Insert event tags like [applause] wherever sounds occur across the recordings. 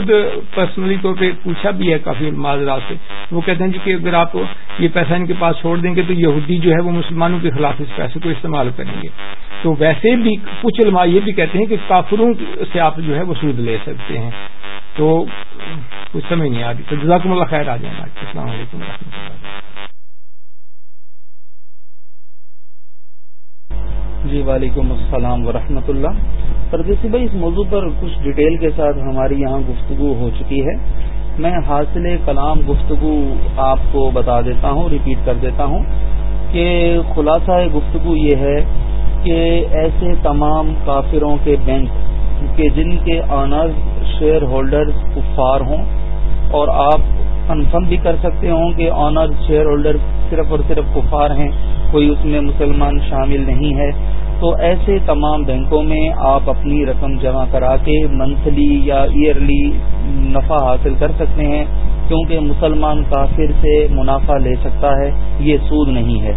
خود پرسنلی طور پہ پوچھا بھی ہے کافی معذرات سے۔ وہ کہتے ہیں جی کہ اگر آپ یہ پیسہ ان کے پاس چھوڑ دیں گے تو یہودی جو ہے وہ مسلمانوں کے خلاف اس پیسے کو استعمال کریں گے۔ تو ویسے بھی کچھ علماء یہ بھی کہتے ہیں کہ کافروں سے آپ جو ہے وہ سود لے سکتے ہیں۔ تو کچھ سمجھ نہیں آ رہی۔ تو جزاکم اللہ خیر، آ جائیں السلام علیکم رحمۃ اللہ جی وعلیکم السلام ورحمۃ اللہ۔ پردیسی بھائی اس موضوع پر کچھ ڈیٹیل کے ساتھ ہماری یہاں گفتگو ہو چکی ہے۔ میں حاصل کلام گفتگو آپ کو بتا دیتا ہوں ریپیٹ کر دیتا ہوں کہ خلاصہ گفتگو یہ ہے کہ ایسے تمام کافروں کے بینک کہ جن کے آنر شیئر ہولڈر کفار ہوں اور آپ کنفرم بھی کر سکتے ہوں کہ آنر شیئر ہولڈر صرف اور صرف کفار ہیں، کوئی اس میں مسلمان شامل نہیں ہے۔ تو ایسے تمام بینکوں میں آپ اپنی رقم جمع کرا کے منتھلی یا ایئرلی نفع حاصل کر سکتے ہیں، کیونکہ مسلمان کافر سے منافع لے سکتا ہے، یہ سود نہیں ہے۔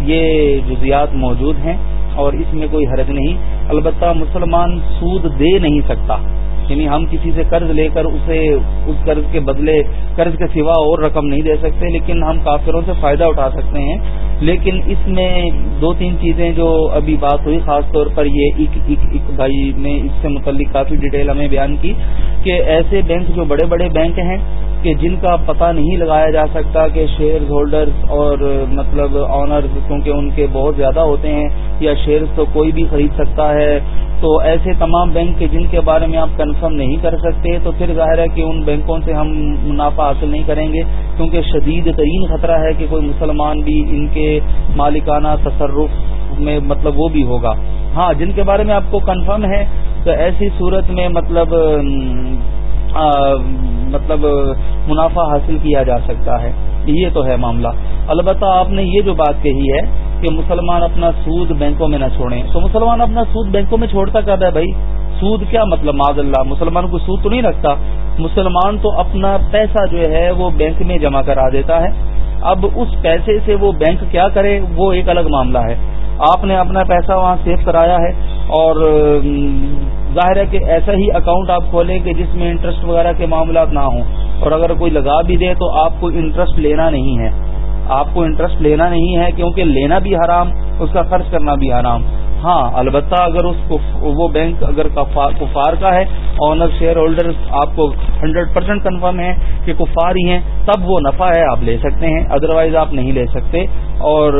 یہ جزیات موجود ہیں اور اس میں کوئی حرج نہیں۔ البتہ مسلمان سود دے نہیں سکتا۔ یعنی ہم کسی سے قرض لے کر اسے اس قرض کے بدلے قرض کے سوا اور رقم نہیں دے سکتے، لیکن ہم کافروں سے فائدہ اٹھا سکتے ہیں۔ لیکن اس میں دو تین چیزیں جو ابھی بات ہوئی، خاص طور پر یہ ایک ایک ایک بھائی نے اس سے متعلق کافی ڈیٹیل ہمیں بیان کی کہ ایسے بینک جو بڑے بڑے بینک ہیں کہ جن کا پتہ نہیں لگایا جا سکتا کہ شیئر ہولڈر اور مطلب آنرز کیونکہ ان کے بہت زیادہ ہوتے ہیں یا شیئرز تو کوئی بھی خرید سکتا ہے۔ تو ایسے تمام بینک کے جن کے بارے میں آپ کنفرم نہیں کر سکتے، تو پھر ظاہر ہے کہ ان بینکوں سے ہم منافع حاصل نہیں کریں گے، کیونکہ شدید ترین خطرہ ہے کہ کوئی مسلمان بھی ان کے مالکانہ تصرف میں مطلب وہ بھی ہوگا۔ ہاں جن کے بارے میں آپ کو کنفرم ہے، تو ایسی صورت میں مطلب مطلب منافع حاصل کیا جا سکتا ہے۔ یہ تو ہے معاملہ۔ البتہ آپ نے یہ جو بات کہی ہے کہ مسلمان اپنا سود بینکوں میں نہ چھوڑیں۔ تو مسلمان اپنا سود بینکوں میں چھوڑتا کب ہے بھائی؟ سود کیا مطلب؟ معذ اللہ، مسلمان کو سود تو نہیں رکھتا۔ مسلمان تو اپنا پیسہ جو ہے وہ بینک میں جمع کرا دیتا ہے۔ اب اس پیسے سے وہ بینک کیا کرے؟ وہ ایک الگ معاملہ ہے۔ آپ نے اپنا پیسہ وہاں سیو کرایا ہے اور ظاہر ہے کہ ایسا ہی اکاؤنٹ آپ کھولیں کہ جس میں انٹرسٹ وغیرہ کے معاملات نہ ہوں۔ اور اگر کوئی لگا بھی دے تو آپ کو انٹرسٹ لینا نہیں ہے۔ آپ کو انٹرسٹ لینا نہیں ہے کیونکہ لینا بھی حرام، اس کا خرچ کرنا بھی حرام۔ ہاں البتہ اگر اس کو وہ بینک اگر کفار کا ہے آنر شیئر ہولڈر آپ کو ہنڈریڈ پرسینٹ کنفرم ہے کہ کفار ہی ہیں، تب وہ نفع ہے، آپ لے سکتے ہیں ادروائز آپ نہیں لے سکتے۔ اور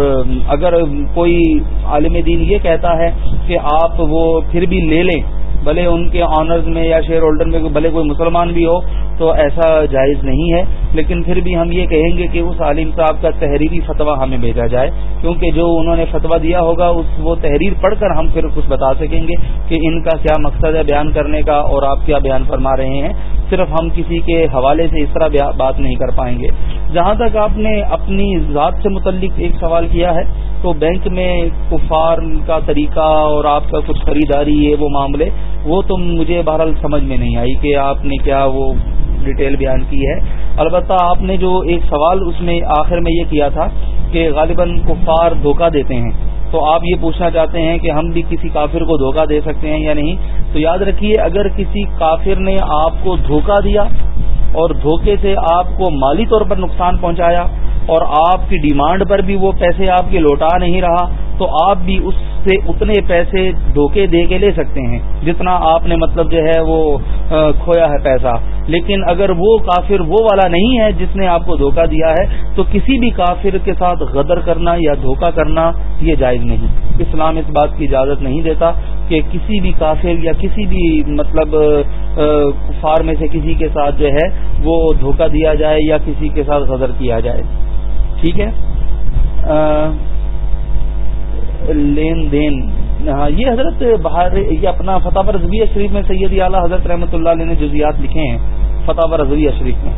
اگر کوئی عالم دین یہ کہتا ہے کہ آپ وہ پھر بھی لے لیں بھلے ان کے آنرز میں یا شیئر ہولڈر میں بھلے کوئی مسلمان بھی ہو، تو ایسا جائز نہیں ہے۔ لیکن پھر بھی ہم یہ کہیں گے کہ اس عالم صاحب کا تحریری فتویٰ ہمیں بھیجا جائے، کیونکہ جو انہوں نے فتویٰ دیا ہوگا، اس وہ تحریر پڑھ کر ہم پھر کچھ بتا سکیں گے کہ ان کا کیا مقصد ہے بیان کرنے کا اور آپ کیا بیان فرما رہے ہیں۔ صرف ہم کسی کے حوالے سے اس طرح بات نہیں کر پائیں گے۔ جہاں تک آپ نے اپنی ذات سے متعلق ایک سوال کیا ہے، تو بینک میں کفار کا طریقہ اور آپ کا کچھ خریداری ہے وہ معاملے وہ تو مجھے بہرحال سمجھ میں نہیں آئی کہ آپ نے کیا وہ ڈیٹیل بیان کی ہے۔ البتہ آپ نے جو ایک سوال اس میں آخر میں یہ کیا تھا کہ غالباً کفار دھوکہ دیتے ہیں، تو آپ یہ پوچھنا چاہتے ہیں کہ ہم بھی کسی کافر کو دھوکہ دے سکتے ہیں یا نہیں؟ تو یاد رکھیے، اگر کسی کافر نے آپ کو دھوکہ دیا اور دھوکے سے آپ کو مالی طور پر نقصان پہنچایا اور آپ کی ڈیمانڈ پر بھی وہ پیسے آپ کے لوٹا نہیں رہا تو آپ بھی اس سے اتنے پیسے دھوکے دے کے لے سکتے ہیں، جتنا آپ نے مطلب جو ہے وہ کھویا ہے پیسہ۔ لیکن اگر وہ کافر وہ والا نہیں ہے جس نے آپ کو دھوکہ دیا ہے، تو کسی بھی کافر کے ساتھ غدر کرنا یا دھوکہ کرنا یہ جائز نہیں۔ اسلام اس بات کی اجازت نہیں دیتا کہ کسی بھی کافر یا کسی بھی مطلب فار میں سے کسی کے ساتھ جو ہے وہ دھوکہ دیا جائے یا کسی کے ساتھ غدر کیا جائے۔ ٹھیک ہے؟ لین دین۔ ہاں یہ حضرت باہر یہ اپنا فتح رضویہ شریف میں سید اعلیٰ حضرت رحمۃ اللہ علیہ نے جزیات لکھے ہیں فتح رضویہ شریف میں۔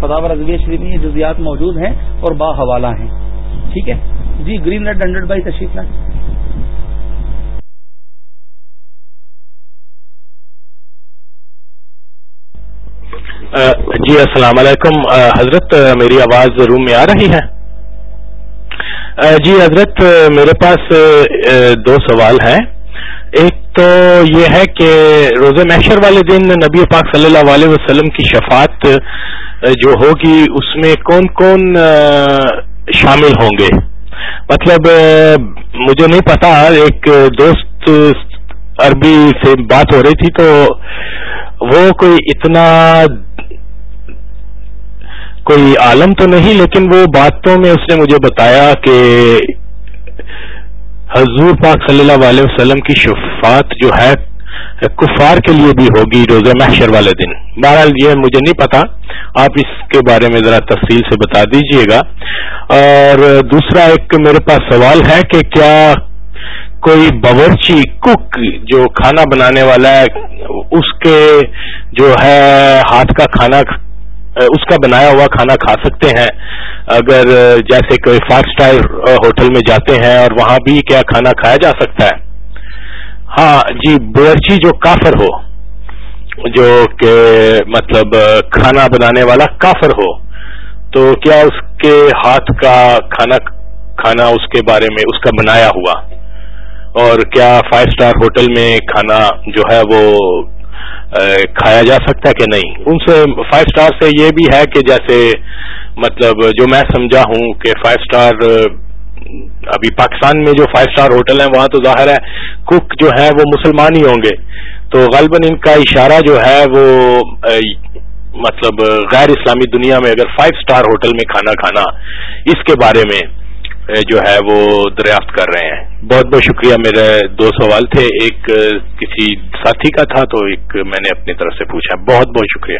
فتح رضویہ شریف میں یہ جزیات موجود ہیں اور با حوالہ ہیں۔ ٹھیک ہے؟ جی گرین ریڈ ہنڈریڈ بائی تشریف لائیں جی السلام علیکم۔ حضرت، میری آواز روم میں آ رہی ہے۔ جی حضرت میرے پاس دو سوال ہیں۔ ایک تو یہ ہے کہ روز محشر والے دن نبی پاک صلی اللہ علیہ وسلم کی شفاعت جو ہوگی، اس میں کون کون شامل ہوں گے؟ مطلب مجھے نہیں پتا، ایک دوست عربی سے بات ہو رہی تھی تو وہ کوئی اتنا کوئی عالم تو نہیں، لیکن وہ باتوں میں اس نے مجھے بتایا کہ حضور پاک صلی اللہ علیہ وسلم کی شفات جو ہے، کفار کے لیے بھی ہوگی روزہ محشر والے دن۔ بہرحال یہ مجھے نہیں پتا۔ آپ اس کے بارے میں ذرا تفصیل سے بتا دیجیے گا۔ اور دوسرا ایک میرے پاس سوال ہے کہ کیا کوئی باورچی کک جو کھانا بنانے والا ہے، اس کے جو ہے ہاتھ کا کھانا اس کا بنایا ہوا کھانا کھا سکتے ہیں۔ اگر جیسے کوئی فائیو اسٹار ہوٹل میں جاتے ہیں اور وہاں بھی کیا کھانا کھایا جا سکتا ہے۔ ہاں جی بورچی جو کافر ہو، جو کہ مطلب کھانا بنانے والا کافر ہو، تو کیا اس کے ہاتھ کا کھانا کھانا اس کے بارے میں، اس کا بنایا ہوا؟ اور کیا فائیو اسٹار ہوٹل میں کھانا جو ہے وہ کھایا جا سکتا ہے کہ نہیں؟ ان سے فائیو اسٹار سے یہ بھی ہے کہ جیسے مطلب جو میں سمجھا ہوں کہ فائیو اسٹار ابھی پاکستان میں جو فائیو اسٹار ہوٹل ہیں، وہاں تو ظاہر ہے کک جو ہے وہ مسلمان ہی ہوں گے۔ تو غالباً ان کا اشارہ جو ہے وہ مطلب غیر اسلامی دنیا میں اگر فائیو اسٹار ہوٹل میں کھانا کھانا، اس کے بارے میں جو ہے وہ دریافت کر رہے ہیں۔ بہت بہت شکریہ، میرے دو سوال تھے۔ ایک کسی ساتھی کا تھا تو ایک میں نے اپنی طرف سے پوچھا۔ بہت بہت شکریہ۔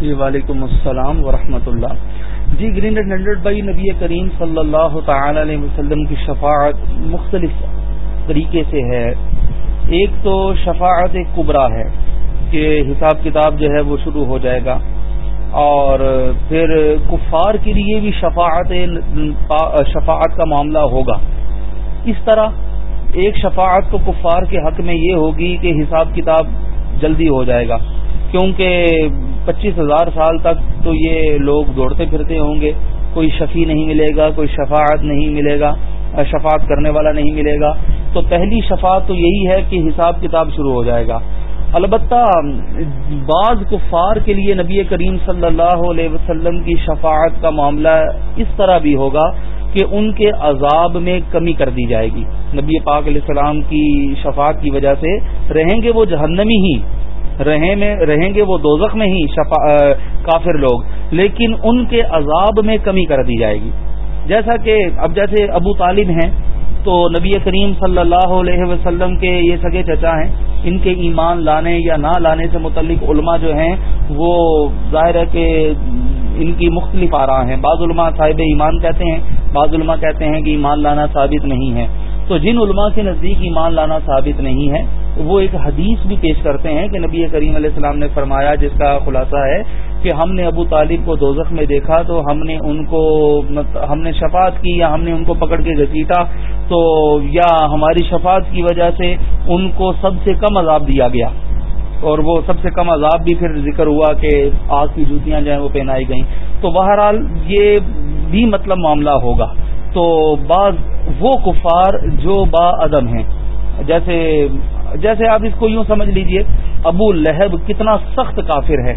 جی وعلیکم السلام ورحمۃ اللہ۔ جی گرین ہنڈریڈ بائی نبی کریم صلی اللہ تعالی علیہ وسلم کی شفاعت مختلف طریقے سے ہے۔ ایک تو شفاعت ایک کبرا ہے کہ حساب کتاب جو ہے وہ شروع ہو جائے گا۔ اور پھر کفار کے لیے بھی شفاعت شفاعت کا معاملہ ہوگا۔ اس طرح ایک شفاعت تو کفار کے حق میں یہ ہوگی کہ حساب کتاب جلدی ہو جائے گا۔ کیونکہ پچیس ہزار سال تک تو یہ لوگ دوڑتے پھرتے ہوں گے۔ کوئی شفیع نہیں ملے گا، کوئی شفاعت نہیں ملے گا، شفاعت کرنے والا نہیں ملے گا۔ تو پہلی شفاعت تو یہی ہے کہ حساب کتاب شروع ہو جائے گا۔ البتہ بعض کفار کے لیے نبی کریم صلی اللہ علیہ وسلم کی شفاعت کا معاملہ اس طرح بھی ہوگا کہ ان کے عذاب میں کمی کر دی جائے گی۔ نبی پاک علیہ السلام کی شفاعت کی وجہ سے رہیں گے وہ جہنمی ہی، رہیں گے وہ دوزخ میں ہی کافر لوگ، لیکن ان کے عذاب میں کمی کر دی جائے گی۔ جیسا کہ اب جیسے ابو طالب ہیں تو نبی کریم صلی اللہ علیہ وسلم کے یہ سگے چچا ہیں، ان کے ایمان لانے یا نہ لانے سے متعلق علماء جو ہیں، وہ ظاہر ہے کہ ان کی مختلف آرا ہیں۔ بعض علماء صاحب ایمان کہتے ہیں، بعض علماء کہتے ہیں کہ ایمان لانا ثابت نہیں ہے۔ تو جن علماء کے نزدیک ایمان لانا ثابت نہیں ہے، وہ ایک حدیث بھی پیش کرتے ہیں کہ نبی کریم علیہ السلام نے فرمایا، جس کا خلاصہ ہے کہ ہم نے ابو طالب کو دوزخ میں دیکھا تو ہم نے ان کو ہم نے شفاعت کی یا ہم نے ان کو پکڑ کے گھسیٹا تو یا ہماری شفاعت کی وجہ سے ان کو سب سے کم عذاب دیا گیا اور وہ سب سے کم عذاب بھی پھر ذکر ہوا کہ آگ کی جوتیاں جو ہیں وہ پہنائی گئیں۔ تو بہرحال یہ بھی مطلب معاملہ ہوگا۔ تو بعض وہ کفار جو با ادم ہیں۔ جیسے جیسے آپ اس کو یوں سمجھ لیجیے، ابو لہب کتنا سخت کافر ہے۔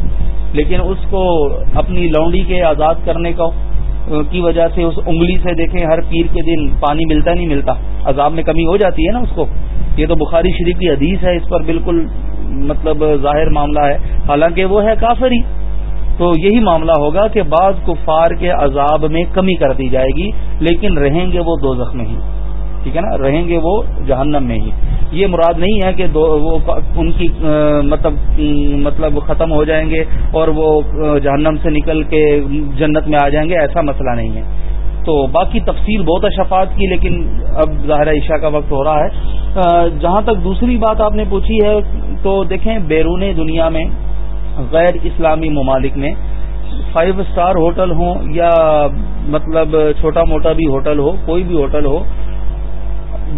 لیکن اس کو اپنی لونڈی کے آزاد کرنے کا کی وجہ سے اس انگلی سے دیکھیں ہر پیر کے دن پانی ملتا نہیں ملتا۔ عذاب میں کمی ہو جاتی ہے نا اس کو۔ یہ تو بخاری شریف کی حدیث ہے، اس پر بالکل مطلب ظاہر معاملہ ہے۔ حالانکہ وہ ہے کافر ہی تو یہی معاملہ ہوگا کہ بعض کفار کے عذاب میں کمی کر دی جائے گی، لیکن رہیں گے وہ دو زخم ہی۔ ٹھیک ہے نا؟ رہیں گے وہ جہنم میں ہی۔ یہ مراد نہیں ہے کہ وہ ان کی مطلب مطلب ختم ہو جائیں گے اور وہ جہنم سے نکل کے جنت میں آ جائیں گے، ایسا مسئلہ نہیں ہے۔ تو باقی تفصیل بہت اشفات کی، لیکن اب ظاہر عشاء کا وقت ہو رہا ہے۔ جہاں تک دوسری بات آپ نے پوچھی ہے، تو دیکھیں بیرون دنیا میں، غیر اسلامی ممالک میں فائیو اسٹار ہوٹل ہوں یا مطلب چھوٹا موٹا بھی ہوٹل ہو، کوئی بھی ہوٹل ہو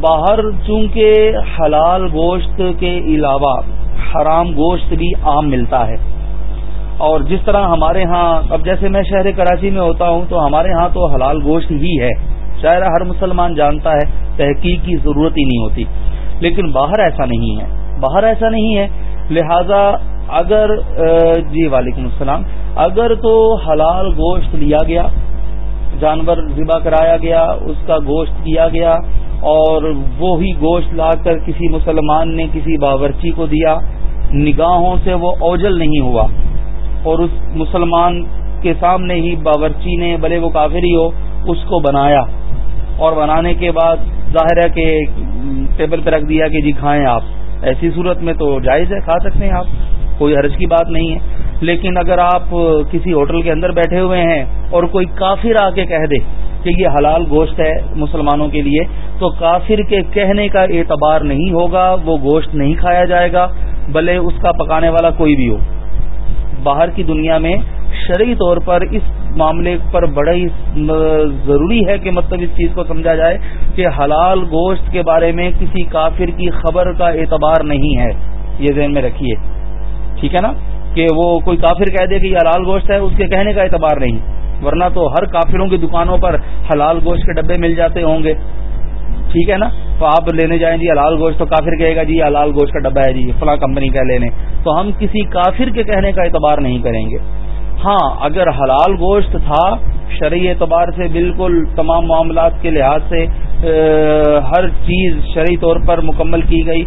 باہر چونکہ حلال گوشت کے علاوہ حرام گوشت بھی عام ملتا ہے۔ اور جس طرح ہمارے ہاں اب جیسے میں شہر کراچی میں ہوتا ہوں تو ہمارے ہاں تو حلال گوشت ہی ہے۔ شاید ہر مسلمان جانتا ہے، تحقیق کی ضرورت ہی نہیں ہوتی۔ لیکن باہر ایسا نہیں ہے۔ باہر ایسا نہیں ہے۔ لہذا اگر جی وعلیکم السلام، اگر تو حلال گوشت لیا گیا، جانور ذبح کرایا گیا، اس کا گوشت کیا گیا اور وہی گوشت لا کر کسی مسلمان نے کسی باورچی کو دیا، نگاہوں سے وہ اوجل نہیں ہوا۔ اور اس مسلمان کے سامنے ہی باورچی نے، بھلے وہ کافر ہی ہو، اس کو بنایا۔ اور بنانے کے بعد ظاہر ہے کہ ٹیبل پہ رکھ دیا کہ جی کھائیں آپ۔ ایسی صورت میں تو جائز ہے، کھا سکتے ہیں آپ۔ کوئی حرج کی بات نہیں ہے۔ لیکن اگر آپ کسی ہوٹل کے اندر بیٹھے ہوئے ہیں اور کوئی کافر آ کے کہہ دے کہ یہ حلال گوشت ہے مسلمانوں کے لیے، تو کافر کے کہنے کا اعتبار نہیں ہوگا، وہ گوشت نہیں کھایا جائے گا، بھلے اس کا پکانے والا کوئی بھی ہو۔ باہر کی دنیا میں شرعی طور پر اس معاملے پر بڑا ہی ضروری ہے کہ مطلب اس چیز کو سمجھا جائے کہ حلال گوشت کے بارے میں کسی کافر کی خبر کا اعتبار نہیں ہے۔ یہ ذہن میں رکھیے۔ ٹھیک ہے نا؟ کہ وہ کوئی کافر کہہ دے کہ یہ حلال گوشت ہے، اس کے کہنے کا اعتبار نہیں۔ ورنہ تو ہر کافروں کی دکانوں پر حلال گوشت کے ڈبے مل جاتے ہوں گے۔ ٹھیک ہے نا؟ تو آپ لینے جائیں جی حلال گوشت تو کافر کہے گا جی حلال گوشت کا ڈبا ہے جی فلاں کمپنی کا لینے۔ تو ہم کسی کافر کے کہنے کا اعتبار نہیں کریں گے۔ ہاں اگر حلال گوشت تھا شرعی اعتبار سے بالکل تمام معاملات کے لحاظ سے ہر چیز شرعی طور پر مکمل کی گئی۔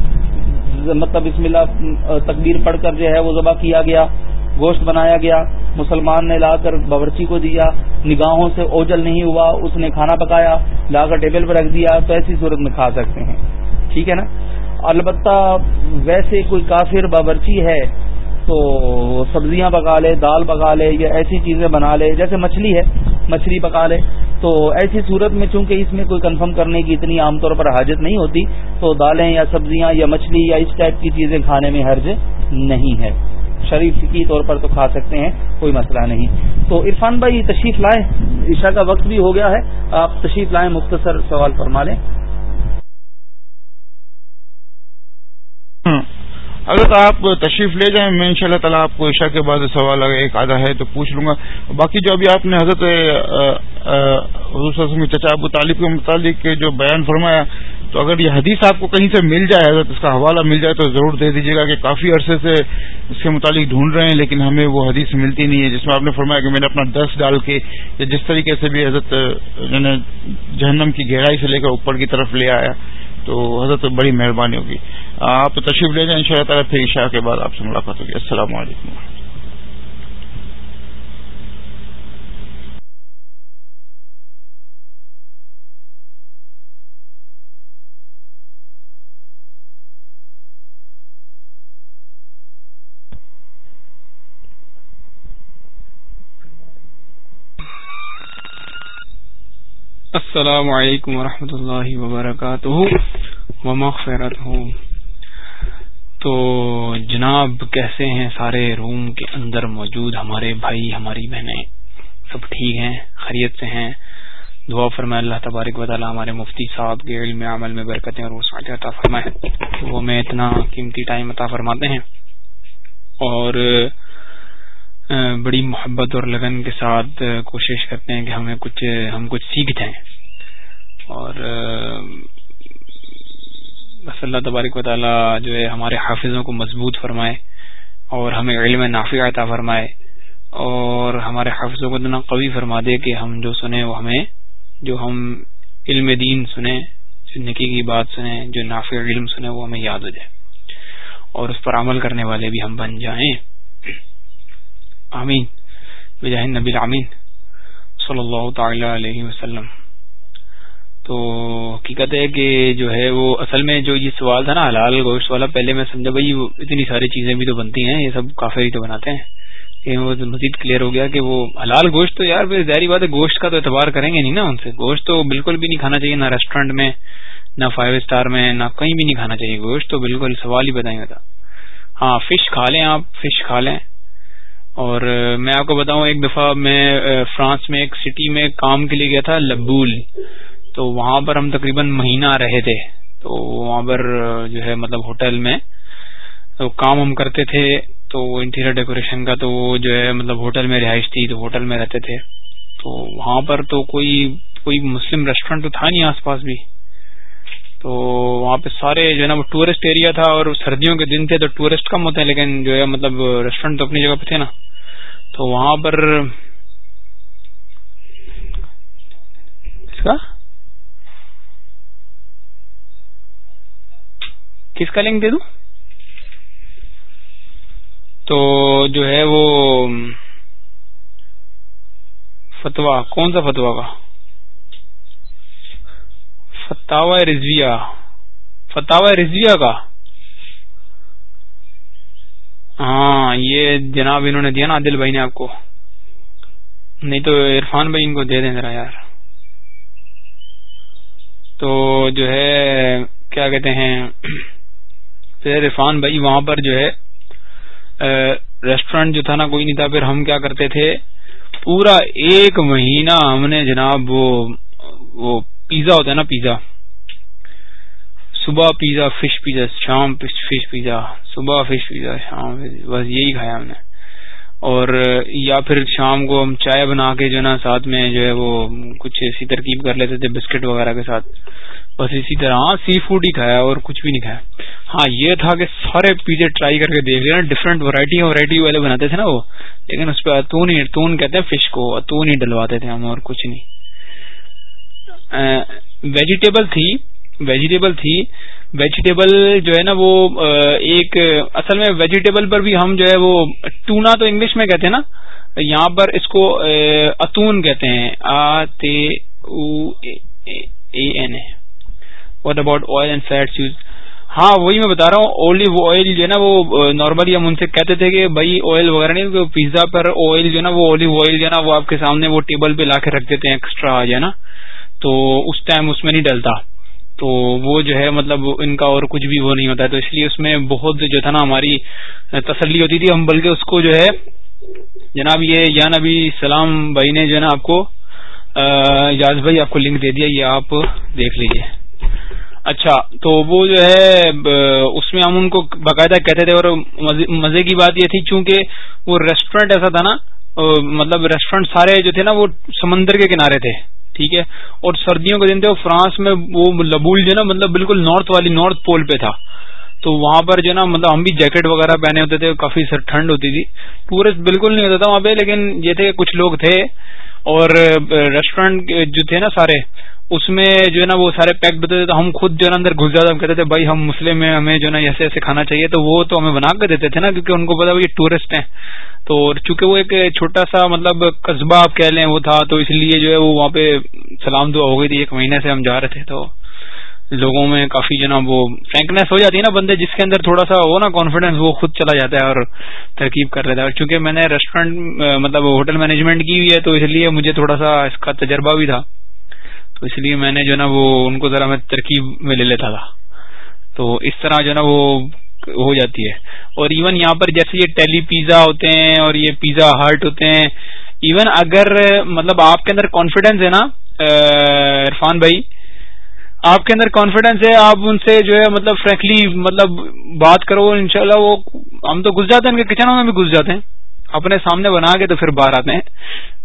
مطلب بسم اللہ تکبیر پڑھ کر جو ہے وہ ذبح کیا گیا۔ گوشت بنایا گیا، مسلمان نے لا کر باورچی کو دیا، نگاہوں سے اوجل نہیں ہوا، اس نے کھانا پکایا، لا کر ٹیبل پر رکھ دیا، تو ایسی صورت میں کھا سکتے ہیں۔ ٹھیک ہے نا؟ البتہ ویسے کوئی کافر باورچی ہے تو سبزیاں پکا لے، دال پکا لے یا ایسی چیزیں بنا لے، جیسے مچھلی ہے، مچھلی پکا لے۔ تو ایسی صورت میں چونکہ اس میں کوئی کنفرم کرنے کی اتنی عام طور پر حاجت نہیں ہوتی، تو دالیں یا سبزیاں یا مچھلی یا اس ٹائپ کی چیزیں کھانے میں حرج نہیں ہے۔ شریف کی طور پر تو کھا سکتے ہیں، کوئی مسئلہ نہیں۔ تو عرفان بھائی تشریف لائیں عشاء کا وقت بھی ہو گیا ہے۔ آپ تشریف لائیں، مختصر سوال فرما لیں۔ اگر آپ تشریف لے جائیں، میں ان شاء اللہ تعالیٰ آپ کو عشاء کے بعد سوال اگر ایک آدھا ہے تو پوچھ لوں گا۔ باقی جو ابھی آپ نے حضرت حضور چچا ابو طالب کے متعلق جو بیان فرمایا تو اگر یہ حدیث آپ کو کہیں سے مل جائے حضرت اس کا حوالہ مل جائے تو ضرور دے دیجیے گا کہ کافی عرصے سے اس کے متعلق ڈھونڈ رہے ہیں، لیکن ہمیں وہ حدیث ملتی نہیں ہے، جس میں آپ نے فرمایا کہ میں نے اپنا دس ڈال کے یا جس طریقے سے بھی حضرت جہنم کی گہرائی سے لے کر اوپر کی طرف لے آیا، تو حضرت بڑی مہربانی ہوگی۔ آپ تشریف لے جائیں ان شاء اللہ تعالیٰ پھر عشاء کے بعد آپ سے ملاقات ہوگی۔ السلام علیکم۔ السلام علیکم ورحمۃ اللہ وبرکاتہ ومغفرت ہوں تو جناب، کیسے ہیں سارے روم کے اندر موجود ہمارے بھائی، ہماری بہنیں؟ سب ٹھیک ہیں؟ خیریت سے ہیں؟ دعا فرمائے اللہ تبارک و تعالیٰ ہمارے مفتی صاحب کے علم عمل میں برکتیں اور وسعت عطا فرمائے۔ وہ ہمیں اتنا قیمتی ٹائم عطا فرماتے ہیں۔ اور بڑی محبت اور لگن کے ساتھ کوشش کرتے ہیں کہ ہمیں کچھ، ہم کچھ سیکھ جائیں۔ اور بس اللہ تبارک و تعالیٰ جو ہے ہمارے حافظوں کو مضبوط فرمائے اور ہمیں علم نافع عطا فرمائے اور ہمارے حافظوں کو اتنا قوی فرما دے کہ ہم جو سنیں وہ ہمیں، جو ہم علم دین سنیں نکی کی بات سنیں، جو نافع علم سنیں وہ ہمیں یاد ہو جائے اور اس پر عمل کرنے والے بھی ہم بن جائیں۔ آمین۔ بجاہ نبی العمین صلی اللہ تعالی علیہ وسلم۔ تو حقیقت ہے کہ جو ہے وہ اصل میں جو یہ سوال تھا نا حلال گوشت والا، پہلے میں سمجھا بھائی اتنی ساری چیزیں بھی تو بنتی ہیں، یہ سب کافی ہی تو بناتے ہیں۔ یہ وہ مزید کلیئر ہو گیا کہ وہ حلال گوشت تو یار ظاہری بات ہے گوشت کا تو اعتبار کریں گے نہیں نا ان سے۔ گوشت تو بالکل بھی نہیں کھانا چاہیے، نہ ریسٹورینٹ میں، نہ فائیو اسٹار میں، نہ کہیں بھی نہیں کھانا چاہیے۔ گوشت تو بالکل سوال ہی بتائیں گا ہاں فش کھا لیں آپ فش کھا لیں۔ اور میں آپ کو بتاؤں، ایک دفعہ میں فرانس میں ایک سٹی میں کام کے لیے گیا تھا، لبول۔ تو وہاں پر ہم تقریباً مہینہ رہے تھے۔ تو وہاں پر جو ہے مطلب ہوٹل میں، تو کام ہم کرتے تھے۔ تو انٹیریئر ڈیکوریشن کا، تو وہ جو ہے مطلب ہوٹل میں رہائش تھی، تو ہوٹل میں رہتے تھے۔ تو وہاں پر تو کوئی کوئی مسلم ریسٹورینٹ تو تھا نہیں آس پاس بھی۔ تو وہاں پہ سارے جو ہے نا وہ ٹورسٹ ایریا تھا اور سردیوں کے دن تھے تو ٹورسٹ کم ہوتے ہیں لیکن جو ہے مطلب ریسٹورینٹ تو اپنی جگہ پہ تھے نا۔ تو وہاں پر کس کا؟ کس کا لنک دے دوں؟ تو جو ہے وہ فتوا کون سا فتوا کا؟ فتح رضویہ فتح رضویہ کا۔ ہاں یہ جناب انہوں نے دیا نا، عادل بھائی نے آپ کو۔ نہیں تو عرفان بھائی ان کو دے دیں ذرا یار۔ تو جو ہے، کیا کہتے ہیں پھر عرفان بھائی وہاں پر جو ہے ریسٹورینٹ جو تھا نا، کوئی نہیں تھا۔ پھر ہم کیا کرتے تھے، پورا ایک مہینہ ہم نے جناب وہ پیزا ہوتا ہے نا پیزا۔ صبح پیزا فش پیزا، شام فش پیزا، صبح فش پیزا، شام بس یہی کھایا ہم نے۔ اور یا پھر شام کو ہم چائے بنا کے جو نا ساتھ میں جو ہے وہ کچھ ایسی ترکیب کر لیتے تھے بسکٹ وغیرہ کے ساتھ۔ بس اسی طرح ہاں سی فوڈ ہی کھایا اور کچھ بھی نہیں کھایا۔ ہاں یہ تھا کہ سارے پیزے ٹرائی کر کے دیکھ لیا ڈفرنٹ ورائٹی ورائٹی والے بناتے تھے نا وہ۔ لیکن اس پہ اتون ہی، اتون کہتے ہیں فش کو، اتون ہی ڈلواتے تھے ہم اور کچھ نہیں۔ ویجیٹیبل تھی ویجیٹیبل تھی۔ ویجیٹیبل جو ہے نا وہ ایک اصل میں ویجیٹیبل پر بھی ہم جو ہے وہ ٹونا تو انگلش میں کہتے ہیں نا، یہاں پر اس کو اتون کہتے ہیں۔ آ تے N what about oil and fats use ہاں وہی میں بتا رہا ہوں۔ اولیو آئل جو ہے نا وہ نارملی ہم ان سے کہتے تھے کہ بھائی آئل وغیرہ نہیں پیزا پر آئل جو ہے نا وہ اولیو آئل جو ہے نا وہ آپ کے سامنے وہ ٹیبل پہ لا کے رکھ دیتے ہیں ایکسٹرا جو ہے نا۔ تو اس ٹائم اس میں نہیں ڈلتا۔ تو وہ جو ہے مطلب ان کا اور کچھ بھی وہ نہیں ہوتا ہے۔ تو اس لیے اس میں بہت جو تھا نا ہماری تسلی ہوتی تھی ہم، بلکہ اس کو جو ہے، جناب یہ یا نبی سلام بھائی نے جو ہے نا آپ کو یاز بھائی آپ کو لنک دے دیا، یہ آپ دیکھ لیجیے۔ اچھا تو وہ جو ہے اس میں ہم ان کو باقاعدہ کہتے تھے اور مزے کی بات یہ تھی، چونکہ وہ ریسٹورینٹ ایسا تھا نا مطلب ریسٹورینٹ سارے جو تھے نا وہ سمندر کے کنارے تھے۔ ٹھیک ہے؟ اور سردیوں کے دن تھے فرانس میں وہ لبول جو ہے نا مطلب بالکل نارتھ والی، نارتھ پول پہ تھا۔ تو وہاں پر جو ہے نا مطلب ہم بھی جیکٹ وغیرہ پہنے ہوتے تھے، کافی سر ٹھنڈ ہوتی تھی۔ ٹورسٹ بالکل نہیں ہوتا تھا وہاں پہ، لیکن یہ تھے کچھ لوگ تھے۔ اور ریسٹورینٹ جو تھے نا سارے اس میں جو ہے نا وہ سارے پیکڈ ہوتے تھے، تو ہم خود جو ہے نا اندر گھس جاتے، ہم کہتے تھے، بھائی، ہم مسلم ہیں، ہمیں جو ہے نا ایسے ایسے کھانا چاہیے، تو وہ تو ہمیں بنا کے دیتے تھے نا، کیونکہ ان کو پتا یہ ٹورسٹ ہیں۔ تو چونکہ وہ ایک چھوٹا سا مطلب قصبہ آپ کہہ لیں، وہ تھا، تو اس لیے جو ہے وہ وہاں پہ سلام دعا ہو گئی تھی، ایک مہینے سے ہم جا رہے تھے۔ تو لوگوں میں کافی جو نا وہ فرینکنیس ہو جاتی ہے نا بندے، جس کے اندر تھوڑا سا ہو نا کانفیڈینس وہ خود چلا جاتا ہے اور ترکیب کر لیتا ہے۔ اور چونکہ میں نے ریسٹورینٹ مطلب ہوٹل مینجمنٹ کی ہوئی ہے، تو اس لیے مجھے تھوڑا سا اس کا تجربہ بھی تھا۔ اس لیے میں نے جو نا وہ ان کو ذرا میں ترکیب میں لے لیتا تھا۔ تو اس طرح جو نا وہ ہو جاتی ہے۔ اور ایون یہاں پر جیسے یہ ٹیلی پیزا ہوتے ہیں اور یہ پیزا ہارٹ ہوتے ہیں ایون اگر مطلب آپ کے اندر کانفیڈینس ہے نا عرفان بھائی، آپ کے اندر کانفیڈینس ہے، آپ ان سے جو ہے مطلب فرینکلی مطلب بات کرو، انشاءاللہ وہ ہم تو گھس جاتے ہیں، ان کے کچنوں میں بھی گھس جاتے ہیں۔ اپنے سامنے بنا کے تو پھر باہر آتے ہیں۔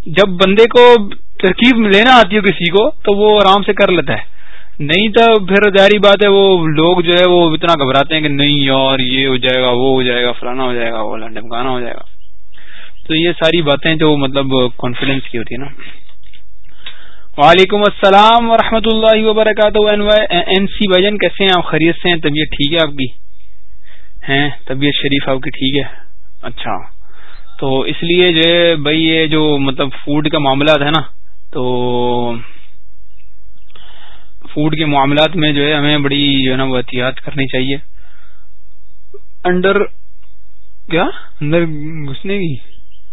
جب بندے کو ترکیب لینا آتی ہے کسی کو، تو وہ آرام سے کر لیتا ہے۔ نہیں تو پھر ظاہری بات ہے، وہ لوگ جو ہے وہ اتنا گھبراتے ہیں کہ نہیں یار، یہ ہو جائے گا، وہ ہو جائے گا، فلانا ہو جائے گا، وہ ڈمکانا ہو جائے گا۔ تو یہ ساری باتیں جو مطلب کانفیڈینس کی ہوتی ہے نا۔ وعلیکم السلام ورحمۃ اللہ وبرکاتہ۔ این سی بھجن کیسے ہیں آپ؟ خرید سے ہیں؟ طبیعت ٹھیک ہے آپ کی؟ ہیں، طبیعت شریف آپ کی ٹھیک ہے؟ اچھا۔ تو اس لیے جو ہے بھائی یہ جو مطلب فوڈ کا معاملات ہے نا تو فوڈ کے معاملات میں جو ہے ہمیں بڑی جو ہے نا وہ احتیاط کرنی چاہیے۔ انڈر کیا؟ اندر گھسنے کی۔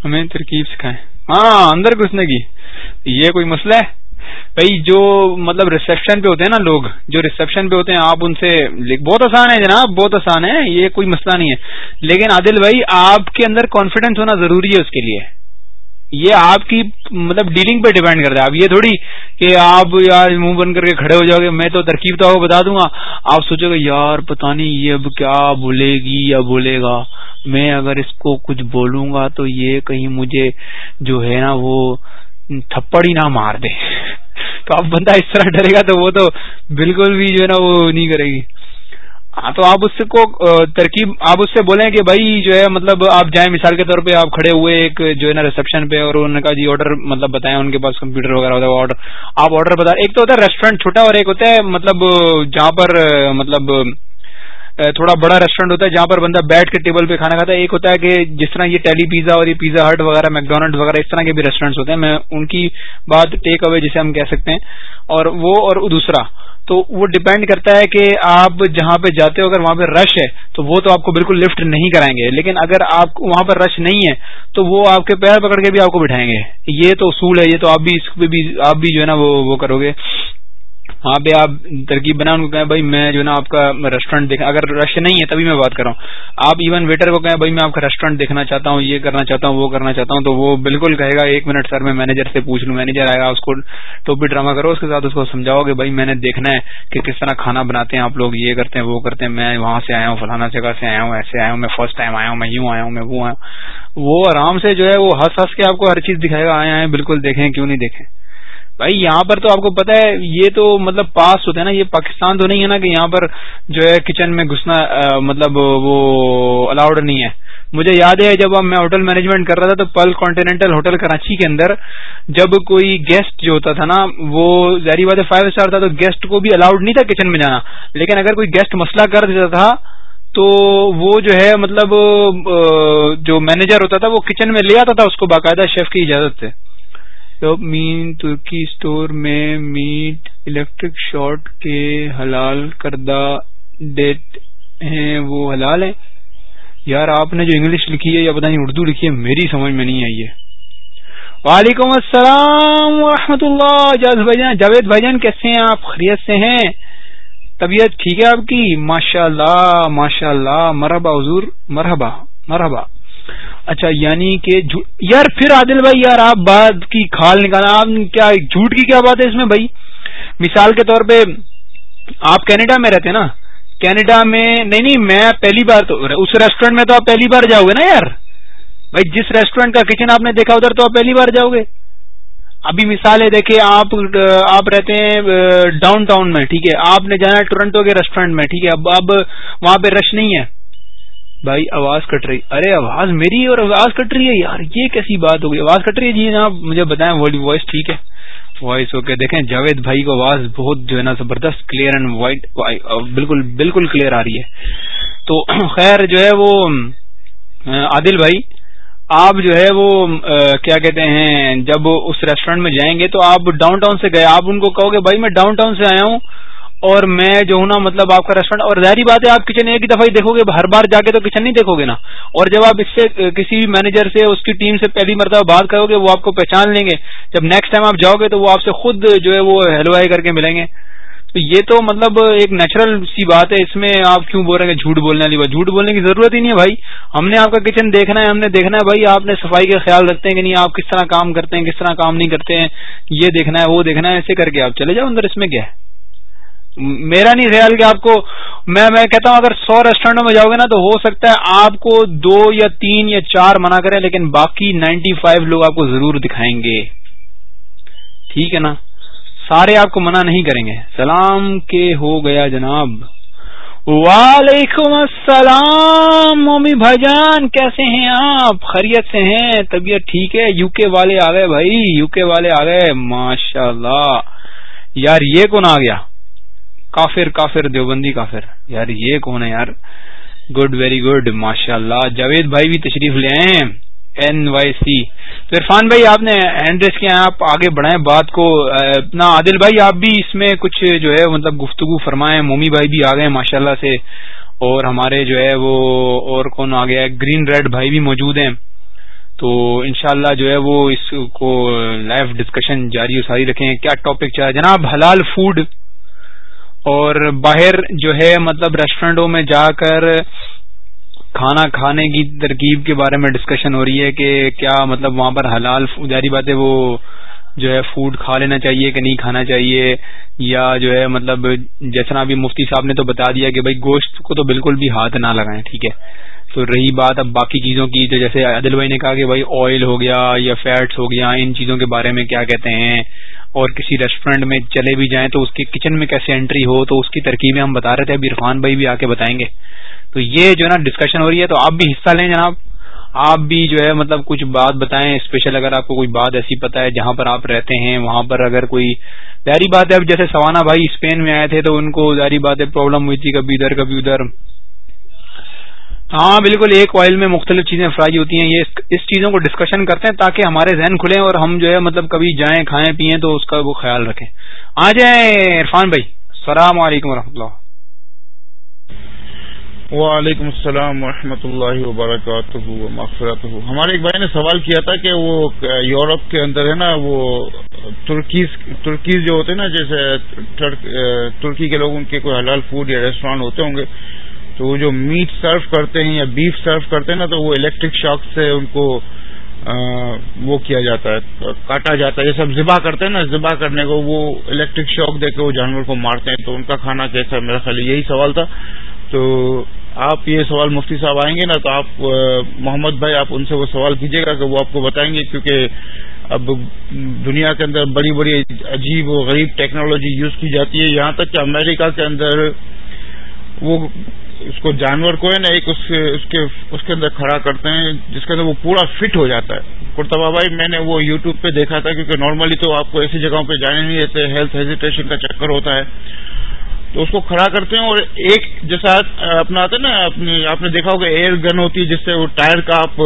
ہمیں ترکیب سکھائیں۔ ہاں اندر گھسنے کی۔ یہ کوئی مسئلہ ہے؟ بھائی جو مطلب ریسپشن پہ ہوتے ہیں نا لوگ، جو ریسپشن پہ ہوتے ہیں، آپ ان سے بہت آسان ہے جناب، بہت آسان ہے، یہ کوئی مسئلہ نہیں ہے۔ لیکن عادل بھائی، آپ کے اندر کانفیڈینس ہونا ضروری ہے اس کے لیے۔ یہ آپ کی مطلب ڈیلنگ پہ ڈیپینڈ کرتا ہے۔ اب یہ تھوڑی کہ آپ یار منہ بند کر کے کھڑے ہو جاؤ گے، میں تو ترکیب تو بتا دوں گا۔ آپ سوچو گے، یار پتا نہیں یہ اب کیا بولے گی یا بولے گا۔ میں اگر اس کو کچھ بولوں گا تو یہ کہیں مجھے جو ہے نا وہ تھپڑ ہی نہ مار دے۔ تو اب بندہ اس طرح ڈرے گا تو وہ تو بالکل بھی جو ہے نا وہ نہیں کرے گی۔ ہاں تو آپ اس کو ترکیب، آپ اس سے بولیں کہ بھائی جو ہے مطلب آپ جائیں مثال کے طور پہ آپ کھڑے ہوئے ایک جو ہے نا ریسپشن پہ اور انہوں نے کہا جی آرڈر مطلب بتائیں ان کے پاس کمپیوٹر وغیرہ ہوتا ہے آرڈر آپ آرڈر بتا، ایک تو ہوتا ہے ریسٹورینٹ چھوٹا اور ایک ہوتا ہے مطلب جہاں پر مطلب تھوڑا بڑا ریسٹورینٹ ہوتا ہے جہاں پر بندہ بیٹھ کے ٹیبل پہ کھانا کھاتا ہے۔ ایک ہوتا ہے کہ جس طرح یہ ٹیلی پیزا اور یہ پیزا ہٹ وغیرہ میکڈونلڈ وغیرہ، اس طرح کے بھی ریسٹورینٹس ہوتے ہیں۔ میں ان کی بات ٹیک اوے جسے ہم کہہ سکتے ہیں۔ اور وہ اور دوسرا، تو وہ ڈپینڈ کرتا ہے کہ آپ جہاں پہ جاتے ہو، اگر وہاں پہ رش ہے، تو وہ تو آپ کو بالکل لفٹ نہیں کرائیں گے۔ لیکن اگر آپ وہاں پر رش نہیں ہے، تو وہ آپ کے پیر پکڑ کے بھی آپ کو بٹھائیں گے۔ یہ تو اصول ہے، یہ تو آپ بھی اس پہ بھی، آپ بھی جو ہے نا وہ کرو گے۔ وہاں پہ آپ ترکیب بنا ان کو کہیں بھائی میں جو نا آپ کا ریسٹورینٹ دیکھا اگر رش نہیں ہے تبھی میں بات کر رہا ہوں۔ آپ ایون ویٹر کو کہیں بھائی میں آپ کا ریسٹورینٹ دیکھنا چاہتا ہوں، یہ کرنا چاہتا ہوں، وہ کرنا چاہتا ہوں، تو وہ بالکل کہے گا، ایک منٹ سر میں مینیجر سے پوچھ لوں مینیجر آئے گا اس کو ٹوپی ڈرامہ کرو، اس کے ساتھ اس کو سمجھاؤ کہ بھائی میں نے دیکھنا ہے کہ کس طرح کھانا بناتے ہیں، آپ لوگ یہ کرتے ہیں، وہ کرتے ہیں، میں وہاں سے آیا ہوں، فلانا جگہ سے آیا ہوں، ایسے آیا ہوں، میں فرسٹ ٹائم آیا ہوں، میں یوں آیا ہوں، میں وہ آیا ہوں۔ وہ آرام سے جو ہے وہ ہنس ہنس کے آپ کو ہر چیز دکھائے گا، آئے آئے، بالکل دیکھیں، کیوں نہیں دیکھیں؟ بھائی یہاں پر تو آپ کو پتا ہے، یہ تو مطلب پاس ہوتا ہے نا، یہ پاکستان تو نہیں ہے نا کہ یہاں پر جو ہے کچن میں گھسنا مطلب وہ الاؤڈ نہیں ہے۔ مجھے یاد ہے جب میں ہوٹل مینجمنٹ کر رہا تھا تو پل کانٹیننٹل ہوٹل کراچی کے اندر جب کوئی گیسٹ جو ہوتا تھا نا، وہ ظاہری بات ہے فائیو اسٹار تھا تو گیسٹ کو بھی الاؤڈ نہیں تھا کچن میں جانا۔ لیکن اگر کوئی گیسٹ مسئلہ کر دیتا تھا تو وہ جو ہے مطلب جو مینیجر ہوتا تھا وہ کچن میں لے آتا تھا، اس کو باقاعدہ شیف کی اجازت سے مین ترکی اسٹور میں میٹ الیکٹرک شارٹ کے حلال کردہ ڈیٹ ہیں، وہ حلال ہیں؟ یار، آپ نے جو انگلش لکھی ہے یا پتہ نہیں اردو لکھی ہے، میری سمجھ میں نہیں آئی ہے۔ وعلیکم السلام ورحمۃ اللہ جاز بھائی جان۔ جاوید بھائی جان، کیسے ہیں آپ؟ خرید سے ہیں؟ طبیعت ٹھیک ہے آپ کی؟ ماشاء اللہ ماشاء اللہ مرحبا حضور، مرحبا مرحبا۔ اچھا یعنی کہ یار، پھر عادل بھائی، یار، آپ بات کی کھال نکالا، آپ کیا جھوٹ کی کیا بات ہے اس میں بھائی؟ مثال کے طور پہ، آپ کینیڈا میں رہتے نا؟ کینیڈا میں نہیں نہیں، میں پہلی بار تو اس ریسٹورینٹ میں تو آپ پہلی بار جاؤ گے نا یار؟ بھائی، جس ریسٹورینٹ کا کچن آپ نے دیکھا، ادھر تو آپ پہلی بار جاؤ گے۔ ابھی مثال ہے دیکھیں آپ آپ رہتے ہیں ڈاؤن ٹاؤن میں، ٹھیک ہے؟ آپ نے جانا ہے ٹورنٹو کے ریسٹورینٹ میں، ٹھیک ہے؟ اب اب وہاں پہ رش نہیں ہے۔ بھائی آواز کٹ رہی۔ ارے، آواز میری اور آواز کٹ رہی ہے؟ یار، یہ کیسی بات ہوگی آواز کٹ رہی ہے؟ جی جناب، مجھے بتائیں وائس ٹھیک ہے؟ وائس اوکے دیکھیں، جاوید بھائی کو آواز بہت جو ہے نا زبردست کلیئر اینڈ وائٹ بالکل بالکل کلیئر آ رہی ہے۔ تو [clears throat] خیر جو ہے وہ، عادل بھائی، آپ جو ہے وہ کیا کہتے ہیں، جب اس ریسٹورینٹ میں جائیں گے تو آپ ڈاؤن ٹاؤن سے گئے۔ آپ ان کو کہو گے، بھائی میں ڈاؤن ٹاؤن سے آیا ہوں۔ اور میں جو ہوں نا مطلب آپ کا ریسٹورینٹ اور ظاہری بات ہے، آپ کچن ایک دفعہ ہی دیکھو گے، ہر بار جا کے تو کچن نہیں دیکھو گے نا۔ اور جب آپ اس سے، کسی بھی مینیجر سے، اس کی ٹیم سے پہلی مرتبہ بات کرو گے، وہ آپ کو پہچان لیں گے۔ جب نیکسٹ ٹائم آپ جاؤ گے تو وہ آپ سے خود جو ہے وہ ہیلوائی کر کے ملیں گے۔ تو یہ تو مطلب ایک نیچرل سی بات ہے، اس میں آپ کیوں بول رہے ہیں جھوٹ بولنے والی بات؟ جھوٹ بولنے کی ضرورت ہی نہیں ہے بھائی۔ ہم نے آپ کا کچن دیکھنا ہے، ہم نے دیکھنا ہے بھائی، آپ نے صفائی کا خیال رکھتے ہیں کہ نہیں، آپ کس طرح کام کرتے ہیں، کس طرح کام نہیں کرتے ہیں۔ یہ دیکھنا ہے، وہ دیکھنا ہے، ایسے کر کے آپ چلے جاؤ، اندر اس میں کیا ہے؟ میرا نہیں خیال کہ آپ کو، میں میں کہتا ہوں اگر سو ریسٹورینٹوں میں جاؤ گے نا تو ہو سکتا ہے آپ کو دو یا تین یا چار منع کریں، لیکن باقی نائنٹی فائیو لوگ آپ کو ضرور دکھائیں گے۔ ٹھیک ہے نا؟ سارے آپ کو منع نہیں کریں گے۔ سلام کے ہو گیا جناب۔ وعلیکم السلام، مومی بھائی جان، کیسے ہیں آپ؟ خیریت سے ہیں؟ طبیعت ٹھیک ہے؟ یو کے والے آ گئے بھائی یو کے والے آ گئے ماشاء اللہ یار یہ کون آ گیا؟ کافر کافر، دیوبندی کافر۔ یار یہ کون ہے یار؟ گڈ ویری گڈ ماشاء اللہ جاوید بھائی بھی تشریف لے آئے۔ این وائی سی تو عرفان بھائی، آپ نے ہینڈ ریس کیا آپ آگے بڑھائیں بات کو۔ اپنا عادل بھائی، آپ بھی اس میں کچھ جو ہے مطلب گفتگو فرمائیں۔ مومی بھائی بھی آ گئے ماشاء اللہ سے۔ اور ہمارے جو ہے وہ اور کون آ گیا گرین ریڈ بھائی بھی موجود ہیں۔ تو انشاءاللہ جو ہے وہ اس کو لائیو ڈسکشن جاری و ساری رکھیں۔ کیا ٹاپک چاہے جناب، حلال فوڈ اور باہر جو ہے مطلب ریسٹورینٹوں میں جا کر کھانا کھانے کی ترکیب کے بارے میں ڈسکشن ہو رہی ہے کہ کیا مطلب وہاں پر حلال جاری بات ہے وہ جو ہے فوڈ کھا لینا چاہیے کہ نہیں کھانا چاہیے یا جو ہے مطلب جیسا ابھی مفتی صاحب نے تو بتا دیا کہ بھائی گوشت کو تو بالکل بھی ہاتھ نہ لگائیں، ٹھیک ہے۔ تو رہی بات اب باقی چیزوں کی، تو جیسے عادل بھائی نے کہا کہ بھائی آئل ہو گیا یا فیٹس ہو گیا، ان چیزوں کے بارے میں کیا کہتے ہیں؟ اور کسی ریسٹورینٹ میں چلے بھی جائیں تو اس کے کچن میں کیسے انٹری ہو؟ تو اس کی ترکیبیں ہم بتا رہے تھے اب عرفان بھائی بھی آ کے بتائیں گے۔ تو یہ جو ہے نا ڈسکشن ہو رہی ہے، تو آپ بھی حصہ لیں جناب۔ آپ بھی جو ہے مطلب کچھ بات بتائیں اسپیشل اگر آپ کو کوئی بات ایسی پتا ہے جہاں پر آپ رہتے ہیں، وہاں پر اگر کوئی ظاہری بات ہے، اب جیسے سوانا بھائی اسپین میں آئے تھے تو ان کو ظاہری بات ہے پرابلم ہوئی تھی، کبھی ادھر کبھی ادھر۔ ہاں بالکل، ایک آئل میں مختلف چیزیں فرائی ہوتی ہیں۔ یہ اس چیزوں کو ڈسکشن کرتے ہیں تاکہ ہمارے ذہن کھلیں اور ہم جو ہے مطلب کبھی جائیں، کھائیں، پیئیں تو اس کا وہ خیال رکھیں۔ آ جائیں، عرفان بھائی۔ السلام علیکم و اللہ۔ وعلیکم السلام ورحمۃ اللہ وبرکاتہ ہمارے ایک بھائی نے سوال کیا تھا کہ وہ یورپ کے اندر ہے نا، وہ ترکیز ترکیز جو ہوتے ہیں نا، جیسے ترکی کے لوگ، ان کے کوئی حلال فوڈ یا ریسٹورانٹ ہوتے ہوں گے تو وہ جو میٹ سرو کرتے ہیں یا بیف سرو کرتے ہیں نا، تو وہ الیکٹرک شاک سے ان کو وہ کیا جاتا ہے، کاٹا جاتا ہے۔ یہ سب ذبح کرتے ہیں نا، ذبح کرنے کو وہ الیکٹرک شاک دے کے وہ جانور کو مارتے ہیں۔ تو ان کا کھانا کیسا ہے؟ میرا خیال یہی سوال تھا۔ تو آپ یہ سوال مفتی صاحب آئیں گے نا، تو آپ محمد بھائی، آپ ان سے وہ سوال کیجیے گا کہ وہ آپ کو بتائیں گے۔ کیونکہ اب دنیا کے اندر بڑی بڑی عجیب و غریب ٹیکنالوجی یوز کی جاتی ہے۔ یہاں تک کہ امریکہ کے اندر وہ اس کو جانور کو ہے نا ایک اس اس کے اس کے اندر کھڑا کرتے ہیں، جس کے اندر وہ پورا فٹ ہو جاتا ہے۔ کرتبہ بھائی، میں نے وہ یوٹیوب پہ دیکھا تھا کیونکہ نارملی تو آپ کو ایسی جگہوں پہ جانے نہیں دیتے، ہیلتھ ہیزیٹیشن کا چکر ہوتا ہے۔ تو اس کو کھڑا کرتے ہیں اور ایک جیسا اپنا آتا ہے نا آپ نے دیکھا ہوگا ایئر گن ہوتی ہے، جس سے وہ ٹائر کا آپ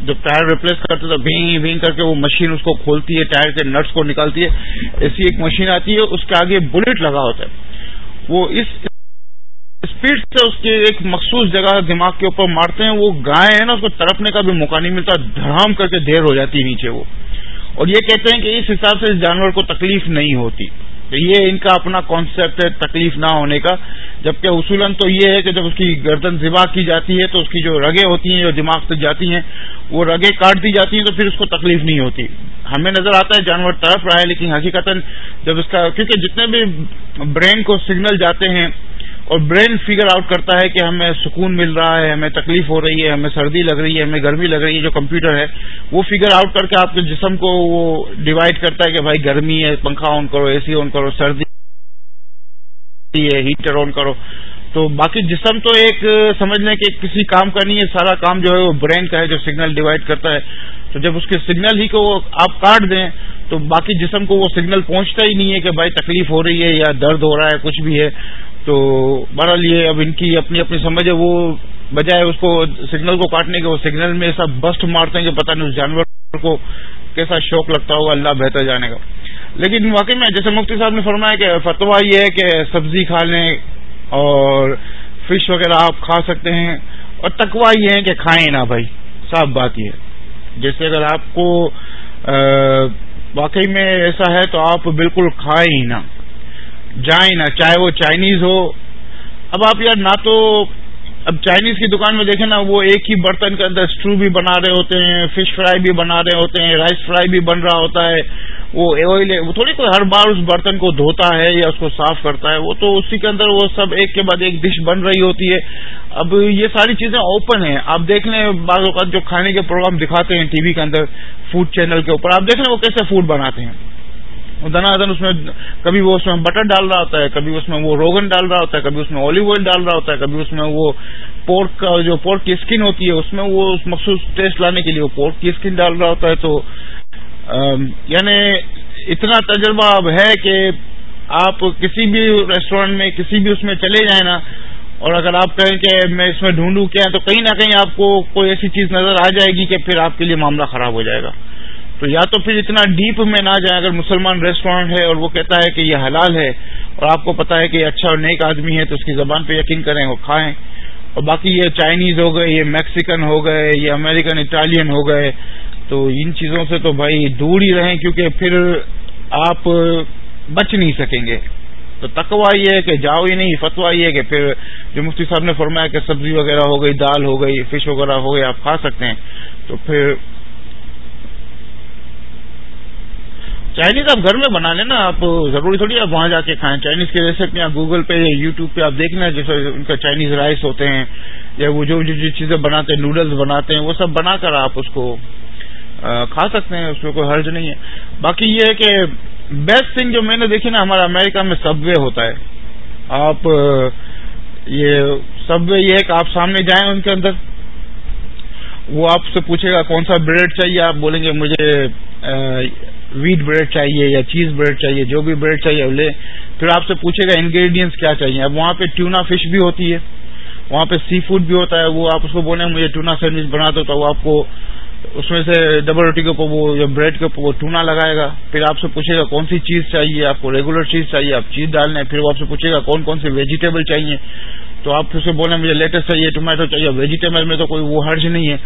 جب ٹائر ریپلیس کرتے تو بھینگ بھینگ کر کے وہ مشین اس کو کھولتی ہے، ٹائر کے نٹس کو نکالتی ہے۔ ایسی ایک مشین آتی ہے، اس کے آگے بلٹ لگا ہوتا ہے۔ وہ اس اسپیڈ سے اس کے ایک مخصوص جگہ دماغ کے اوپر مارتے ہیں، وہ گائے ہیں نا، اس کو تڑپنے کا بھی موقع نہیں ملتا، دھڑام کر کے دیر ہو جاتی ہے نیچے وہ۔ اور یہ کہتے ہیں کہ اس حساب سے اس جانور کو تکلیف نہیں ہوتی۔ تو یہ ان کا اپنا کانسیپٹ ہے، تکلیف نہ ہونے کا۔ جبکہ اصولن تو یہ ہے کہ جب اس کی گردن ذبح کی جاتی ہے، تو اس کی جو رگیں ہوتی ہیں، جو دماغ تک جاتی ہیں، وہ رگیں کاٹ دی جاتی ہیں، تو پھر اس کو تکلیف نہیں ہوتی۔ ہمیں نظر آتا ہے جانور تڑپ رہا ہے، لیکن حقیقت جب اس کا کیونکہ جتنے بھی برین کو سگنل جاتے ہیں اور برین فگر آؤٹ کرتا ہے کہ ہمیں سکون مل رہا ہے، ہمیں تکلیف ہو رہی ہے، ہمیں سردی لگ رہی ہے، ہمیں گرمی لگ رہی ہے، جو کمپیوٹر ہے، وہ فگر آؤٹ کر کے آپ کے جسم کو وہ ڈیوائڈ کرتا ہے کہ بھائی گرمی ہے، پنکھا آن کرو اے سی آن کرو، سردی ہے ہیٹر آن کرو۔ تو باقی جسم تو ایک سمجھ لیں کہ کسی کام کا نہیں ہے، سارا کام جو ہے وہ برین کا ہے، جو سگنل ڈیوائڈ کرتا ہے۔ تو جب اس کے سگنل ہی کو آپ کاٹ دیں، تو باقی جسم کو وہ سگنل پہنچتا ہی نہیں ہے کہ بھائی تکلیف ہو رہی ہے یا درد ہو رہا ہے، کچھ بھی ہے۔ تو بہرحال یہ اب ان کی اپنی اپنی سمجھ ہے، وہ بجائے اس کو سگنل کو کاٹنے کے، وہ سگنل میں ایسا بسٹ مارتے ہیں کہ پتہ نہیں اس جانور کو کیسا شوق لگتا ہوگا اللہ بہتر جانے کا۔ لیکن واقعی میں، جیسے مفتی صاحب نے فرمایا کہ فتوا یہ ہے کہ سبزی کھا لیں اور فش وغیرہ آپ کھا سکتے ہیں، اور تکوا یہ ہے کہ کھائیں نہ بھائی۔ صاف بات یہ ہے۔ جیسے اگر آپ کو واقعی میں ایسا ہے تو آپ بالکل کھائیں ہی نہ۔ جائیں نہ، چاہے وہ چائنیز ہو۔ اب آپ یار نہ تو اب چائنیز کی دکان میں دیکھیں نا، وہ ایک ہی برتن کے اندر اسٹرو بھی بنا رہے ہوتے ہیں فش فرائی بھی بنا رہے ہوتے ہیں رائس فرائی بھی بن رہا ہوتا ہے۔ وہ آئل وہ تھوڑی کوئی ہر بار اس برتن کو دھوتا ہے یا اس کو صاف کرتا ہے، وہ تو اسی کے اندر وہ سب ایک کے بعد ایک ڈش بن رہی ہوتی ہے۔ اب یہ ساری چیزیں اوپن ہیں۔ آپ دیکھ لیں بعض اوقات جو کھانے کے پروگرام دکھاتے ہیں ٹی وی کے اندر فوڈ چینل کے اوپر، آپ دیکھ لیں وہ کیسے فوڈ بناتے ہیں۔ دنا دن اس میں کبھی وہ اس میں بٹر ڈال رہا ہوتا ہے، کبھی اس میں وہ روگن ڈال رہا ہوتا ہے، کبھی اس میں اولیو آئل ڈال رہا ہوتا ہے، کبھی اس میں وہ پورک کا جو پورک کی اسکن ہوتی ہے، اس میں وہ مخصوص ٹیسٹ لانے کے لیے وہ پورک کی اسکن ڈال رہا ہوتا ہے۔ تو یعنی اتنا تجربہ اب ہے کہ آپ کسی بھی ریسٹورینٹ میں، کسی بھی اس میں چلے جائیں نا، اور اگر آپ کہیں کہ میں اس میں ڈھونڈوں کیا تو کہیں نہ کہیں آپ کو کوئی ایسی چیز نظر آ جائے گی کہ پھر آپ کے لیے معاملہ خراب ہو جائے گا۔ تو یا تو پھر اتنا ڈیپ میں نہ جائیں اگر مسلمان ریسٹورینٹ ہے اور وہ کہتا ہے کہ یہ حلال ہے اور آپ کو پتا ہے کہ یہ اچھا اور نیک آدمی ہے تو اس کی زبان پہ یقین کریں وہ کھائیں اور باقی یہ چائنیز ہو گئے، یہ میکسیکن ہو گئے، یہ امریکن اٹالین ہو گئے، تو ان چیزوں سے تو بھائی دور ہی رہیں کیونکہ پھر آپ بچ نہیں سکیں گے۔ تو تکوا یہ ہے کہ جاؤ ہی نہیں فتوا یہ ہے کہ پھر جو مفتی صاحب نے فرمایا کہ سبزی وغیرہ ہو گئی، دال ہو گئی، فش وغیرہ ہو گئی، آپ کھا سکتے ہیں۔ تو پھر چائنیز آپ گھر میں بنا لیں نا، آپ ضروری تھوڑی آپ وہاں جا کے کھائیں۔ چائنیز کی ریسیپی آپ گوگل پہ یو ٹیوب پہ آپ دیکھ لیں جیسے ان کا چائنیز رائس ہوتے ہیں، یا وہ جو جو چیزیں بناتے ہیں، نوڈلز بناتے ہیں، وہ سب بنا کر آپ اس کو کھا سکتے ہیں، اس میں کوئی حرج نہیں ہے۔ باقی یہ ہے کہ بیسٹ تھنگ جو میں نے دیکھی نا ہمارا امریکہ میں سب وے ہوتا ہے۔ آپ یہ سب وے یہ ہے کہ آپ سامنے جائیں ان کے اندر۔ وہ آپ سے پوچھے گا کون سا بریڈ چاہیے، آپ بولیں گے مجھے ویٹ بریڈ چاہیے یا چیز بریڈ چاہیے، جو بھی بریڈ چاہیے، لے۔ پھر آپ سے پوچھے گا انگریڈینٹس کیا چاہیے۔ اب وہاں پہ ٹیونا فش بھی ہوتی ہے۔ وہاں پہ سی فوڈ بھی ہوتا ہے۔ وہ آپ اس کو بولیں مجھے ٹونا سینڈوچ بنا دو، تو وہ آپ کو اس میں سے ڈبل روٹی کے اوپر وہ یا بریڈ کے اوپر وہ ٹونا لگائے گا۔ پھر آپ سے پوچھے گا کون سی چیز چاہیے، آپ کو ریگولر چیز چاہیے، آپ چیز ڈالنا ہے پھر وہ آپ سے پوچھے گا کون کون سی ویجیٹیبل چاہیے۔ تو آپ پھر سے بولیں مجھے لیٹسٹ چاہیے، ٹومیٹو چاہیے ویجیٹیبل میں تو کوئی وہ حرج نہیں ہے۔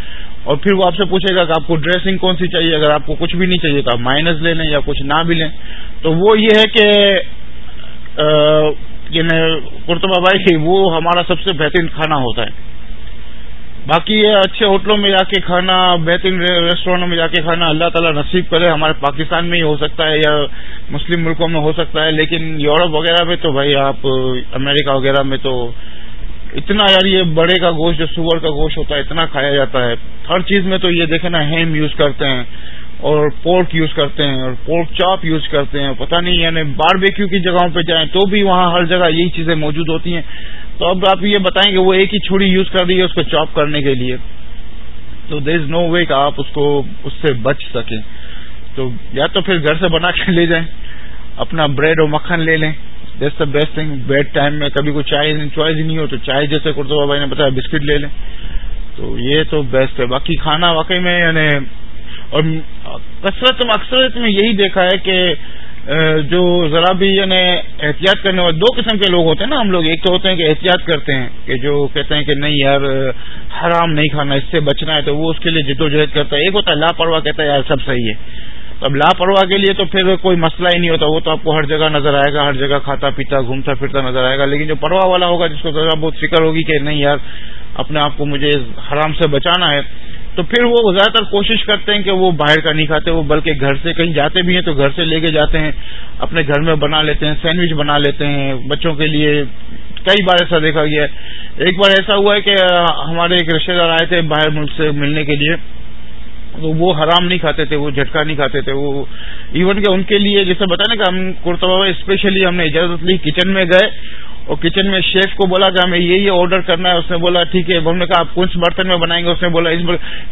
اور پھر وہ آپ سے پوچھے گا کہ آپ کو ڈریسنگ کون سی چاہیے؟ اگر آپ کو کچھ بھی نہیں چاہیے تو آپ مائنس لے لیں یا کچھ نہ بھی لیں۔ تو وہ یہ ہے کہ یعنی قرطبہ بھائی وہ ہمارا سب سے بہترین کھانا ہوتا ہے۔ باقی یہ اچھے ہوٹلوں میں جا کے کھانا، بہترین ریسٹورینٹوں میں جا کے کھانا اللہ تعالیٰ نصیب کرے۔ ہمارے پاکستان میں ہی ہو سکتا ہے یا مسلم ملکوں میں ہو سکتا ہے، لیکن یورپ وغیرہ میں تو بھائی آپ امریکہ وغیرہ میں تو اتنا یار یہ بڑے کا گوشت جو سور کا گوشت ہوتا ہے، اتنا کھایا جاتا ہے۔ ہر چیز میں تو یہ دیکھیں نا، ہیم یوز کرتے ہیں اور پورک یوز کرتے ہیں اور پورک چاپ یوز کرتے ہیں۔ پتہ نہیں یعنی باربیکیو کی جگہوں پہ جائیں تو بھی وہاں ہر جگہ یہی چیزیں موجود ہوتی ہیں۔ تو اب آپ یہ بتائیں کہ وہ ایک ہی چھڑی یوز کر رہی ہے اس کو چاپ کرنے کے لیے۔ تو دیر از نو وے کہ آپ اس کو، اس سے بچ سکیں۔ تو یا تو پھر گھر سے بنا کے لے جائیں، اپنا بریڈ اور مکھن لے لیں۔ That's the best thing bed time میں کبھی کوئی چائے چوائس ہی نہیں ہو تو چائے جیسے کرتوا بھائی نے بتایا، بسکٹ لے لیں۔ تو یہ تو بیسٹ ہے۔ باقی کھانا واقعی میں یعنی اور کثرت میں اکثر میں یہی دیکھا ہے کہ جو ذرا بھی یعنی احتیاط کرنے والے دو قسم کے لوگ ہوتے ہیں نا ہم لوگ۔ ایک تو ہوتے ہیں کہ احتیاط کرتے ہیں کہ جو کہتے ہیں کہ نہیں یار، حرام نہیں کھانا، اس سے بچنا ہے تو وہ اس کے لیے جدوجہد کرتا ہے۔ ایک ہوتا ہے لاپرواہ، کہتا ہے یار سب صحیح ہے۔ اب لاپرواہ کے لیے تو پھر کوئی مسئلہ ہی نہیں ہوتا، وہ تو آپ کو ہر جگہ نظر آئے گا، ہر جگہ کھاتا پیتا، گھومتا پھرتا نظر آئے گا، لیکن جو پرواہ والا ہوگا، جس کو ذرا بہت فکر ہوگی کہ نہیں یار، اپنے آپ کو مجھے حرام سے بچانا ہے، تو پھر وہ زیادہ تر کوشش کرتے ہیں کہ وہ باہر کا نہیں کھاتے، وہ بلکہ گھر سے کہیں جاتے بھی ہیں تو گھر سے لے کے جاتے ہیں، اپنے گھر میں بنا لیتے ہیں، سینڈوچ بنا لیتے ہیں، بچوں کے لیے کئی بار ایسا دیکھا گیا ہے۔ ایک بار ایسا ہوا ہے کہ ہمارے ایک رشتے دار آئے تھے باہر ملک سے ملنے کے لیے۔ وہ حرام نہیں کھاتے تھے، وہ جھٹکا نہیں کھاتے تھے، وہ ایون کہ ان کے لیے جیسے بتا نا کہ ہم کرتبہ اسپیشلی ہم نے اجازت لی کچن میں گئے اور کچن میں شیف کو بولا کہ ہمیں یہ یہ آرڈر کرنا ہے، اس نے بولا ٹھیک ہے ہم نے کہا آپ کون برتن میں بنائیں گے؟ اس نے بولا اس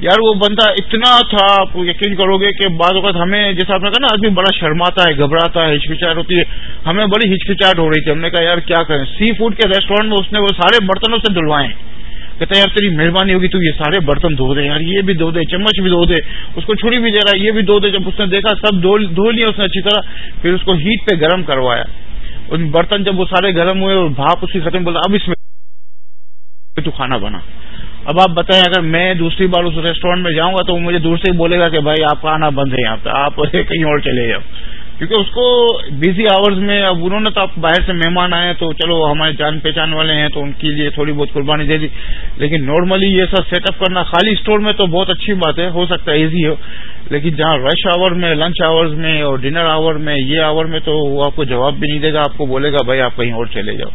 یار وہ بندہ اتنا تھا، آپ یقین کرو گے کہ بعض اوقات ہمیں جیسا آپ نے کہا نا، آدمی بڑا شرماتا ہے، گھبراتا ہے، ہچکچاہٹ ہوتی ہے، ہمیں بڑی ہچکچاہٹ ہو رہی تھی، ہم نے کہا یار کیا کریں؟ سی فوڈ کے ریسٹورینٹ میں اس نے وہ سارے برتنوں سے دھلوائے۔ کہتے ہیں، یار تیری مہربانی ہوگی تو یہ سارے برتن دھو دے یار، یہ بھی دھو دے، چمچ بھی دھو دے، اس کو چھری بھی دے رہا ہے، یہ بھی دھو دے. جب اس نے دیکھا سب دھو لیا اس نے اچھی طرح، پھر اس کو ہیٹ پہ گرم کروایا۔ ان برتن جب وہ سارے گرم ہوئے اور بھاپ اس کی ختم بولا، اب اس میں تو کھانا بنا۔ اب آپ بتائیں، اگر میں دوسری بار اس ریسٹورینٹ میں جاؤں گا تو وہ مجھے دور سے ہی بولے گا کہ بھائی آپ کا آنا بند ہے یہاں پہ، آپ [laughs] کہیں اور چلے جاؤ۔ کیونکہ اس کو بزی آورز میں اب انہوں نے تو آپ باہر سے مہمان آئے تو چلو ہمارے جان پہچان والے ہیں تو ان کے لیے تھوڑی بہت قربانی دے دی۔ لیکن نارملی یہ سب سیٹ اپ کرنا خالی اسٹور میں تو بہت اچھی بات ہے، ہو سکتا ہے ایزی ہو۔ لیکن جہاں رش آور میں لنچ آورز میں اور ڈنر آور میں، یہ آور میں تو وہ آپ کو جواب بھی نہیں دے گا، آپ کو بولے گا، بھائی آپ کہیں اور چلے جاؤ۔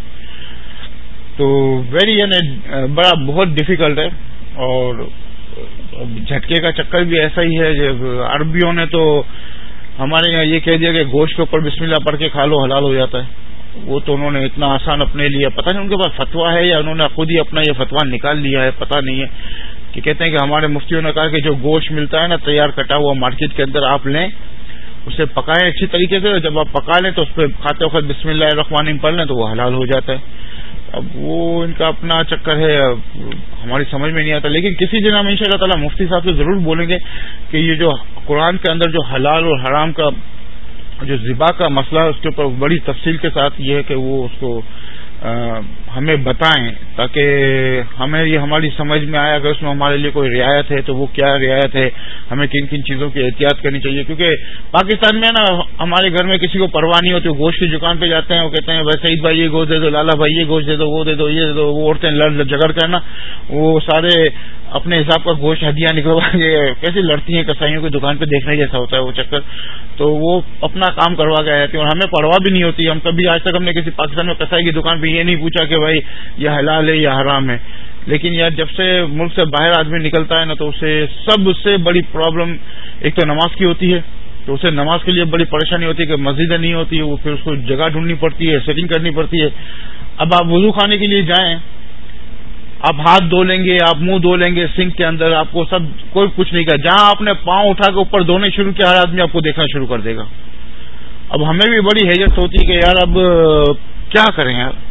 تو ویری یعنی بڑا بہت ڈفیکلٹ ہے۔ اور جھٹکے کا چکر بھی ایسا ہی ہے، جب عربیوں نے تو ہمارے یہاں یہ کہہ دیا کہ گوشت کے اوپر بسم اللہ پڑھ کے کھا لو، حلال ہو جاتا ہے۔ وہ تو انہوں نے اتنا آسان اپنے لیے، پتہ نہیں ان کے پاس فتوا ہے یا انہوں نے خود ہی اپنا یہ فتوا نکال لیا ہے، پتہ نہیں ہے۔ کہ کہتے ہیں کہ ہمارے مفتیوں نے کہا کہ جو گوشت ملتا ہے نا، تیار کٹا ہوا مارکیٹ کے اندر آپ لیں، اسے پکائیں اچھی طریقے سے، جب آپ پکا لیں تو اس پہ کھاتے وقت بسم اللہ الرحمن پڑھ لیں تو وہ حلال ہو جاتا ہے۔ اب وہ ان کا اپنا چکر ہے ہماری سمجھ میں نہیں آتا، لیکن کسی دن ہم ان شاء اللہ تعالیٰ مفتی صاحب سے ضرور بولیں گے کہ یہ جو قرآن کے اندر جو حلال اور حرام کا جو ذبا کا مسئلہ ہے، اس کے اوپر بڑی تفصیل کے ساتھ یہ ہے کہ وہ اس کو ہمیں بتائیں تاکہ ہمیں یہ ہماری سمجھ میں آئے، اگر اس میں ہمارے لیے کوئی رعایت ہے تو وہ کیا رعایت ہے؟ ہمیں کن کن چیزوں کی احتیاط کرنی چاہیے؟ کیونکہ پاکستان میں نا، ہمارے گھر میں کسی کو پرواہ نہیں ہوتی گوشت کی دکان پہ جاتے ہیں، وہ کہتے ہیں، بھائی سعید بھائی یہ گوشت دے دو، لالا بھائی یہ گوشت دے دو، وہ دے دو، یہ دے دو، وہ عورتیں لڑ جگڑ کرنا وہ سارے اپنے حساب کا گوشت ہڈیاں نکلوا کے کیسے لڑتی ہیں، کسائیوں کی دکان پہ دیکھنے جیسا ہوتا ہے وہ چکر۔ تو وہ اپنا کام کروا کے آتی ہیں اور ہمیں پرواہ بھی نہیں ہوتی۔ ہم کبھی، آج تک ہم نے کسی پاکستان میں کسائی کی دکان پہ یہ نہیں پوچھا کہ بھائی یہ حلال حلال ہے یا حرام ہے۔ لیکن یار جب سے ملک سے باہر آدمی نکلتا ہے نا، تو اسے سب سے بڑی پرابلم ایک تو نماز کی ہوتی ہے، تو اسے نماز کے لیے بڑی پریشانی ہوتی ہے کہ مسجدیں نہیں ہوتی، وہ پھر اس کو جگہ ڈھونڈنی پڑتی ہے سیٹنگ کرنی پڑتی ہے۔ اب آپ وضو خانے کے لیے جائیں، آپ ہاتھ دھو لیں گے، آپ منہ دھو لیں گے سنک کے اندر، آپ کو سب کوئی کچھ نہیں کہا جہاں آپ نے پاؤں اٹھا کے اوپر دھونے شروع کیا، ہر آدمی آپ کو دیکھنا شروع کر دے گا۔ اب ہمیں بھی بڑی حیرت ہوتی ہے کہ یار اب کیا کریں یار؟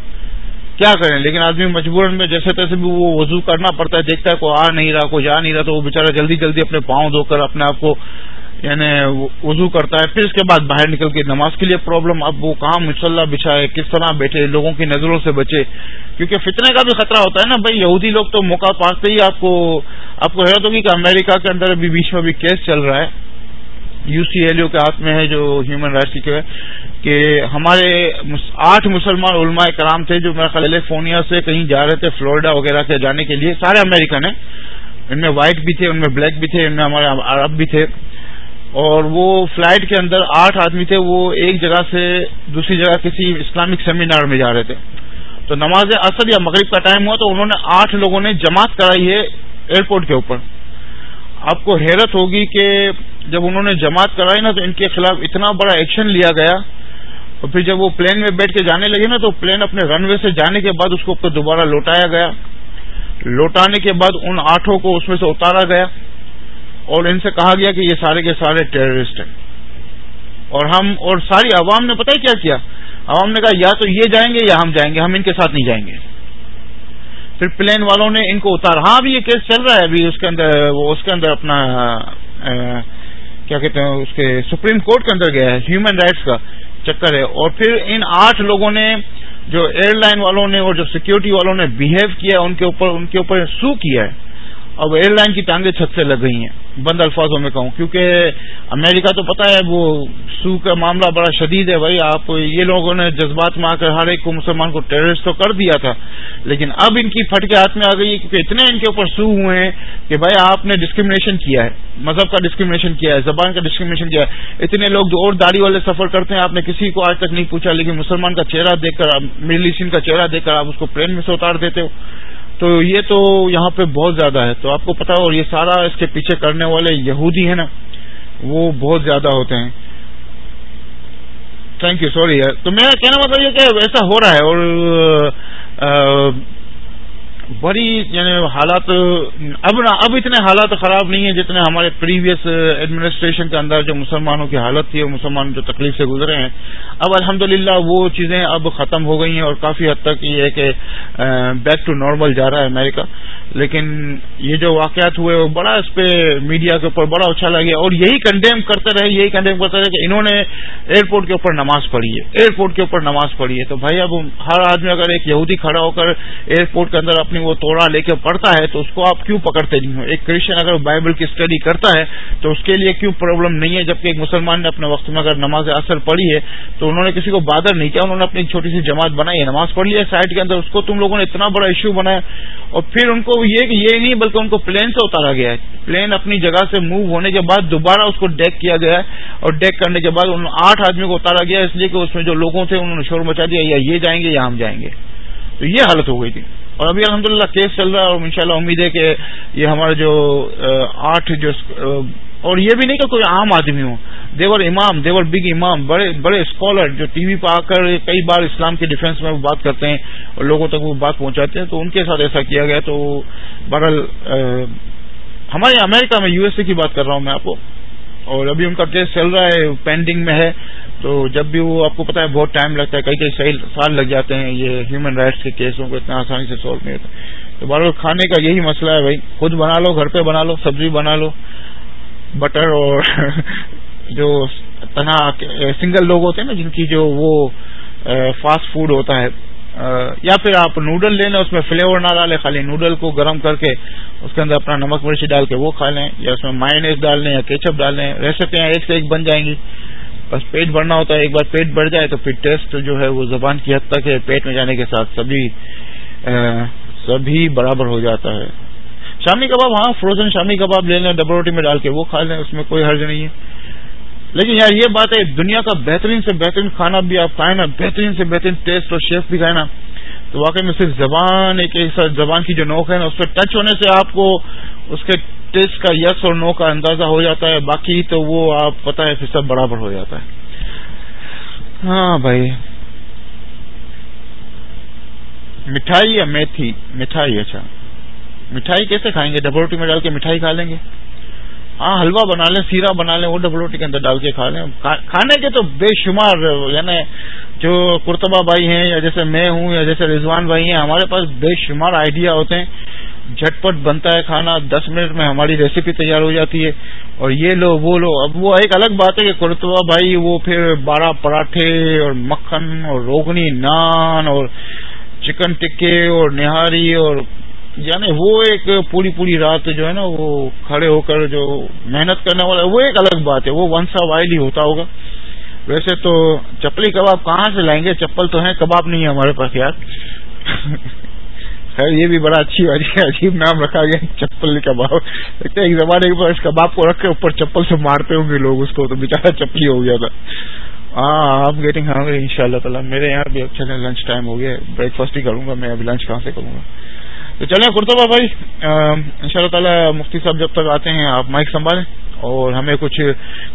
کیا کریں؟ لیکن آدمی مجبور میں جیسے تیسے بھی وہ وضو کرنا پڑتا ہے، دیکھتا ہے کوئی آ نہیں رہا، کوئی جا نہیں رہا، تو وہ بےچارا جلدی جلدی اپنے پاؤں دھو کر اپنے آپ کو یعنی وضو کرتا ہے۔ پھر اس کے بعد باہر نکل کے نماز کے لیے پرابلم اب وہ کہاں مسلح بچھائے، کس طرح بیٹھے، لوگوں کی نظروں سے بچے۔ کیونکہ فتنے کا بھی خطرہ ہوتا ہے نا بھائی، یہودی لوگ تو موقع پاتے ہی آپ کو آپ کو حیرت ہوگی کہ امریکہ کے اندر ابھی بیچ میں بھی کیس چل رہا ہے۔ یو سی ایل او کے ہاتھ میں ہے، جو ہیومن رائٹس کی کہ ہمارے آٹھ مسلمان علماء کرام تھے جو میرا خیال فونیا سے کہیں جا رہے تھے، فلوریڈا وغیرہ سے جانے کے لیے، سارے امریکن ہیں۔ ان میں وائٹ بھی تھے، ان میں بلیک بھی تھے، ان میں ہمارے عرب بھی تھے۔ اور وہ فلائٹ کے اندر آٹھ آدمی تھے، وہ ایک جگہ سے دوسری جگہ کسی اسلامک سیمینار میں جا رہے تھے۔ تو نماز اصل یا مغرب کا ٹائم ہوا تو انہوں نے آٹھ لوگوں نے جماعت کرائی ہے ایئرپورٹ کے اوپر۔ آپ کو حیرت ہوگی کہ جب انہوں نے جماعت کرائی نا تو ان کے خلاف اتنا بڑا ایکشن لیا گیا اور پھر جب وہ پلین میں بیٹھ کے جانے لگے نا تو پلین اپنے رن وے سے جانے کے بعد اس کو دوبارہ لوٹایا گیا۔ لوٹانے کے بعد ان آٹھوں کو اس میں سے اتارا گیا اور ان سے کہا گیا کہ یہ سارے کے سارے ٹیررسٹ ہیں۔ اور ہم اور ساری عوام نے پتہ کیا کیا؟ عوام نے کہا یا تو یہ جائیں گے یا ہم جائیں گے، ہم ان کے ساتھ نہیں جائیں گے۔ پھر پلین والوں نے ان کو اتارا۔ ہاں ابھی یہ کیس چل رہا ہے، ابھی اس کے اندر، وہ اس کے اندر اپنا کیا کہتے ہیں، اس کے سپریم کورٹ کے اندر گیا ہے ہیومن رائٹس کا چکر ہے۔ اور پھر ان آٹھ لوگوں نے جو ایئر لائن والوں نے اور جو سیکورٹی والوں نے بہیو کیا، ان کے اوپر، ان کے اوپر سو کیا ہے۔ اب ایئر لائن کی ٹانگیں چھت سے لگ گئی ہیں۔ بند الفاظوں میں کہوں، کیونکہ امریکہ تو پتا ہے وہ سو کا معاملہ بڑا شدید ہے بھائی۔ آپ یہ لوگوں نے جذبات میں آ کر ہر ایک کو مسلمان کو ٹیررسٹ تو کر دیا تھا۔ لیکن اب ان کی پھٹ کے ہاتھ میں آ گئی ہے، کیونکہ اتنے ان کے اوپر سو ہوئے ہیں کہ بھائی آپ نے ڈسکریمنیشن کیا ہے۔ مذہب کا ڈسکریمنیشن کیا ہے، زبان کا ڈسکریمنیشن کیا ہے۔ اتنے لوگ جو اور داڑھی والے سفر کرتے ہیں، آپ نے کسی کو آج تک نہیں پوچھا، لیکن مسلمان کا چہرہ دیکھ کر مڈل ایسٹین کا چہرہ دیکھ کر، آپ اس کو پلین میں سے اتار دیتے ہو۔ تو یہ تو یہاں پہ بہت زیادہ ہے۔ تو آپ کو پتا اور یہ سارا اس کے پیچھے کرنے والے یہودی ہیں نا، وہ بہت زیادہ ہوتے ہیں۔ تھینک یو سوری تو میرا کہنا مطلب یہ کہ ایسا ہو رہا ہے اور بڑی یعنی حالات، اب اب اتنے حالات خراب نہیں ہیں جتنے ہمارے پریویس ایڈمنسٹریشن کے اندر جو مسلمانوں کی حالت تھی اور مسلمان جو تکلیف سے گزرے ہیں۔ اب الحمدللہ وہ چیزیں اب ختم ہو گئی ہیں اور کافی حد تک یہ ہے کہ بیک ٹو نارمل جا رہا ہے امریکہ لیکن یہ جو واقعات ہوئے، وہ بڑا اس پہ میڈیا کے اوپر بڑا اچھا لگا اور یہی کنڈیم کرتے رہے، یہی کنڈیم کرتے رہے کہ انہوں نے ایئرپورٹ کے اوپر نماز پڑھی ہے۔ ایئرپورٹ کے اوپر نماز پڑھی ہے۔ تو بھائی، اب ہر آدمی اگر ایک یہودی کھڑا ہو کر ایئرپورٹ کے اندر اپنی وہ توڑا لے کے پڑھتا ہے تو اس کو آپ کیوں پکڑتے نہیں ہو ایک کرسچن اگر بائبل کی اسٹڈی کرتا ہے تو اس کے لیے کیوں پرابلم نہیں ہے؟ جبکہ ایک مسلمان نے اپنے وقت میں اگر نماز اثر پڑھی ہے تو انہوں نے کسی کو بادر نہیں کیا، انہوں نے اپنی چھوٹی سی جماعت بنائی ہے، نماز پڑھ لی ہے سائڈ کے اندر، اس کو تم لوگوں نے اتنا بڑا ایشو بنایا۔ اور پھر ان کو یہ کہ یہ نہیں بلکہ ان کو پلین سے اتارا گیا ہے۔ پلین اپنی جگہ سے موو ہونے کے بعد دوبارہ اس کو ڈیک کیا گیا ہے اور ڈیک کرنے کے بعد ان آٹھ آدمیوں کو اتارا گیا اس لیے کہ اس میں جو لوگوں تھے انہوں نے شور مچا دیا، یا یہ جائیں گے یا ہم جائیں گے۔ تو یہ حالت ہو گئی تھی۔ اور ابھی الحمدللہ کیس چل رہا ہے اور انشاءاللہ امید ہے کہ یہ ہمارے جو آٹھ جو اور یہ بھی نہیں کہ کوئی عام آدمی ہو۔ دیور امام دیور بگ امام بڑے بڑے اسکالر جو ٹی وی پہ آ کر کئی بار اسلام کے ڈیفینس میں وہ بات کرتے ہیں اور لوگوں تک وہ بات پہنچاتے ہیں، تو ان کے ساتھ ایسا کیا گیا تو بہرحال ہمارے امریکہ میں یو ایس اے کی بات کر رہا ہوں میں آپ کو۔ اور ابھی ان کا کیس چل رہا ہے پینڈنگ میں ہے۔ تو جب بھی وہ آپ کو پتا ہے، بہت ٹائم لگتا ہے۔ کئی کئی سال لگ جاتے ہیں یہ ہیومن رائٹس کے کیسوں کو اتنا آسانی سے سالو نہیں ہوتا۔ تو بار کھانے کا یہی مسئلہ ہے بھائی۔ خود بنا لو، گھر پہ بنا لو، سبزی بنا لو۔ بٹر اور [laughs] جو تنہا سنگل لوگ ہوتے ہیں نا، جن کی جو وہ فاسٹ فوڈ ہوتا ہے۔ یا پھر آپ نوڈل لے لیں اس میں فلیور نہ ڈالیں، خالی نوڈل کو گرم کر کے اس کے اندر اپنا نمک مرچی ڈال کے وہ کھا لیں، یا اس میں مائنیز ڈال لیں یا کیچپ ڈال لیں، ریسیپیاں ایک سے ایک بن جائیں گی۔ بس پیٹ بھرنا ہوتا ہے، ایک بار پیٹ بڑھ جائے تو پھر ٹیسٹ جو ہے وہ زبان کی حد تک ہے، پیٹ میں جانے کے ساتھ سبھی سبھی برابر ہو جاتا ہے۔ شامی کباب ہاں فروزن شامی کباب لے لیں ڈبل روٹی میں ڈال کے وہ کھا لیں، اس میں کوئی حرج نہیں ہے۔ لیکن یار یہ بات ہے، دنیا کا بہترین سے بہترین کھانا بھی آپ کھائیں نا، بہترین سے بہترین ٹیسٹ اور شیف بھی کھائیں نا، تو واقعی میں صرف زبان ایک زبان کی جو نوک ہے نا، اس پہ ٹچ ہونے سے آپ کو اس کے ٹیسٹ کا یس اور نو کا اندازہ ہو جاتا ہے، باقی تو وہ آپ پتہ ہے، پھر سب برابر ہو جاتا ہے۔ ہاں بھائی۔ مٹھائی یا میتھی؟ مٹھائی اچھا۔ مٹھائی کیسے کھائیں گے؟ ڈبل روٹی میں ڈال کے مٹھائی کھا لیں گے؟ ہاں حلوہ بنا لیں سیرا بنا لیں وہ ڈبل روٹی کے اندر ڈال کے کھا لیں۔ کھانے کے تو بے شمار یعنی جو کرتبہ بھائی ہیں یا جیسے میں ہوں یا جیسے رضوان بھائی ہیں، ہمارے پاس بے شمار آئیڈیا ہوتے ہیں۔ جھٹ پٹ بنتا ہے کھانا، دس منٹ میں ہماری ریسیپی تیار ہو جاتی ہے۔ اور یہ لو، وہ لو۔ اب وہ ایک الگ بات ہے کہ کرتبہ بھائی، وہ پھر بارہ پراٹھے اور مکھن اور روگنی، نان اور چکن ٹکے اور نہاری اور یعنی وہ ایک پوری پوری رات جو ہے نا وہ کھڑے ہو کر جو محنت کرنے والا وہ ایک الگ بات ہے، وہ ون سا وائل ہی ہوتا ہوگا۔ ویسے تو چپلی کباب کہاں سے لائیں گے؟ چپل تو ہے کباب نہیں ہے ہمارے پاس یار۔ [laughs] خیر، یہ بھی بڑا اچھی عجیب نام رکھا گیا چپل کباب۔ ایک زمانے کے پاس کباب کو رکھ کے اوپر چپل سے مارتے ہوں گے لوگ، اس کو تو بےچارا چپلی ہو گیا تھا۔ ہاں آپ گیٹنگ ہاں ان شاء اللہ تعالیٰ۔ میرے یہاں بھی اچھا لنچ ٹائم ہو گیا بریک فاسٹ ہی کروں گا، میں ابھی لنچ کہاں سے کروں گا؟ تو چلیں کرتبہ بھائی جی، ان شاء اللہ تعالیٰ مفتی صاحب جب تک آتے ہیں، آپ مائک سنبھالیں اور ہمیں کچھ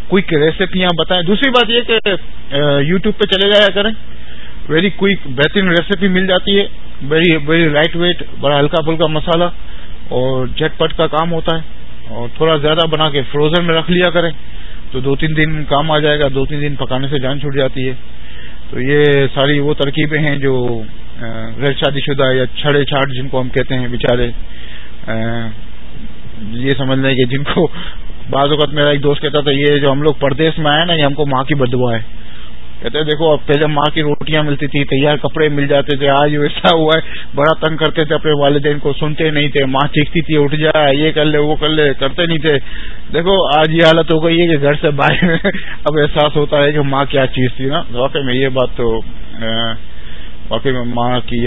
کوئک ریسیپیاں بتائیں۔ دوسری بات یہ کہ یوٹیوب پہ چلے جایا کریں۔ ویری کوئک بہترین ریسیپی مل جاتی ہے۔ ویری ویری لائٹ ویٹ بڑا ہلکا پھلکا مسالہ اور جھٹ پٹ کا کام ہوتا ہے۔ اور تھوڑا زیادہ بنا کے فروزن میں رکھ لیا کریں تو دو تین دن کام آ جائے گا۔ دو تین دن پکانے سے جان چھوٹ جاتی ہے۔ تو یہ ساری وہ ترکیبیں ہیں جو غیر شادی شدہ یا چھڑے چھاٹ جن کو ہم کہتے ہیں بیچارے یہ سمجھ لیں کہ جن کو بعض اوقات میرا ایک دوست کہتا تھا، یہ جو ہم لوگ پردیش میں آئے نا، یہ ہم کو ماں کی بدوا ہے۔ کہتے دیکھو، اب پہلے ماں کی روٹیاں ملتی تھی تیار کپڑے مل جاتے تھے، آج ویسا ہوا ہے۔ بڑا تنگ کرتے تھے اپنے والدین کو، سنتے نہیں تھے، ماں چیختی تھی، اٹھ جا، یہ کر لے، وہ کر لے، کرتے نہیں تھے۔ دیکھو، آج یہ حالت ہو گئی ہے کہ گھر سے باہر [laughs] اب احساس ہوتا ہے کہ ماں کیا چیز تھی نا۔ واقعی میں یہ بات تو واقعی میں ماں کی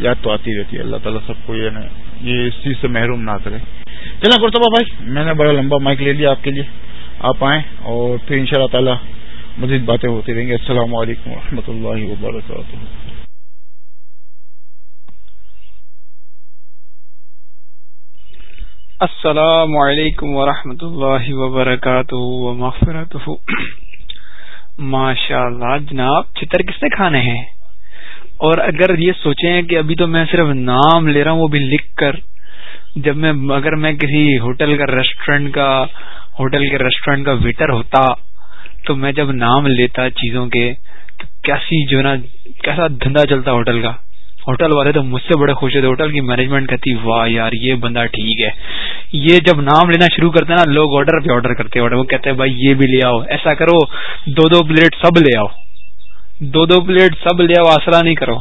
یاد تو آتی رہتی ہے، اللہ تعالیٰ سب کو یہ یہ اس چیز سے محروم نہ کرے۔ چلیں کرتبہ بھائی، میں نے بڑا لمبا مائک لے لیا آپ کے لیے۔ آپ آئیں اور پھر ان شاء اللہ تعالیٰ مزید باتیں ہوتی رہیں گی۔ السلام علیکم و اللہ وبرکاتہ۔ السلام علیکم ورحمۃ اللہ وبرکاتہ ماشاء اللہ جناب، چتر کس نے کھانے ہیں؟ اور اگر یہ سوچیں کہ ابھی تو میں صرف نام لے رہا ہوں، وہ بھی لکھ کر، جب میں، اگر میں کسی ہوٹل کا ریسٹورینٹ کا، ہوٹل کے ریسٹورینٹ کا ویٹر ہوتا، تو میں جب نام لیتا چیزوں کے، تو کیسی جو نا، کیسا دھندا چلتا ہوٹل کا۔ ہوٹل والے تو مجھ سے بڑے خوش ہوتے، ہوٹل کی مینجمنٹ کہتی، واہ یار، یہ بندہ ٹھیک ہے۔ یہ جب نام لینا شروع کرتے نا، لوگ آرڈر پہ آرڈر کرتے وہ کہتے ہیں، بھائی، یہ بھی لے آؤ، ایسا کرو، دو دو پلیٹ سب لے آؤ۔ دو دو پلیٹ سب لے آؤ آسرا نہیں کرو۔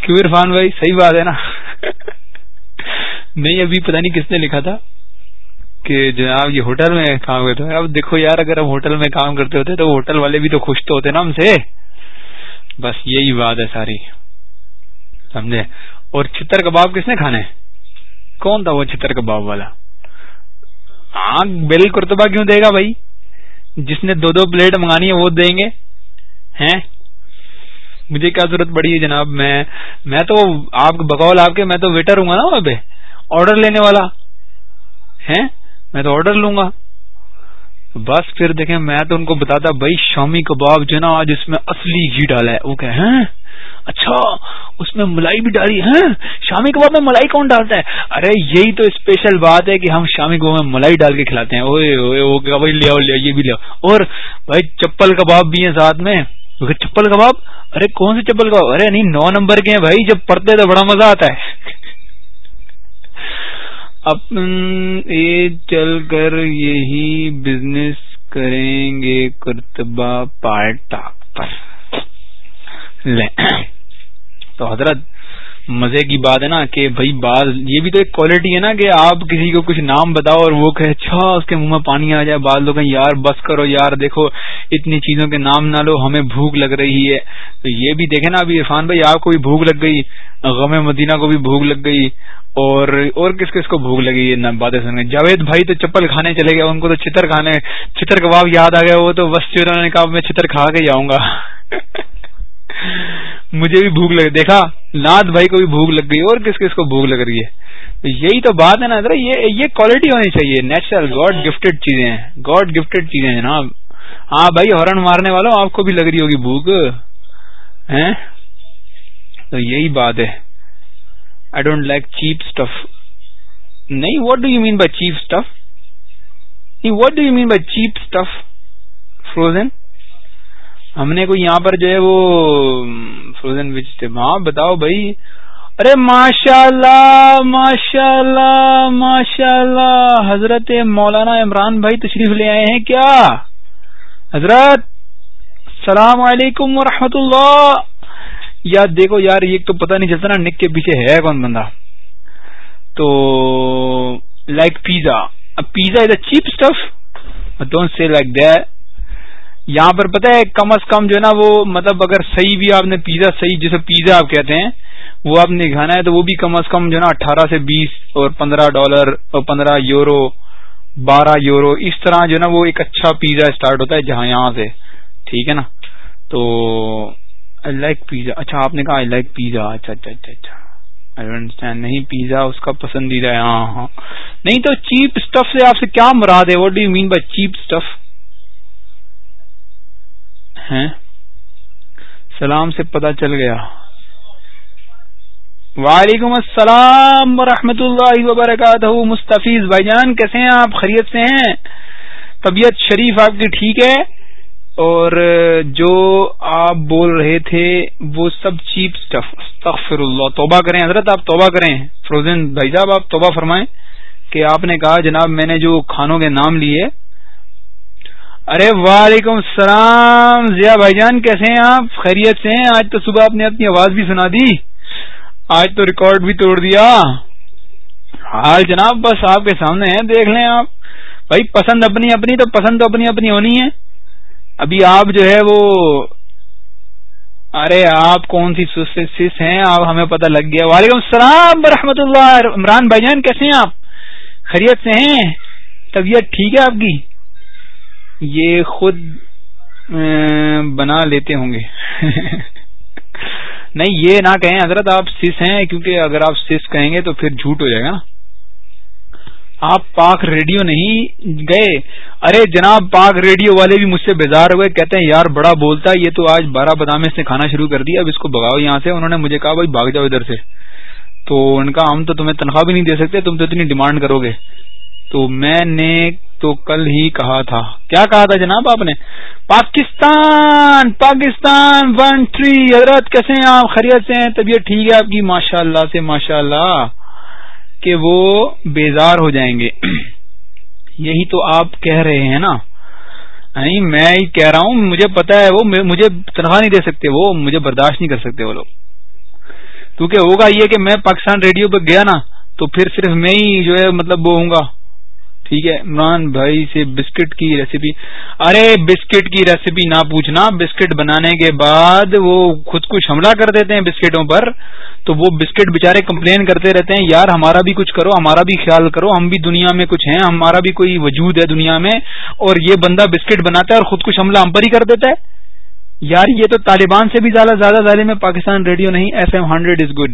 کیوں عرفان بھائی، صحیح بات ہے نا۔ نہیں ابھی پتہ نہیں کس نے لکھا تھا کہ جناب یہ ہوٹل میں کام کرتے ہیں اب دیکھو یار، اگر ہم ہوٹل میں کام کرتے ہوتے تو ہوٹل والے بھی تو خوش تو ہوتے نا ہم سے۔ بس یہی بات ہے ساری۔ سمجھے؟ اور چتر کباب کس نے کھانے؟ کون تھا وہ چتر کباب والا؟ ہاں بل کرتبہ کیوں دے گا بھائی؟ جس نے دو دو پلیٹ منگانی ہے وہ دیں گے۔ ہیں؟ مجھے کیا ضرورت پڑی ہے جناب؟ میں میں تو آپ بقول آپ کے میں تو ویٹر ہوں گا نا وہاں پہ۔ آرڈر لینے والا۔ ہے میں تو آرڈر لوں گا۔ بس پھر دیکھیں، میں تو ان کو بتاتا، بھائی شامی کباب جو نا، آج اس میں اصلی گھی ڈالا ہے۔ وہ کہ اچھا اس میں ملائی بھی ڈالی ہے۔ ہاں، شامی کباب میں ملائی کون ڈالتا ہے؟ ارے، یہی تو اسپیشل بات ہے کہ ہم شامی کباب میں ملائی ڈال کے کھلاتے ہیں۔ اوے بھائی لے لے یہ بھی لے اور بھائی چپل کباب بھی ہیں ساتھ میں۔ چپل کباب، ارے کون سے چپل کباب؟ ارے نہیں، نو نمبر کے ہیں بھائی، جب پڑھتے تو بڑا مزہ آتا ہے۔ اپن چل کر یہی بزنس کریں گے کرتبہ پارٹ پر۔ تو حضرت مزے کی بات ہے نا کہ بھائی بات یہ بھی تو ایک کوالٹی ہے نا کہ آپ کسی کو کچھ نام بتاؤ اور وہ کہ اچھا اس کے منہ میں پانی آ جائے۔ بعض لوگ یار، بس کرو یار، دیکھو، اتنی چیزوں کے نام نہ لو، ہمیں بھوک لگ رہی ہے۔ تو یہ بھی دیکھے نا ابھی عرفان بھائی، آپ کو بھی بھوک لگ گئی، غم مدینہ کو بھی بھوک لگ گئی اور اور کس کس کو بھوک لگی ہے باتیں سن جاوید بھائی تو چپل کھانے چلے گئے، ان کو تو چتر کھانے چتر کباب یاد آ گیا، وہ تو بس انہوں نے کہا میں چتر کھا کے جاؤں گا۔ [laughs] مجھے بھی بھوک لگ دیکھا ناد بھائی کو بھی بھوک لگ گئی، اور کس کس کو بھوک لگ رہی ہے؟ یہی تو بات ہے نا ذرا یہ یہ کوالٹی ہونی چاہیے۔ نیچرل گاڈ گفٹیڈ چیزیں ہیں۔ گاڈ گفٹیڈ چیزیں ہیں جناب۔ ہاں بھائی ہارن مارنے والوں آپ کو بھی لگ رہی ہوگی بھوک۔ تو یہی بات ہے۔ I don't like cheap stuff نہیں what do you mean by cheap stuff what do you mean by cheap stuff frozen ہم نے کوئی یہاں پر جو ہے وہ فروزن وچ ہاں بتاؤ بھائی۔ ارے ماشاء اللہ ماشاء اللہ ماشاء اللہ حضرت مولانا عمران بھائی تشریف لے آئے ہیں کیا؟ حضرت، السلام علیکم ورحمۃ اللہ یار دیکھو یار، یہ تو پتہ نہیں چلتا نا نک کے پیچھے ہے کون بندہ۔ تو like pizza pizza is a cheap stuff don't see like that یہاں پر پتہ ہے، کم از کم جو ہے نا وہ مطلب اگر صحیح بھی آپ نے پیزا، صحیح جسے پیزا آپ کہتے ہیں، وہ آپ نے کھانا ہے تو وہ بھی کم از کم جو ہے نا اٹھارہ سے بیس اور پندرہ ڈالر اور پندرہ یورو، بارہ یورو، اس طرح جو ہے نا وہ ایک اچھا پیزا اسٹارٹ ہوتا ہے جہاں یہاں سے، ٹھیک ہے نا؟ تو آئی لائک پیزا اچھا آپ نے کہا آئی لائک پیزا اچھا اچھا اچھا اچھا۔ انڈرسٹینڈ نہیں پیزا اس کا پسندیدہ ہے۔ ہاں ہاں۔ نہیں تو چیپ اسٹف سے آپ سے کیا مراد ہے؟ What do you mean by cheap stuff سلام سے پتا چل گیا۔ وعلیکم السلام ورحمۃ اللہ وبرکاتہ۔ مستفیض بھائی جان، کیسے ہیں آپ؟ خرید سے ہیں؟ طبیعت شریف آپ کی ٹھیک ہے؟ اور جو آپ بول رہے تھے، وہ سب چیپ اسٹف استغفر اللہ۔ توبہ کریں حضرت، آپ توبہ کریں۔ فروزن بھائی صاحب، آپ توبہ فرمائیں کہ آپ نے کہا جناب، میں نے جو کھانوں کے نام لیے ارے، وعلیکم السلام۔ ضیاء بھائی جان، کیسے ہیں آپ؟ خیریت سے ہیں؟ آج تو صبح آپ نے اپنی آواز بھی سنا دی۔ آج تو ریکارڈ بھی توڑ دیا۔ حال جناب، بس آپ کے سامنے ہیں، دیکھ لیں آپ۔ بھائی، پسند اپنی اپنی، تو پسند تو اپنی اپنی ہونی ہے۔ ابھی آپ جو ہے وہ ارے، آپ کون سی سس ہیں؟ آپ، ہمیں پتہ لگ گیا۔ وعلیکم السلام ورحمۃ اللہ۔ عمران بھائی جان، کیسے ہیں آپ؟ خیریت سے ہیں؟ طبیعت ٹھیک ہے آپ کی؟ یہ خود بنا لیتے ہوں گے۔ نہیں، یہ نہ کہیں، حضرت، آپ سس ہیں، کیونکہ اگر آپ سس کہیں گے تو پھر جھوٹ ہو جائے گا۔ نا آپ پاک ریڈیو نہیں گئے۔ ارے جناب، پاک ریڈیو والے بھی مجھ سے بیزار ہوئے، کہتے ہیں، یار، بڑا بولتا ہے یہ تو آج بارہ بدام سے کھانا شروع کر دیا، اب اس کو بگاؤ یہاں سے۔ انہوں نے مجھے کہا، بھائی، بھاگ جاؤ ادھر سے۔ تو ان کا، ہم تو تمہیں تنخواہ بھی نہیں دے سکتے، تم تو اتنی ڈیمانڈ کرو گے۔ تو میں نے تو کل ہی کہا تھا۔ کیا کہا تھا جناب آپ نے؟ پاکستان پاکستان ون تھری حضرت کیسے ہیں آپ؟ خرید سے ہیں؟ طبیعت ٹھیک ہے آپ کی؟ ماشاء اللہ سے ماشاء اللہ کہ وہ بیزار ہو جائیں گے۔ یہی تو آپ کہہ رہے ہیں نا۔ نہیں، میں ہی کہہ رہا ہوں، مجھے پتا ہے وہ مجھے تنخواہ نہیں دے سکتے، وہ مجھے برداشت نہیں کر سکتے وہ لوگ۔ کیونکہ ہوگا یہ کہ میں پاکستان ریڈیو پہ گیا نا، تو پھر صرف میں ہی جو ہے مطلب وہ ہوں گا۔ ٹھیک ہے؟ عمران بھائی سے بسکٹ کی ریسیپی ارے، بسکٹ کی ریسیپی نہ پوچھنا۔ بسکٹ بنانے کے بعد وہ خود کچھ حملہ کر دیتے ہیں بسکٹوں پر۔ تو وہ بسکٹ بےچارے کمپلین کرتے رہتے ہیں، یار، ہمارا بھی کچھ کرو، ہمارا بھی خیال کرو، ہم بھی دنیا میں کچھ ہیں، ہمارا بھی کوئی وجود ہے دنیا میں۔ اور یہ بندہ بسکٹ بناتا ہے اور خود کچھ حملہ ہم پر ہی کر دیتا ہے۔ یار، یہ تو طالبان سے بھی زیادہ زیادہ ظالم ہے، پاکستان ریڈیو نہیں F M hundred is good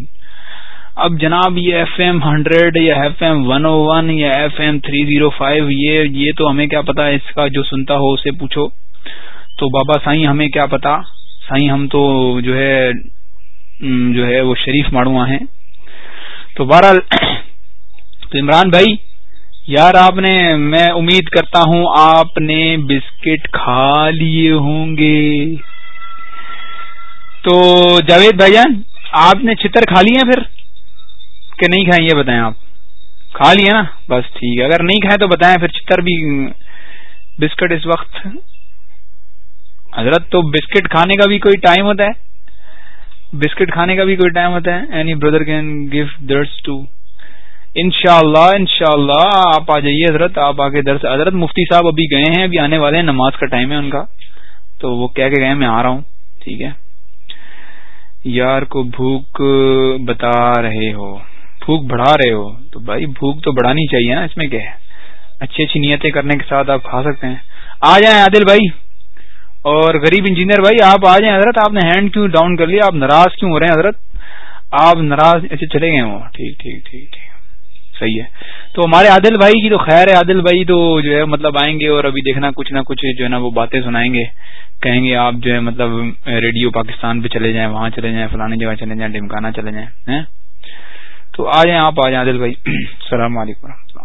اب جناب یہ ایف ایم ہنڈریڈ یا F M one O one یا F M three zero five, یہ یہ تو ہمیں کیا پتا اس کا جو سنتا ہو اسے پوچھو۔ تو بابا سائیں ہمیں کیا پتا؟ سائیں ہم تو جو ہے جو ہے وہ شریف ماڑواں ہیں۔ تو بہرحال [clears throat] تو عمران بھائی، یار آپ نے، میں امید کرتا ہوں آپ نے بسکٹ کھا لیے ہوں گے۔ تو جاوید بھائی جان، آپ نے چتر کھا لیے پھر؟ کہ نہیں کھائیں یہ بتائیں آپ۔ کھا لیے نا، بس ٹھیک ہے۔ اگر نہیں کھائے تو بتائیں پھر چتر بھی بسکٹ اس وقت۔ حضرت، تو بسکٹ کھانے کا بھی کوئی ٹائم ہوتا ہے؟ بسکٹ کھانے کا بھی کوئی ٹائم ہوتا ہے؟ اینی بردر کین گیو درس ٹو ان شاء اللہ ان شاء اللہ آپ آ جائیے حضرت۔ آپ آگے درس۔ حضرت مفتی صاحب ابھی گئے ہیں، ابھی آنے والے ہیں، نماز کا ٹائم ہے ان کا۔ تو وہ کہہ کے گئے میں آ رہا ہوں۔ ٹھیک ہے۔ یار کو بھوک بتا رہے ہو۔ بھوک بڑھا رہے ہو، تو بھائی بھوک تو بڑھانی چاہیے نا، اس میں کیا ہے؟ اچھی اچھی نیتیں کرنے کے ساتھ آپ کھا سکتے ہیں۔ آ جائیں عادل بھائی۔ اور غریب انجینئر بھائی، آپ آ جائیں حضرت، آپ نے ہینڈ کیوں ڈاؤن کر لیا؟ آپ ناراض کیوں ہو رہے ہیں حضرت؟ آپ ناراض ایسے چلے گئے وہ ٹھیک ٹھیک ٹھیک ٹھیک۔ صحیح ہے۔ تو ہمارے عادل بھائی کی تو خیر ہے۔ عادل بھائی تو جو ہے مطلب آئیں گے اور ابھی دیکھنا کچھ نہ کچھ جو ہے نا، وہ باتیں سنائیں گے۔ کہیں گے آپ جو ہے مطلب ریڈیو پاکستان پہ چلے جائیں، وہاں چلے جائیں فلانی جگہ چلے جائیں ڈمکانا چلے جائیں تو آ جائیں آپ، آ جائیں عادل بھائی۔ السلام علیکم و اللہ۔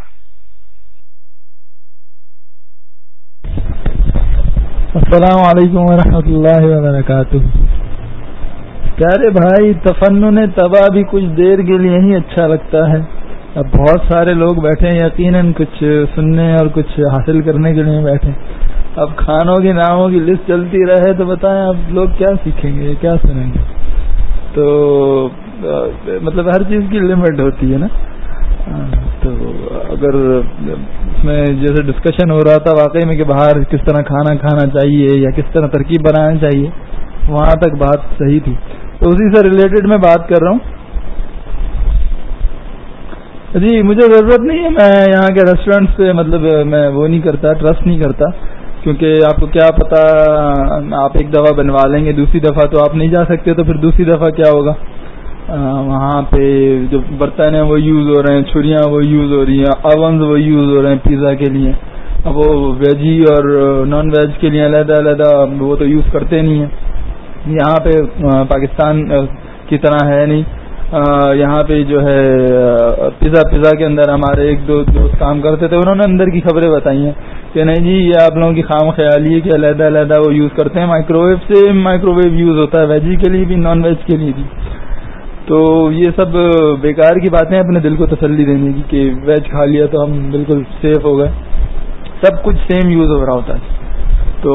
السلام علیکم ورحمۃ اللہ وبرکاتہ۔ پیارے بھائی، تفنن تباہ بھی کچھ دیر کے لیے ہی اچھا لگتا ہے۔ اب بہت سارے لوگ بیٹھے ہیں، یقیناً کچھ سننے اور کچھ حاصل کرنے کے لیے بیٹھے اب کھانوں کے ناموں کی لسٹ چلتی رہے تو بتائیں اب لوگ کیا سیکھیں گے، کیا سنیں گے؟ تو مطلب ہر چیز کی لمٹ ہوتی ہے نا؟ تو اگر اس میں جیسے ڈسکشن ہو رہا تھا واقعی میں کہ باہر کس طرح کھانا کھانا چاہیے یا کس طرح ترکیب بنانا چاہیے، وہاں تک بات صحیح تھی۔ تو اسی سے ریلیٹڈ میں بات کر رہا ہوں۔ جی مجھے ضرورت نہیں ہے، میں یہاں کے ریسٹورینٹ پہ مطلب میں وہ نہیں کرتا ٹرسٹ نہیں کرتا۔ کیونکہ آپ کو کیا پتا، آپ ایک دفعہ بنوا لیں گے، دوسری دفعہ تو آپ نہیں جا سکتے، تو پھر دوسری دفعہ کیا ہوگا؟ وہاں پہ جو برتن ہیں وہ یوز ہو رہے ہیں، چھریاں وہ یوز ہو رہی ہیں، اوونز وہ یوز ہو رہے ہیں پیزا کے لیے۔ اب وہ ویجی اور نان ویج کے لیے علیحدہ علیحدہ وہ تو یوز کرتے نہیں ہیں۔ یہاں پہ پاکستان کی طرح ہے نہیں۔ یہاں پہ جو ہے پیزا پیزا کے اندر ہمارے ایک دو دوست کام کرتے تھے، انہوں نے اندر کی خبریں بتائی ہیں کہ نہیں جی یہ آپ لوگوں کی خام خیالی ہے کہ علیحدہ علیحدہ وہ یوز کرتے ہیں۔ مائکرو ویو سے مائکرو ویو یوز ہوتا ہے، ویجی کے لیے بھی، نان ویج کے لیے بھی۔ تو یہ سب بیکار کی باتیں اپنے دل کو تسلی دینے کی کہ ویج کھا لیا تو ہم بالکل سیف ہو گئے۔ سب کچھ سیم یوز ہو رہا ہوتا ہے۔ تو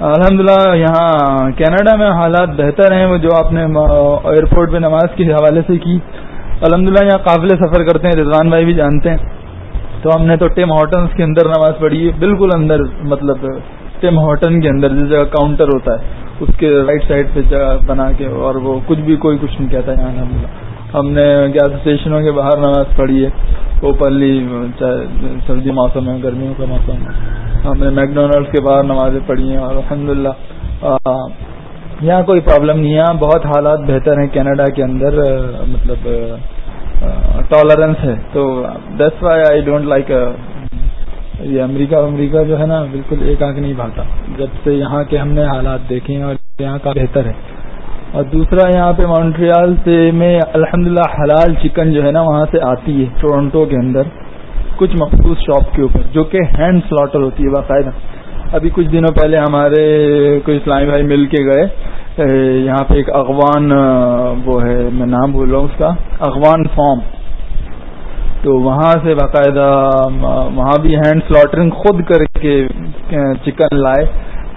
الحمدللہ یہاں کینیڈا میں حالات بہتر ہیں، وہ جو آپ نے ایئرپورٹ پہ نماز کے حوالے سے کی۔ الحمدللہ یہاں قابل سفر کرتے ہیں، رضوان بھائی بھی جانتے ہیں۔ تو ہم نے تو ٹیم ہاٹنس کے اندر نماز پڑھی ہے بالکل اندر مطلب ٹیم ہاٹن کے اندر جس جگہ کاؤنٹر ہوتا ہے۔ اس کے رائٹ سائڈ پہ جگہ بنا کے اور وہ کچھ بھی کوئی کچھ نہیں کہتا یہاں ہم نے گیس اسٹیشنوں کے باہر نماز پڑھی ہے۔ اوپرلی چاہے سردی موسم ہے، گرمیوں کا موسم ہے۔ ہم نے میکڈونلڈس کے باہر نمازیں پڑھی ہیں اور الحمد للہ یہاں کوئی پرابلم نہیں ہے۔ بہت حالات بہتر ہیں کینیڈا کے اندر مطلب ٹالرنس ہے۔ تو that's why I don't like یہ امریکہ امریکہ جو ہے نا بالکل ایک آنکھ نہیں بھاگتا جب سے یہاں کے ہم نے حالات دیکھے ہیں اور یہاں کا بہتر ہے۔ اور دوسرا یہاں پہ مونٹریال سے میں الحمد حلال چکن جو ہے نا وہاں سے آتی ہے ٹورنٹو کے اندر، کچھ مخصوص شاپ کے اوپر، جو کہ ہینڈ سلاٹر ہوتی ہے باقاعدہ۔ ابھی کچھ دنوں پہلے ہمارے کوئی اسلامی بھائی مل کے گئے۔ یہاں پہ ایک اغوان وہ ہے، میں نام بھول رہا ہوں اس کا۔ اغوان فارم۔ تو وہاں سے باقاعدہ وہاں بھی ہینڈ سلاٹرنگ خود کر کے چکن لائے۔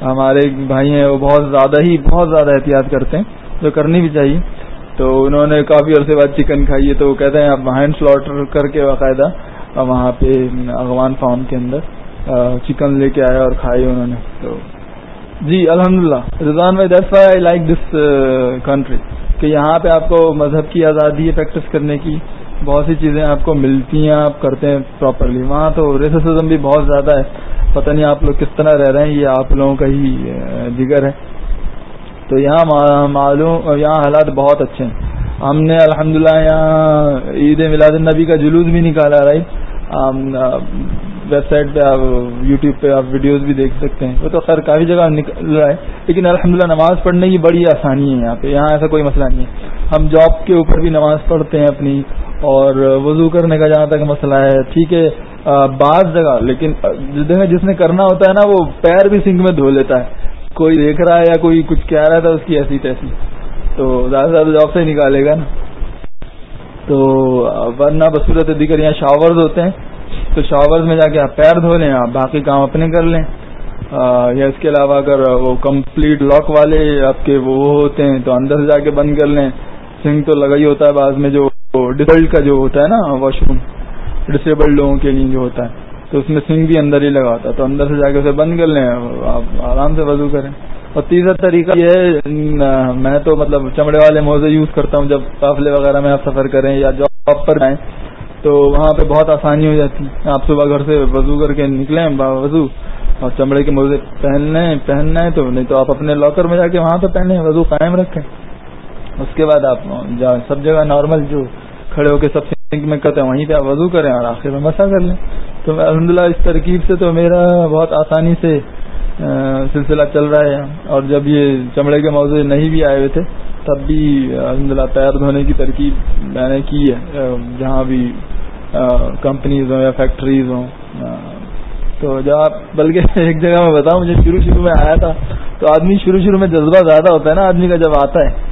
ہمارے بھائی ہیں، وہ بہت زیادہ ہی بہت زیادہ احتیاط کرتے ہیں، جو کرنی بھی چاہیے۔ تو انہوں نے کافی عرصے بعد چکن کھائی ہے، تو وہ کہتے ہیں آپ ہینڈ سلاٹر کر کے باقاعدہ وہاں پہ اغوان فارم کے اندر چکن لے کے آئے اور کھائے انہوں نے۔ تو جی الحمد للہ رضوان بھائی that's why I like this country کہ یہاں پہ آپ کو مذہب کی آزادی ہے پریکٹس کرنے کی۔ بہت سی چیزیں آپ کو ملتی ہیں، آپ کرتے ہیں پراپرلی وہاں تو ریسسزم بھی بہت زیادہ ہے۔ پتہ نہیں آپ لوگ کس طرح رہ رہے ہیں، یہ آپ لوگوں کا ہی جگر ہے۔ تو یہاں معلوم، یہاں حالات بہت اچھے ہیں۔ ہم نے الحمدللہ یہاں عید میلاد النبی کا جلوس بھی نکالا رہا ویب سائٹ پہ آپ یوٹیوب پہ آپ ویڈیوز بھی دیکھ سکتے ہیں۔ وہ تو خیر کافی جگہ نکل رہا ہے لیکن الحمدللہ نماز پڑھنے کی بڑی آسانی ہے یہاں پہ۔ یہاں ایسا کوئی مسئلہ نہیں ہے۔ ہم جاب کے اوپر بھی نماز پڑھتے ہیں اپنی۔ اور وضو کرنے کا جہاں تک مسئلہ ہے، ٹھیک ہے بعض جگہ، لیکن جس نے کرنا ہوتا ہے نا، وہ پیر بھی سنک میں دھو لیتا ہے۔ کوئی دیکھ رہا ہے یا کوئی کچھ کہہ رہا تھا اس کی ایسی تیسی۔ تو زیادہ سے زیادہ جاب سے نکالے گا نا۔ تو ورنہ بصورت دیگر یہاں شاورز ہوتے ہیں۔ تو شاورز میں جا کے آپ پیر دھو لیں، آپ باقی کام اپنے کر لیں۔ یا اس کے علاوہ اگر وہ کمپلیٹ لاک والے آپ کے وہ ہوتے ہیں، تو اندر سے جا کے بند کر لیں۔ سنگ تو لگا ہی ہوتا ہے بعض میں جو ڈسبلڈ کا جو ہوتا ہے نا واش روم ڈسیبلڈ لوگوں کے لیے جو ہوتا ہے، تو اس میں سنگ بھی اندر ہی لگا ہوتا ہے، تو اندر سے جا کے اسے بند کر لیں، آپ آرام سے وضو کریں۔ اور تیسرا طریقہ یہ ہے میں تو مطلب چمڑے والے موزے یوز کرتا ہوں، جب قافلے وغیرہ میں آپ سفر کریں یا جاب پر جائیں، تو وہاں پہ بہت آسانی ہو جاتی آپ صبح گھر سے وضو کر کے نکلیں وضو، اور چمڑے کے موزے پہننے پہننا ہے تو، نہیں تو آپ اپنے لاکر میں جا کے وہاں پہ پہنے وضو قائم رکھیں۔ اس کے بعد آپ سب جگہ نارمل جو کھڑے ہو کے سب سنک میں کرتے ہیں، وہیں پہ آپ وضو کریں اور آخر میں مسا کر لیں۔ تو الحمد اس ترکیب سے تو میرا بہت آسانی سے سلسلہ چل رہا ہے۔ اور جب یہ چمڑے کے موضوع نہیں بھی آئے ہوئے تھے، تب بھی الحمد للہ پیر دھونے کی ترکیب میں نے کی ہے۔ جہاں بھی کمپنیز ہوں یا فیکٹریز ہوں۔ تو جب آپ بلکہ [laughs] ایک جگہ میں بتاؤں، مجھے شروع شروع میں آیا تھا۔ تو آدمی شروع شروع میں جذبہ زیادہ ہوتا ہے نا، آدمی کا جب آتا ہے۔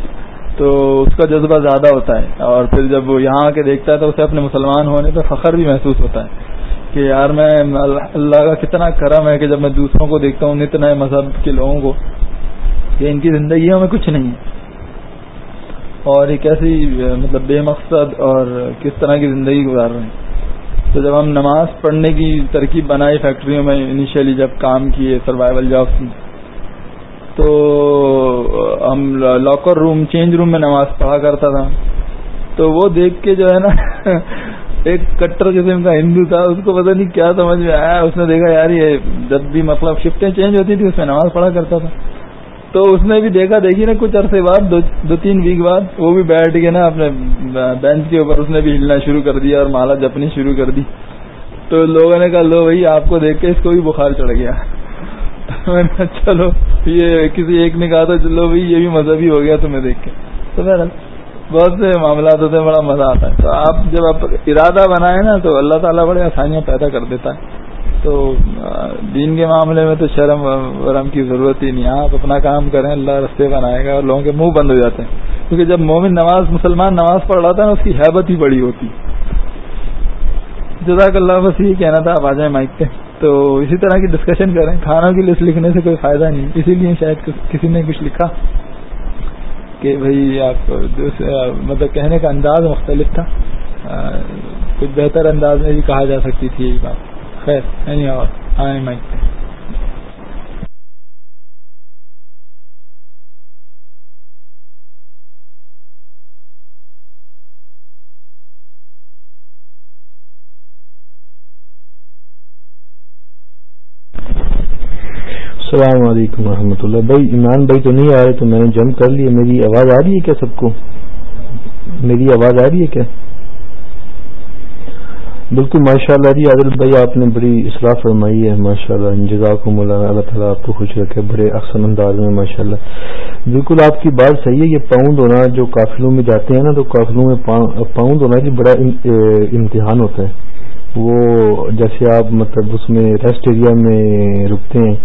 تو اس کا جذبہ زیادہ ہوتا ہے اور پھر جب وہ یہاں آ کے دیکھتا ہے تو اسے اپنے مسلمان ہونے پہ فخر بھی محسوس ہوتا ہے کہ یار میں اللہ کا کتنا کرم ہے کہ جب میں دوسروں کو دیکھتا ہوں اتنا مذہب کے لوگوں کو کہ ان کی زندگیوں میں کچھ نہیں ہے اور ایک ایسی مطلب بے مقصد اور کس طرح کی زندگی گزار رہے ہیں۔ تو جب ہم نماز پڑھنے کی ترکیب بنائی فیکٹریوں میں انیشیلی جب کام کیے سروائول جابس میں تو ہم لاکر روم چینج روم میں نماز پڑھا کرتا تھا۔ تو وہ دیکھ کے جو ہے نا [laughs] ایک کٹر قسم کا ہندو تھا، اس کو پتہ نہیں کیا سمجھ میں آیا۔ اس نے دیکھا، یار، یہ جب بھی مطلب شفٹیں چینج ہوتی تھی، اس میں نماز پڑھا کرتا تھا۔ تو اس نے بھی دیکھا، دیکھی نا کچھ عرصے بعد، دو تین ویک بعد، وہ بھی بیٹھ کے نا اپنے بینچ کے اوپر اس نے بھی ہلنا شروع کر دیا اور مالا جپنی شروع کر دی۔ تو لوگوں نے کہا، لو بھائی، آپ کو دیکھ کے اس کو بھی بخار چڑھ گیا۔ میں نے چلو، یہ کسی ایک نے کہا تھا، چلو بھائی، یہ بھی مذہبی ہو گیا، تمہیں دیکھ کے. تو بہت سے معاملات ہوتے ہیں، بڑا مزہ آتا ہے۔ تو آپ جب آپ ارادہ بنائیں نا، تو اللہ تعالیٰ بڑے آسانیاں پیدا کر دیتا ہے۔ تو دین کے معاملے میں تو شرم ورم کی ضرورت ہی نہیں۔ آپ اپنا کام کریں، اللہ رستے بنائے گا اور لوگوں کے منہ بند ہو جاتے ہیں۔ کیونکہ جب مومن نماز، مسلمان نماز پڑھ رہا تھا نا، اس کی حیبت ہی بڑی ہوتی۔ جزاک اللہ بس یہی کہنا تھا، آپ آ جائیں مائک پہ۔ تو اسی طرح کی ڈسکشن کریں۔ کھانوں کی لسٹ لکھنے سے کوئی فائدہ نہیں۔ اسی لیے شاید کسی نے کچھ لکھا کہ بھائی آپ مطلب کہنے کا انداز مختلف تھا۔ کچھ بہتر انداز میں بھی کہا جا سکتی تھی یہ بات۔ خیر نہیں اور آئیں مائک پہ السلام علیکم و اللہ۔ بھائی، ایمان بھائی تو نہیں آ رہے تو میں نے جمپ کر لیا میری آواز آ رہی ہے کیا سب کو؟ میری آواز آ رہی ہے کیا؟ بالکل ماشاء اللہ جی عادل بھائی آپ نے بڑی اصلاح فرمائی ہے ماشاء اللہ جزاک مولانا اللہ تعالیٰ آپ کو خوش رکھے، بڑے اکثر انداز میں ماشاء اللہ بالکل، آپ کی بات صحیح ہے، یہ پاؤنڈ ہونا جو قافلوں میں جاتے ہیں نا، تو قافلوں میں پاؤنڈ ہونا جی بڑا امتحان ہوتا ہے۔ وہ جیسے آپ مطلب اس میں ریسٹ ایریا میں رکتے ہیں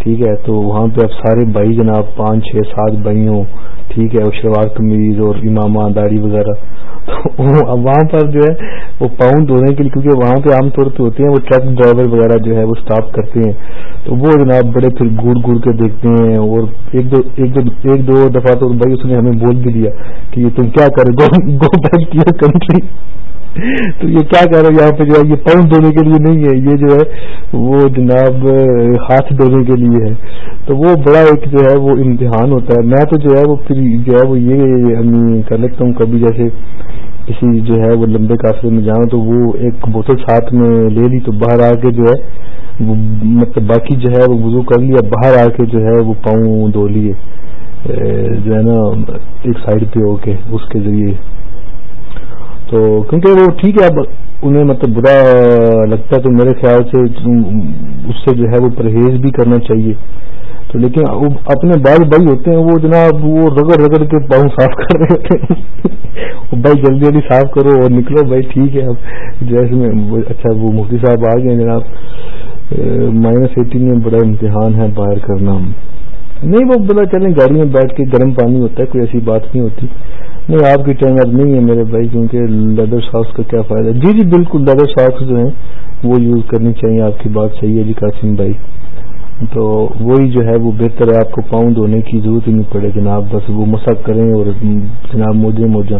ٹھیک ہے، تو وہاں پہ اب سارے بھائی جناب پانچ چھ سات بھائی ہوں ٹھیک ہے اشروار کمیز اور امامہ داڑھی وغیرہ۔ تو وہاں پر جو ہے، وہ پاؤنڈ دھونے کے لیے، کیونکہ وہاں پہ عام طور پہ ہوتے ہیں، وہ ٹرک ڈرائیور وغیرہ جو ہے، وہ اسٹاپ کرتے ہیں۔ تو وہ جناب بڑے پھر گڑ گڑ کے دیکھتے ہیں اور ایک دو ایک دو ایک دو دفعہ تو بھائی اس نے ہمیں بول بھی دیا کہ یہ تم کیا کرے go go back to country. تو یہ کیا کہہ رہا ہے یہاں پہ جو ہے، یہ پاؤنڈ دھونے کے لیے نہیں ہے۔ یہ جو ہے، وہ جناب ہاتھ دھونے کے لیے ہے، تو وہ بڑا ایک جو ہے وہ امتحان ہوتا ہے۔ میں تو جو ہے وہ پھر جو ہے وہ یہ کر لیتا ہوں، کبھی جیسے کسی جو ہے وہ لمبے قافلے میں جاؤں تو وہ ایک بوتل ساتھ میں لے لی تو باہر آ کے جو ہے وہ مطلب باقی جو ہے وہ وضو کر لیا، باہر آ کے جو ہے وہ پاؤں دھو لیے۔ جو ہے نا، ایک سائڈ پہ ہو کے اس کے ذریعے۔ تو کیونکہ وہ ٹھیک ہے، اب انہیں مطلب برا لگتا ہے تو میرے خیال سے اس سے جو ہے وہ پرہیز بھی کرنا چاہیے۔ تو لیکن اپنے بال بھائی ہوتے ہیں، وہ جناب وہ رگڑ رگڑ کے پاؤں صاف کر رہے ہوتے ہیں۔ [laughs] بھائی جلدی جلدی صاف کرو اور نکلو۔ بھائی ٹھیک ہے، اب جیسے میں اچھا وہ مفتی صاحب آ گئے جناب۔ مائنس ایٹین میں بڑا امتحان ہے باہر کرنا۔ نہیں، وہ بلا چلیں گاڑی میں بیٹھ کے گرم پانی ہوتا ہے، کوئی ایسی بات نہیں ہوتی۔ نہیں، آپ کی ٹائم اب نہیں ہے میرے بھائی، کیونکہ لیدر ساکس کا کیا فائدہ؟ جی جی بالکل لیدر ساکس جو ہیں، وہ یوز کرنی چاہیے۔ آپ کی بات صحیح ہے جی قاسم بھائی۔ تو وہی جو ہے، وہ بہتر ہے۔ آپ کو پاؤں دھونے کی ضرورت ہی نہیں پڑے جناب، بس وہ مسق کریں اور جناب موجے موجہ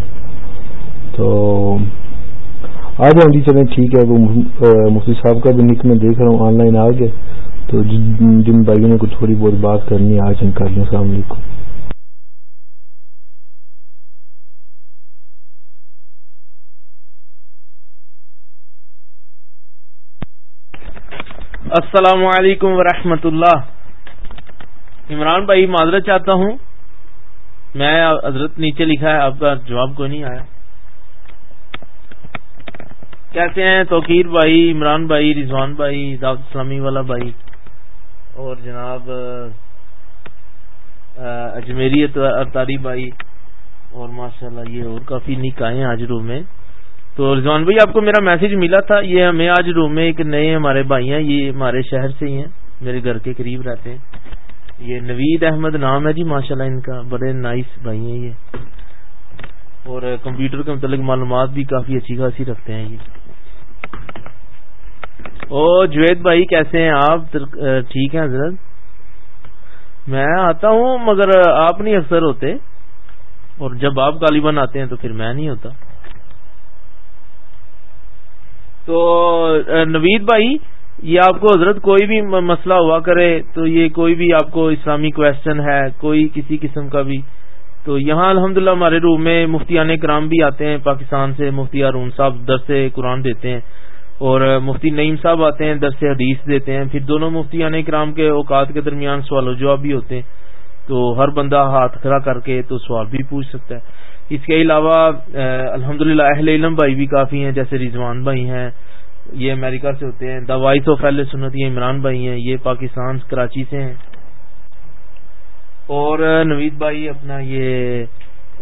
تو آ جائیں جی چلیں ٹھیک ہے، وہ مفتی صاحب کا بھی نک میں دیکھ رہا ہوں آن لائن آ گئے تو جن بھائیوں نے کچھ تھوڑی بہت بات کرنی ہے، آج ان کا السلام علیکم۔ السلام علیکم ورحمۃ اللہ۔ عمران بھائی معذرت چاہتا ہوں۔ میں حضرت نیچے لکھا ہے آپ کا جواب کوئی نہیں آیا۔ کیسے ہیں، توقیر بھائی، عمران بھائی، رضوان بھائی، دعوت اسلامی والا بھائی۔ اور جناب اجمیری ارتاری بھائی۔ اور ماشاءاللہ یہ اور کافی نک آئے ہیں آج روم میں۔ تو رضوان بھائی، آپ کو میرا میسج ملا تھا، یہ ہمیں آج روم میں ایک نئے ہمارے بھائی ہیں، یہ ہمارے شہر سے ہی ہیں، میرے گھر کے قریب رہتے ہیں۔ یہ نوید احمد نام ہے جی ماشاءاللہ ان کا بڑے نائس بھائی ہیں یہ۔ اور کمپیوٹر کے متعلق معلومات بھی کافی اچھی خاصی رکھتے ہیں یہ۔ او جوید بھائی کیسے ہیں آپ؟ ٹھیک ہیں حضرت؟ میں آتا ہوں، مگر آپ نہیں اکثر ہوتے۔ اور جب آپ غالباً آتے ہیں تو پھر میں نہیں ہوتا۔ تو نوید بھائی، یہ آپ کو حضرت کوئی بھی مسئلہ ہوا کرے تو یہ کوئی بھی آپ کو اسلامی کوشچن ہے، کوئی کسی قسم کا بھی تو یہاں الحمدللہ ہمارے روم میں مفتیان کرام بھی آتے ہیں، پاکستان سے مفتی ارون صاحب درس قرآن دیتے ہیں اور مفتی نعیم صاحب آتے ہیں، درس حدیث دیتے ہیں۔ پھر دونوں مفتیان کرام کے اوقات کے درمیان سوال و جواب بھی ہوتے ہیں۔ تو ہر بندہ ہاتھ کھڑا کر کے تو سوال بھی پوچھ سکتا ہے۔ اس کے علاوہ الحمدللہ اہل علم بھائی بھی کافی ہیں، جیسے رضوان بھائی ہیں، یہ امریکہ سے ہوتے ہیں۔ دا وائس آف اہل سنت یہ عمران بھائی ہیں، یہ پاکستان، کراچی سے ہیں۔ اور نوید بھائی اپنا یہ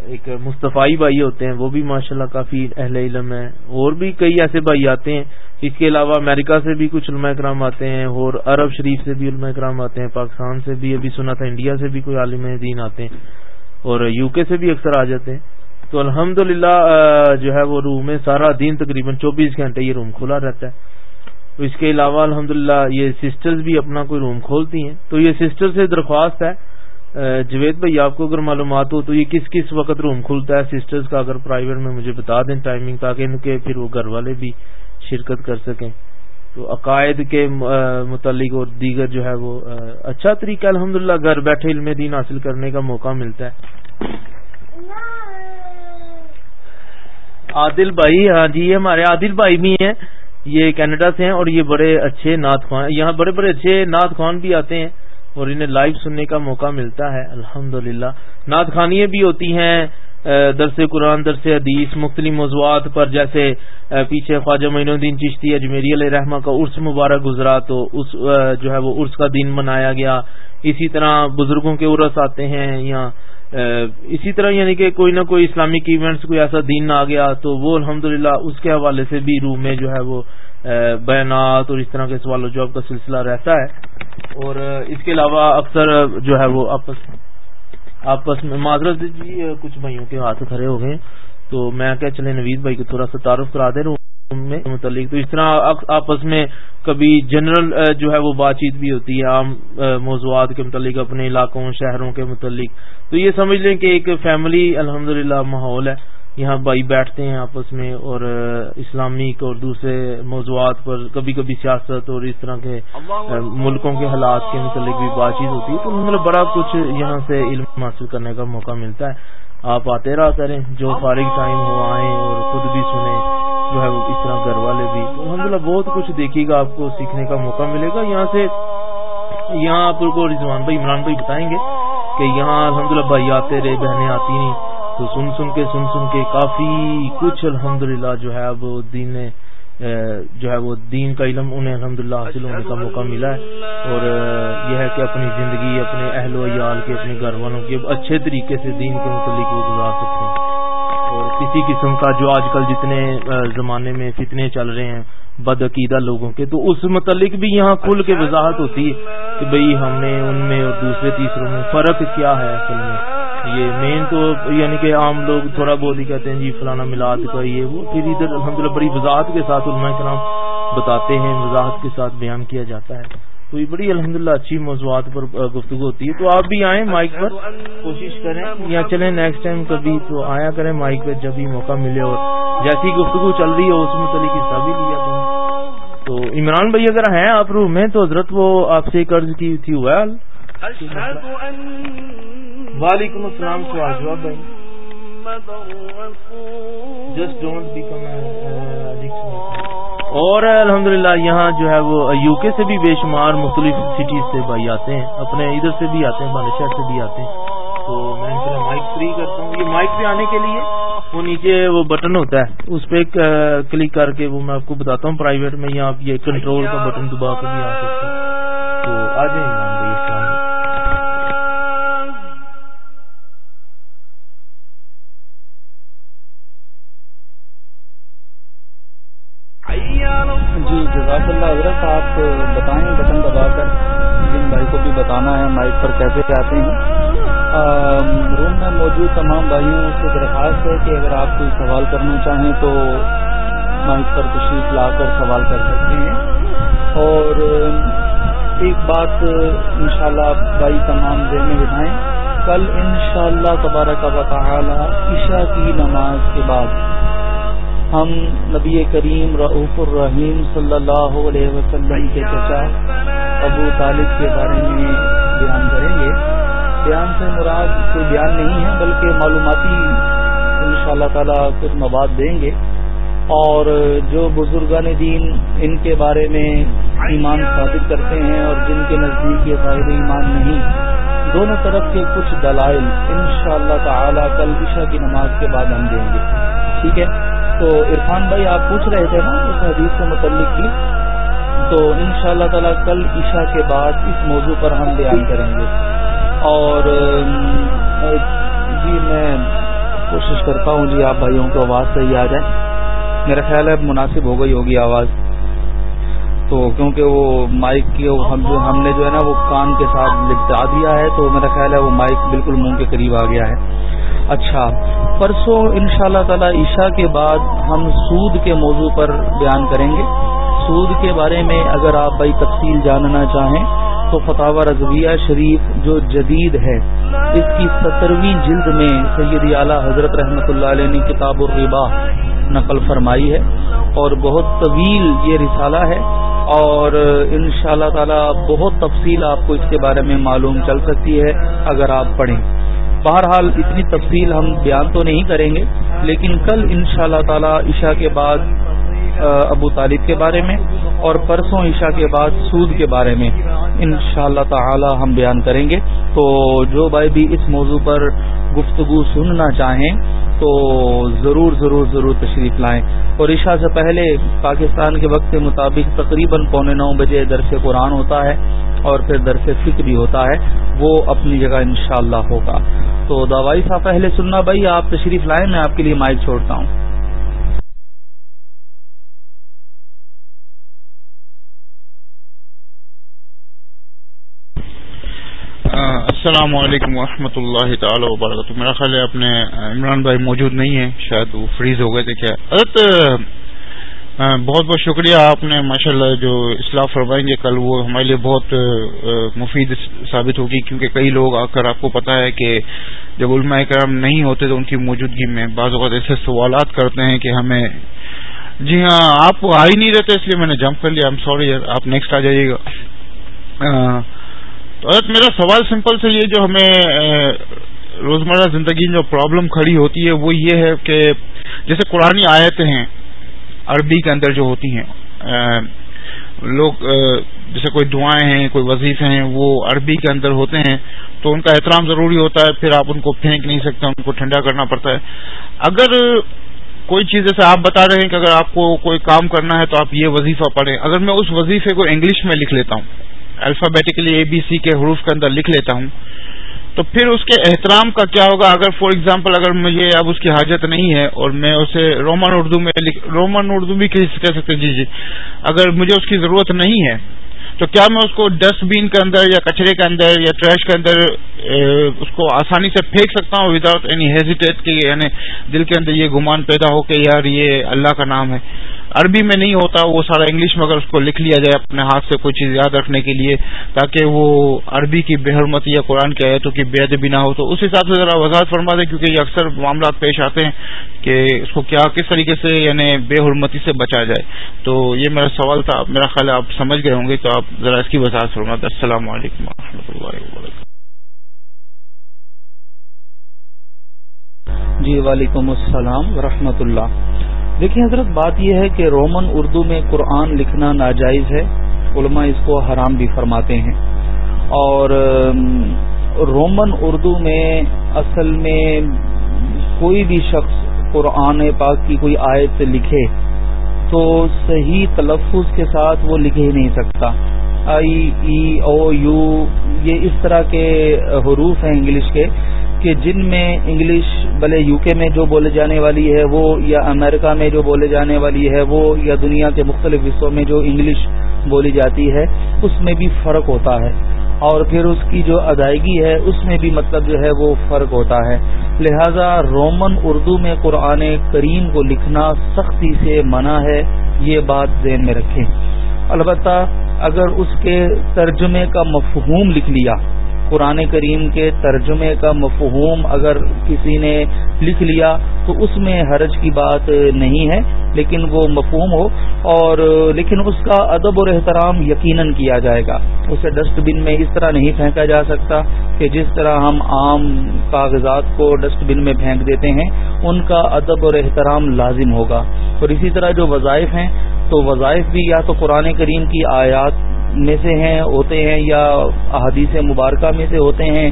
ایک مصطفی بھائی ہوتے ہیں، وہ بھی ماشاءاللہ کافی اہل علم ہیں۔ اور بھی کئی ایسے بھائی آتے ہیں، اس کے علاوہ امریکہ سے بھی کچھ علماء کرام آتے ہیں اور عرب شریف سے بھی علماء کرام آتے ہیں، پاکستان سے بھی، ابھی سنا تھا انڈیا سے بھی کوئی عالم دین آتے ہیں، اور یو کے سے بھی اکثر آ جاتے ہیں۔ تو الحمد جو ہے وہ روم میں سارا دن تقریباً چوبیس گھنٹے یہ روم کھلا رہتا ہے۔ اس کے علاوہ الحمد یہ سسٹرز بھی اپنا کوئی روم کھولتی ہیں۔ تو یہ سسٹر سے درخواست ہے جوید بھائی، آپ کو اگر معلومات ہو تو یہ کس کس وقت روم کھلتا ہے؟ سسٹرز کا اگر پرائیویٹ میں مجھے بتا دیں ٹائمنگ تاکہ ان کے پھر وہ گھر والے بھی شرکت کر سکیں۔ تو عقائد کے متعلق اور دیگر جو ہے وہ اچھا طریقہ الحمد گھر بیٹھے علم دین حاصل کرنے کا موقع ملتا ہے۔ عادل بھائی ہاں جی یہ ہمارے عادل بھائی بھی ہیں۔ یہ کینیڈا سے ہیں اور یہ بڑے اچھے نعت خوان، یہاں بڑے بڑے اچھے نعت خوان بھی آتے ہیں۔ اور انہیں لائیو سننے کا موقع ملتا ہے الحمد للہ نعت خانیاں بھی ہوتی ہیں درس قرآن، درس حدیث، مختلف موضوعات پر، جیسے پیچھے خواجہ معین الدین چشتی، اجمیری علیہ رحمہ کا عرس مبارک گزرا تو اس جو ہے وہ عرس کا دن منایا گیا۔ اسی طرح بزرگوں کے عرس آتے ہیں یا اسی طرح یعنی کہ کوئی نہ کوئی اسلامک ایونٹس کوئی ایسا دن آ گیا تو وہ الحمد اس کے حوالے سے بھی روم میں جو ہے وہ بیانات اور اس طرح کے سوال و جواب کا سلسلہ رہتا ہے۔ اور اس کے علاوہ اکثر جو ہے وہ آپس آپس میں، معذرت جی کچھ بھائیوں کے ہاتھ کھڑے ہو گئے۔ تو میں کیا چلے نوید بھائی کو تھوڑا سا تعارف کرا دے، روم میں متعلق۔ تو اس طرح آپس میں کبھی جنرل جو ہے وہ بات چیت بھی ہوتی ہے، عام موضوعات کے متعلق، اپنے علاقوں، شہروں کے متعلق۔ تو یہ سمجھ لیں کہ ایک فیملی الحمد ماحول ہے۔ یہاں بھائی بیٹھتے ہیں آپس میں اور اسلامک اور دوسرے موضوعات پر کبھی کبھی سیاست اور اس طرح کے ملکوں کے حالات کے متعلق بھی بات چیت ہوتی ہے۔ تو مطلب بڑا کچھ یہاں سے علم حاصل کرنے کا موقع ملتا ہے۔ آپ آتے رہا کریں، جو فارغ ٹائم ہو آئیں اور خود بھی سنیں، جو ہے اس طرح گھر والے بھی۔ الحمد للہ بہت کچھ دیکھیے گا، آپ کو سیکھنے کا موقع ملے گا۔ یہاں سے یہاں آپ کو رضوان بھائی، عمران بھائی بتائیں گے کہ یہاں الحمد بھائی آتے رہے، بہنیں آتی نہیں۔ تو سن سن کے، سن سن کے کافی کچھ الحمدللہ جو ہے اب دین جو ہے وہ دین کا علم، انہیں الحمدللہ حاصل ہونے کا موقع ملا ہے۔ اور یہ ہے کہ اپنی زندگی، اپنے اہل و عیال کے، اپنے گھر والوں کے اچھے طریقے سے دین کے متعلق وہ گزار سکتے ہیں۔ اور کسی قسم کا جو آج کل جتنے زمانے میں فتنے چل رہے ہیں بد عقیدہ لوگوں کے، تو اس متعلق بھی یہاں کھل کے وضاحت ہوتی ہے کہ بھئی ہم نے ان میں اور دوسرے تیسروں میں فرق کیا ہے اصل میں۔ یہ مین تو یعنی کہ عام لوگ تھوڑا بہت ہی کہتے ہیں جی فلانا میلاد کا یہ وہ، پھر ادھر الحمد بڑی وضاحت کے ساتھ علماء کرام بتاتے ہیں، وضاحت کے ساتھ بیان کیا جاتا ہے۔ تو یہ بڑی الحمد اچھی موضوعات پر گفتگو ہوتی ہے۔ تو آپ بھی آئیں مائک پر، کوشش کریں۔ یا چلیں نیکسٹ ٹائم کبھی تو آیا کریں مائک پہ جب بھی موقع ملے اور جیسی گفتگو چل رہی ہے اس متعلق حصہ بھی لیا کریں۔ تو عمران بھائی اگر ہیں آپ روم میں تو حضرت وہ آپ سے قرض کی تھی ہوا وعلیکم السلام سوال جواب بھائی جسٹ ڈونٹ بیکم اور الحمدللہ یہاں جو ہے وہ یو کے سے بھی بے شمار مختلف سٹیز سے بھائی آتے ہیں۔ اپنے ادھر سے بھی آتے ہیں بال شہر سے بھی آتے ہیں۔ تو میں مائک فری کرتا ہوں۔ یہ مائک پہ آنے کے لیے وہ نیچے وہ بٹن ہوتا ہے۔ اس پہ کلک کر کے وہ میں آپ کو بتاتا ہوں۔ پرائیویٹ میں یہاں آپ یہ کنٹرول کا بٹن دبا کے بھی آ سکتے ہیں۔ تو آ جائیں جی بتانا پر کیسے آتے ہیں۔ روم میں موجود تمام بھائیوں سے درخواست ہے کہ اگر آپ کوئی سوال کرنا چاہیں تو مائک پر تشریف لا کر سوال کر سکتے ہیں۔ اور ایک بات انشاءاللہ شاء بھائی تمام ذہن میں بٹھائیں۔ کل انشاءاللہ شاء اللہ تبارک عشاء کی نماز کے بعد ہم نبی کریم رعف الرحیم صلی اللہ علیہ وسلم کے چچا ابو طالب کے بارے میں بیان سے مراد کوئی بیان نہیں ہے، بلکہ معلوماتی ان شاء اللہ تعالیٰ کچھ مواد دیں گے۔ اور جو بزرگان دین ان کے بارے میں ایمان ثابت کرتے ہیں اور جن کے نزدیک یہ صاحب ایمان نہیں، دونوں طرف کے کچھ دلائل ان شاء اللہ تعالی کل عشاء کی نماز کے بعد ہم دیں گے۔ ٹھیک ہے؟ تو عرفان بھائی، آپ پوچھ رہے تھے نا اس حدیث سے متعلق بھی تو ان شاء اللہ تعالی کل عشاء کے بعد اس موضوع پر ہم بیان کریں گے۔ اور جی میں کوشش کرتا ہوں جی آپ بھائیوں کو آواز صحیح آ جائے۔ میرا خیال ہے مناسب ہو گئی ہوگی آواز۔ تو کیونکہ وہ مائک کی ہم نے جو ہے نا وہ کان کے ساتھ لپٹا دیا ہے، تو میرا خیال ہے وہ مائک بالکل منہ کے قریب آ گیا ہے۔ اچھا پرسوں ان شاء اللہ تعالی عشاء کے بعد ہم سود کے موضوع پر بیان کریں گے۔ سود کے بارے میں اگر آپ بھائی تفصیل جاننا چاہیں تو فتح رضویہ شریف جو جدید ہے، اس کی سترویں جلد میں سید اعلیٰ حضرت رحمۃ اللہ علیہ نے کتاب الربا نقل فرمائی ہے اور بہت طویل یہ رسالہ ہے اور ان شاء اللہ تعالی بہت تفصیل آپ کو اس کے بارے میں معلوم چل سکتی ہے اگر آپ پڑھیں۔ بہرحال اتنی تفصیل ہم بیان تو نہیں کریں گے، لیکن کل ان شاء اللہ تعالی عشاء کے بعد ابو طالب کے بارے میں اور پرسوں عشاء کے بعد سود کے بارے میں ان شاء اللہ تعالی ہم بیان کریں گے۔ تو جو بھائی بھی اس موضوع پر گفتگو سننا چاہیں تو ضرور ضرور ضرور تشریف لائیں۔ اور عشاء سے پہلے پاکستان کے وقت کے مطابق تقریباً پونے نو بجے درس قرآن ہوتا ہے اور پھر درس فکر بھی ہوتا ہے۔ وہ اپنی جگہ انشاءاللہ ہوگا۔ تو دوائی صاحب، پہلے سننا بھائی، آپ تشریف لائیں، میں آپ کے لیے مائک چھوڑتا ہوں۔ السلام علیکم ورحمۃ اللہ تعالی وبرکاتہ۔ میرا خیال ہے اپنے عمران بھائی موجود نہیں ہیں، شاید وہ فریز ہو گئے تھے کیا؟ حضرت بہت بہت شکریہ آپ نے ماشاء اللہ جو اصلاح فرمائیں گے، کل وہ ہمارے لیے بہت مفید ثابت ہوگی، کیونکہ کئی لوگ آ کر آپ کو پتا ہے کہ جب علماء کرام نہیں ہوتے تو ان کی موجودگی میں بعض اوقات ایسے سوالات کرتے ہیں کہ ہمیں جی ہاں آپ آ ہی نہیں رہتے، اس لیے میں نے جمپ کر لیا۔ ایم سوری آپ نیکسٹ آ جائیے گا۔ تو میرا سوال سمپل سے یہ جو ہمیں روزمرہ زندگی میں جو پرابلم کھڑی ہوتی ہے، وہ یہ ہے کہ جیسے قرآن آیتیں ہیں، عربی کے اندر جو ہوتی ہیں لوگ جیسے کوئی دعائیں ہیں، کوئی وظیفے ہیں، وہ عربی کے اندر ہوتے ہیں، تو ان کا احترام ضروری ہوتا ہے، پھر آپ ان کو پھینک نہیں سکتے، ان کو ٹھنڈا کرنا پڑتا ہے۔ اگر کوئی چیز، جیسے آپ بتا رہے ہیں کہ اگر آپ کو کوئی کام کرنا ہے تو آپ یہ وظیفہ پڑھیں۔ اگر میں اس وظیفے کو انگلش میں لکھ لیتا ہوں الفابیٹیکلی اے بی سی کے حروف کے اندر لکھ لیتا ہوں۔ تو پھر اس کے احترام کا کیا ہوگا؟ اگر فار ایگزامپل اگر مجھے اب اس کی حاجت نہیں ہے اور میں اسے رومن اردو میں رومن اردو بھی کہہ سکتے جی جی۔ اگر مجھے اس کی ضرورت نہیں ہے، تو کیا میں اس کو ڈسٹ بین کے اندر یا کچرے کے اندر یا ٹریش کے اندر اس کو آسانی سے پھینک سکتا ہوں وداؤٹ اینی ہیزیٹیٹ کہ یعنی دل کے اندر یہ گمان پیدا ہو کہ یار یہ اللہ کا نام ہے۔ عربی میں نہیں ہوتا، وہ سارا انگلش میں اگر اس کو لکھ لیا جائے اپنے ہاتھ سے کوئی چیز یاد رکھنے کے لیے، تاکہ وہ عربی کی بے حرمتی یا قرآن کی آیتوں کی بے ادبی نہ ہو، تو اس حساب سے ذرا وضاحت فرما دیں، کیونکہ یہ اکثر معاملات پیش آتے ہیں کہ اس کو کیا، کس طریقے سے یعنی بے حرمتی سے بچا جائے۔ تو یہ میرا سوال تھا، میرا خیال آپ سمجھ گئے ہوں گے، تو آپ ذرا اس کی وضاحت فرما دیں السلام علیکم و اللہ وبرکاتہ۔ جی وعلیکم السلام ورحمۃ اللہ۔ دیکھیں حضرت، بات یہ ہے کہ رومن اردو میں قرآن لکھنا ناجائز ہے۔ علماء اس کو حرام بھی فرماتے ہیں۔ اور رومن اردو میں اصل میں کوئی بھی شخص قرآن پاک کی کوئی آیت لکھے تو صحیح تلفظ کے ساتھ وہ لکھ ہی نہیں سکتا۔ آئی، ای، او، یو، یہ اس طرح کے حروف ہیں انگلش کے۔ کہ جن میں انگلش بھلے یو کے میں جو بولے جانے والی ہے وہ یا امریکہ میں جو بولے جانے والی ہے وہ یا دنیا کے مختلف حصوں میں جو انگلش بولی جاتی ہے، اس میں بھی فرق ہوتا ہے۔ اور پھر اس کی جو ادائیگی ہے، اس میں بھی مطلب جو ہے وہ فرق ہوتا ہے۔ لہذا رومن اردو میں قرآن کریم کو لکھنا سختی سے منع ہے، یہ بات ذہن میں رکھیں۔ البتہ اگر اس کے ترجمے کا مفہوم لکھ لیا قرآن کریم کے ترجمے کا مفہوم اگر کسی نے لکھ لیا تو اس میں حرج کی بات نہیں ہے، لیکن وہ مفہوم ہو اور لیکن اس کا ادب اور احترام یقیناً کیا جائے گا۔ اسے ڈسٹ بن میں اس طرح نہیں پھینکا جا سکتا کہ جس طرح ہم عام کاغذات کو ڈسٹ بن میں پھینک دیتے ہیں، ان کا ادب اور احترام لازم ہوگا۔ اور اسی طرح جو وظائف ہیں، تو وظائف بھی یا تو قرآن کریم کی آیات میں سے ہیں، ہوتے ہیں یا احادیث مبارکہ میں سے ہوتے ہیں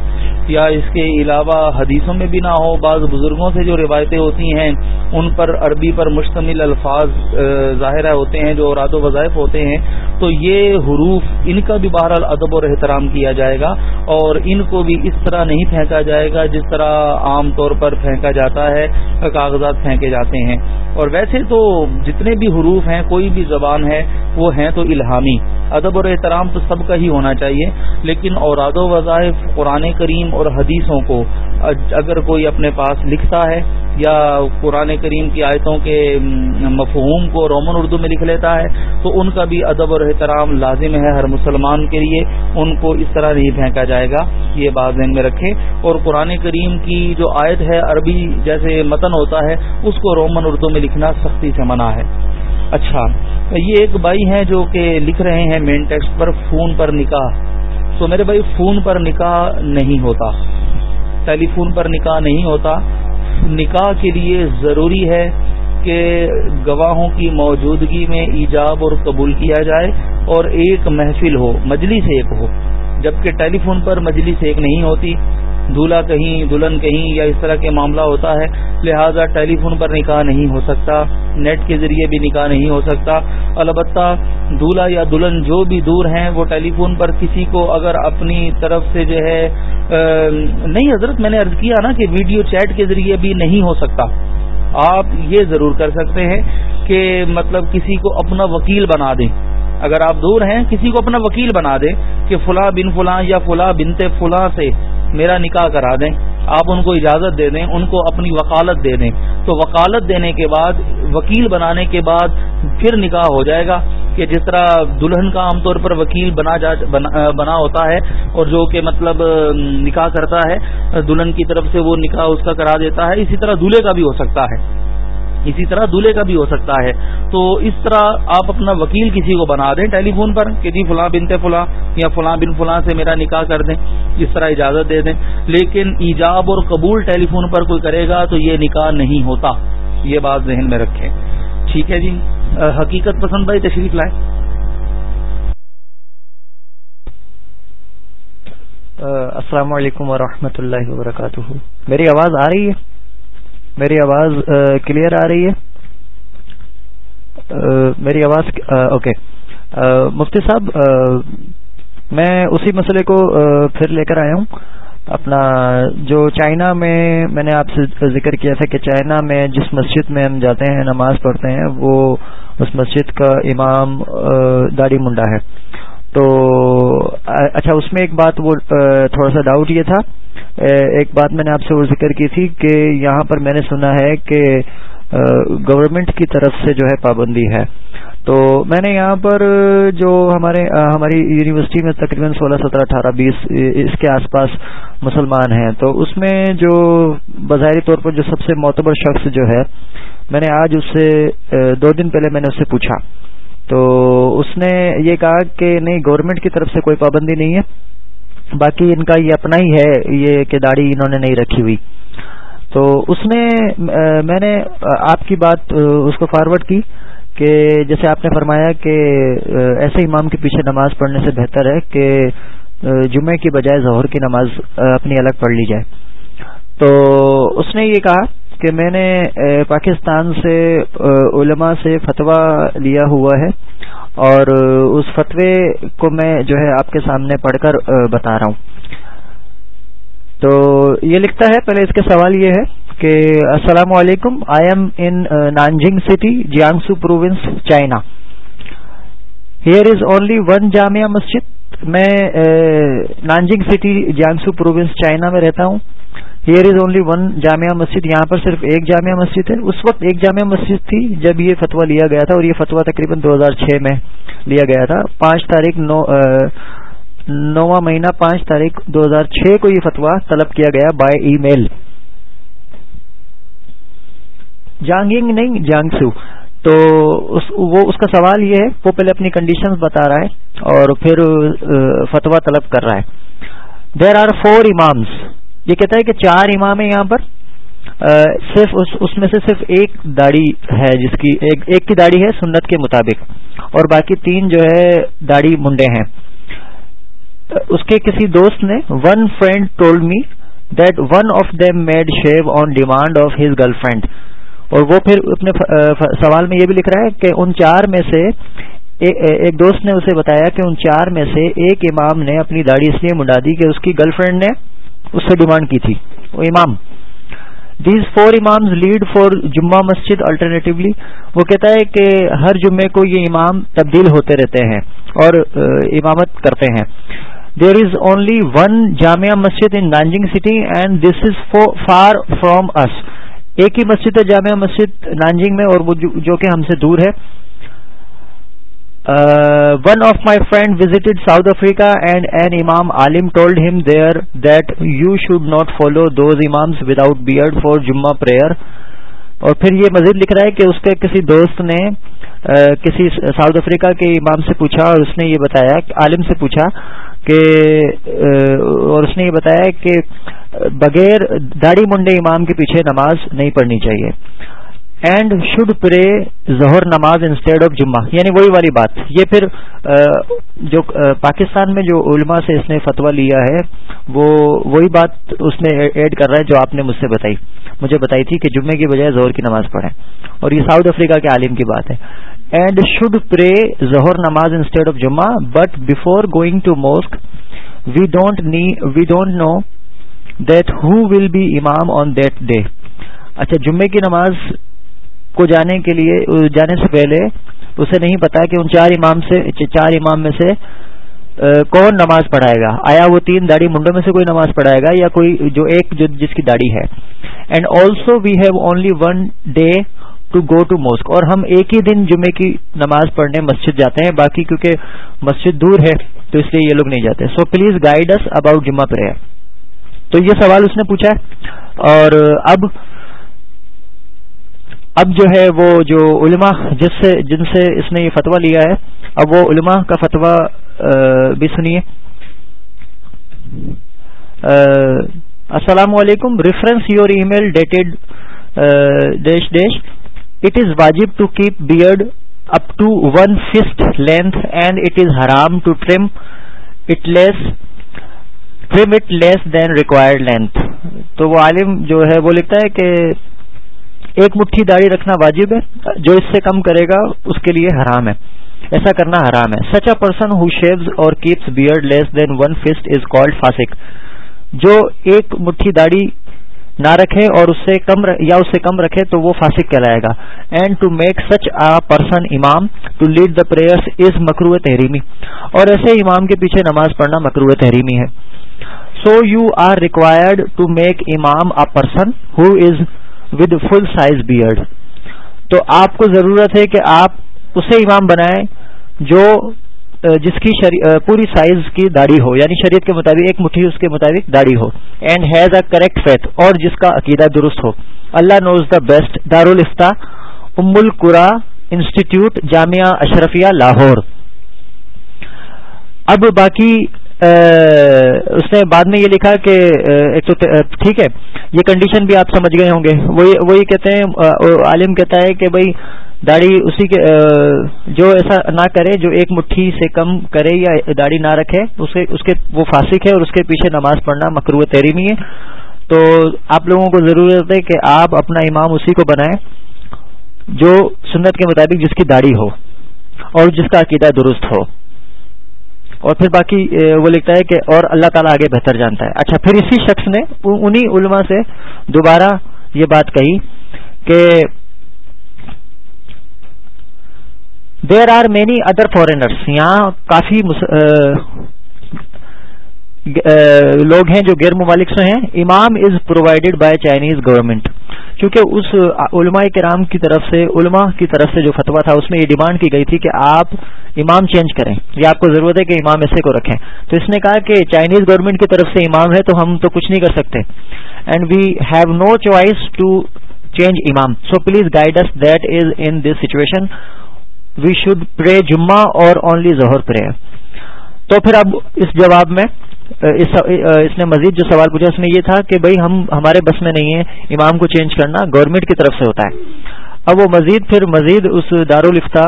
یا اس کے علاوہ حدیثوں میں بھی نہ ہو، بعض بزرگوں سے جو روایتیں ہوتی ہیں، ان پر عربی پر مشتمل الفاظ ظاہرہ ہوتے ہیں جو اراد و وظائف ہوتے ہیں، تو یہ حروف ان کا بھی بہرحال ادب اور احترام کیا جائے گا اور ان کو بھی اس طرح نہیں پھینکا جائے گا جس طرح عام طور پر پھینکا جاتا ہے، کاغذات پھینکے جاتے ہیں۔ اور ویسے تو جتنے بھی حروف ہیں، کوئی بھی زبان ہے، وہ ہیں تو الہامی۔ ادب اور احترام تو سب کا ہی ہونا چاہیے، لیکن اوراد و وظائف قرآن کریم اور حدیثوں کو اگر کوئی اپنے پاس لکھتا ہے یا قرآن کریم کی آیتوں کے مفہوم کو رومن اردو میں لکھ لیتا ہے، تو ان کا بھی ادب اور احترام لازم ہے ہر مسلمان کے لیے، ان کو اس طرح نہیں پھینکا جائے گا، یہ بات ذہن میں رکھے۔ اور قرآن کریم کی جو آیت ہے عربی جیسے متن ہوتا ہے، اس کو رومن اردو میں لکھنا سختی سے منع ہے۔ اچھا یہ ایک بھائی ہیں جو کہ لکھ رہے ہیں مین ٹیکسٹ پر فون پر نکاح۔ تو میرے بھائی فون پر نکاح نہیں ہوتا۔ ٹیلی فون پر نکاح نہیں ہوتا۔ نکاح کے لیے ضروری ہے کہ گواہوں کی موجودگی میں ایجاب اور قبول کیا جائے اور ایک محفل ہو، مجلس ایک ہو۔ جبکہ ٹیلی فون پر مجلس ایک نہیں ہوتی۔ دولہا کہیں، دلہن کہیں یا اس طرح کے معاملہ ہوتا ہے، لہذا ٹیلی فون پر نکاح نہیں ہو سکتا، نیٹ کے ذریعے بھی نکاح نہیں ہو سکتا۔ البتہ دولہا یا دلہن جو بھی دور ہیں، وہ ٹیلی فون پر کسی کو اگر اپنی طرف سے جو ہے نہیں حضرت، میں نے عرض کیا نا کہ ویڈیو چیٹ کے ذریعے بھی نہیں ہو سکتا۔ آپ یہ ضرور کر سکتے ہیں کہ مطلب کسی کو اپنا وکیل بنا دیں۔ اگر آپ دور ہیں، کسی کو اپنا وکیل بنا دیں کہ فلاں بن فلاں یا فلاں بنتے فلاں سے میرا نکاح کرا دیں، آپ ان کو اجازت دے دیں، ان کو اپنی وکالت دے دیں۔ تو وکالت دینے کے بعد، وکیل بنانے کے بعد پھر نکاح ہو جائے گا کہ جس طرح دلہن کا عام طور پر وکیل بنا جا، بنا ہوتا ہے اور جو کہ مطلب نکاح کرتا ہے، دلہن کی طرف سے وہ نکاح اس کا کرا دیتا ہے۔ اسی طرح دلہے کا بھی ہو سکتا ہے۔ اسی طرح دلہے کا بھی ہو سکتا ہے۔ تو اس طرح آپ اپنا وکیل کسی کو بنا دیں ٹیلی فون پر کہ جی فلاں بنتے فلاں یا فلاں بن فلاں سے میرا نکاح کر دیں، اس طرح اجازت دے دیں۔ لیکن ایجاب اور قبول ٹیلی فون پر کوئی کرے گا تو یہ نکاح نہیں ہوتا۔ یہ بات ذہن میں رکھیں۔ ٹھیک ہے جی۔ حقیقت پسند بھائی تشریف لائے السلام علیکم ورحمۃ اللہ وبرکاتہ۔ میری آواز آ رہی ہے؟ میری آواز کلیئر آ رہی ہے؟ میری آواز اوکے مفتی صاحب میں اسی مسئلے کو پھر لے کر آیا ہوں۔ اپنا جو چائنا میں میں نے آپ سے ذکر کیا تھا کہ چائنا میں جس مسجد میں ہم جاتے ہیں، نماز پڑھتے ہیں، وہ اس مسجد کا امام داڑی منڈا ہے۔ تو اچھا اس میں ایک بات وہ تھوڑا سا ڈاؤٹ یہ تھا۔ ایک بات میں نے آپ سے وہ ذکر کی تھی کہ یہاں پر میں نے سنا ہے کہ گورنمنٹ کی طرف سے جو ہے پابندی ہے۔ تو میں نے یہاں پر جو ہمارے ہماری یونیورسٹی میں تقریباً سولہ، سترہ، اٹھارہ، بیس اس کے آس پاس مسلمان ہیں۔ تو اس میں جو بظاہری طور پر جو سب سے معتبر شخص جو ہے، میں نے آج اس سے دو دن پہلے میں نے اس سے پوچھا۔ تو اس نے یہ کہا کہ نہیں گورنمنٹ کی طرف سے کوئی پابندی نہیں ہے۔ باقی ان کا یہ اپنا ہی ہے، یہ کہ داڑھی انہوں نے نہیں رکھی ہوئی۔ تو اس نے میں نے آپ کی بات اس کو فارورڈ کی کہ جیسے آپ نے فرمایا کہ ایسے امام کے پیچھے نماز پڑھنے سے بہتر ہے کہ جمعے کی بجائے ظہر کی نماز اپنی الگ پڑھ لی جائے۔ تو اس نے یہ کہا کہ میں نے پاکستان سے علماء سے فتویٰ لیا ہوا ہے اور اس فتوے کو میں جو ہے آپ کے سامنے پڑھ کر بتا رہا ہوں۔ تو یہ لکھتا ہے، پہلے اس کے سوال یہ ہے کہ، السلام علیکم I am in Nanjing City Jiangsu Province China here is only one جامعہ مسجد میں Nanjing City Jiangsu Province China میں رہتا ہوں۔ ہیئر از اونلی ون جامعہ مسجد یہاں پر صرف ایک جامعہ مسجد ہے اس وقت ایک جامعہ مسجد تھی جب یہ فتویٰ لیا گیا تھا اور یہ فتویٰ تقریباً دو ہزار چھ میں لیا گیا تھا پانچ تاریخ نو نواں مہینہ پانچ تاریخ دو ہزار چھ کو یہ فتویٰ طلب کیا گیا بائی ای میل جانگنگ نہیں جانگسو تو اس، وہ، اس کا سوال یہ ہے، وہ پہلے اپنی کنڈیشنز بتا رہا ہے اور پھر فتویٰ طلب کر رہا ہے. دیر آر فور امامس یہ کہتا ہے کہ چار امام ہیں یہاں پر صرف اس اس میں سے صرف ایک داڑھی ہے جس کی، ایک ایک کی داڑھی ہے سنت کے مطابق، اور باقی تین جو ہے داڑھی منڈے ہیں۔ اس کے کسی دوست نے one friend told me that one of them made shave on demand of his girlfriend اور وہ پھر اپنے سوال میں یہ بھی لکھ رہا ہے کہ ان چار میں سے ایک دوست نے اسے بتایا کہ ان چار میں سے ایک امام نے اپنی داڑھی اس لیے منڈا دی کہ اس کی گرل فرینڈ نے اس سے ڈیمانڈ کی تھی، وہ امام۔ دیز فور امام لیڈ فور جمعہ مسجد الٹرنیٹولی وہ کہتا ہے کہ ہر جمعے کو یہ امام تبدیل ہوتے رہتے ہیں اور امامت کرتے ہیں۔ دیر از only one Jamia Masjid in Nanjing city and this is far from اس ایک ہی مسجد ہے جامعہ مسجد نانجنگ میں اور وہ جو کہ ہم سے دور ہے۔ One of my friend visited South Africa and an امام عالم told him there that you should not follow those imams without beard for جمعہ پریئر اور پھر یہ مزید لکھ رہا ہے کہ اس کے کسی دوست نے uh, کسی ساؤتھ افریقہ کے امام سے پوچھا اور اس نے یہ بتایا عالم سے پوچھا کہ uh, اور اس نے یہ بتایا کہ بغیر داڑھی منڈے امام کے پیچھے نماز نہیں پڑھنی چاہیے۔ اینڈ شوڈ پرے ظہر نماز انسٹیڈ آف جمعہ یعنی وہی والی بات. یہ پھر جو پاکستان میں جو علماء سے اس نے فتویٰ لیا ہے، وہ وہی بات اس میں ایڈ کر رہا ہے جو آپ نے مجھ سے بتائی۔ مجھے بتائی تھی کہ جمعے کی بجائے ظہر کی نماز پڑھیں۔ اور یہ ساؤتھ افریقہ کے عالم کی بات ہے۔ اینڈ شوڈ پرے ظہر نماز انسٹیڈ آف جمعہ but before going to mosque we don't we don't know that who will be امام آن دیٹ ڈے اچھا جمعے کی نماز کو جانے کے لیے، جانے سے پہلے اسے نہیں پتا کہ ان چار امام سے، چار امام میں سے کون نماز پڑھائے گا۔ آیا وہ تین داڑھی منڈوں میں سے کوئی نماز پڑھائے گا یا کوئی جو ایک جو جس کی داڑھی ہے۔ And also we have only one day to go to mosque اور ہم ایک ہی دن جمعے کی نماز پڑھنے مسجد جاتے ہیں، باقی کیونکہ مسجد دور ہے تو اس لیے یہ لوگ نہیں جاتے۔ So please guide us about جمعہ پریئر تو یہ سوال اس نے پوچھا ہے۔ اور اب اب جو ہے وہ جو علماء جس سے جن سے اس نے یہ فتویٰ لیا ہے، اب وہ علماء کا فتویٰ بھی سنیے۔ السلام علیکم reference your email dated dash dash it is واجب to keep beard up to one fist length and it is حرام to trim it less trim it less than required length تو وہ عالم جو ہے وہ لکھتا ہے کہ ایک مٹھی داڑھی رکھنا واجب ہے، جو اس سے کم کرے گا، اس کے لیے حرام ہے۔ ایسا کرنا حرام ہے۔ Such a person who shaves اور keeps beard less than one fist is called فاسک جو ایک مٹھی داڑھی نہ رکھے اور اس سے کم یا اس سے کم رکھے، تو وہ فاسق کہلائے گا۔ And to make such a person امام to lead the prayer is مکرو تحریمی اور ایسے امام کے پیچھے نماز پڑھنا مکرو تحریمی ہے۔ So you are required to make امام a person who is with full size beard تو آپ کو ضرورت ہے کہ آپ اسے امام بنائیں جو جس کی پوری سائز کی داڑھی ہو یعنی شریعت کے مطابق، ایک مٹھی اس کے مطابق داڑھی ہو. And has a correct faith اور جس کا عقیدہ درست ہو. اللہ نوز دا بیسٹ دارالفتا ام القرا انسٹیٹیوٹ، جامعہ اشرفیہ، لاہور. اب باقی اس نے بعد میں یہ لکھا کہ ایک تو ٹھیک ہے، یہ کنڈیشن بھی آپ سمجھ گئے ہوں گے۔ وہی کہتے ہیں عالم کہتا ہے کہ بھائی، داڑھی اسی کے جو ایسا نہ کرے، جو ایک مٹھی سے کم کرے یا داڑھی نہ رکھے اس کے، وہ فاسق ہے اور اس کے پیچھے نماز پڑھنا مکرو تیری نہیں ہے۔ تو آپ لوگوں کو ضرورت ہے کہ آپ اپنا امام اسی کو بنائیں جو سنت کے مطابق جس کی داڑھی ہو اور جس کا عقیدہ درست ہو۔ اور پھر باقی وہ لکھتا ہے کہ اور اللہ تعالیٰ آگے بہتر جانتا ہے۔ اچھا پھر اسی شخص نے انہی علماء سے دوبارہ یہ بات کہی کہ there are many other foreigners یہاں کافی لوگ ہیں جو غیر ممالک سے ہیں۔ امام is provided by Chinese government کیونکہ اس علماء کرام کی طرف سے، علماء کی طرف سے جو فتوا تھا، اس میں یہ ڈیمانڈ کی گئی تھی کہ آپ امام چینج کریں، یا آپ کو ضرورت ہے کہ امام ایسے کو رکھیں۔ تو اس نے کہا کہ چائنیز گورنمنٹ کی طرف سے امام ہے تو ہم تو کچھ نہیں کر سکتے۔ And we have no choice to change امام۔ So please guide us that is in this situation we should pray جمعہ اور اونلی ظہر پرے تو پھر اب اس جواب میں اس نے مزید جو سوال پوچھا، اس میں یہ تھا کہ بھائی ہم ہمارے بس میں نہیں ہیں، امام کو چینج کرنا گورنمنٹ کی طرف سے ہوتا ہے۔ اب وہ مزید، پھر مزید اس دارالفتا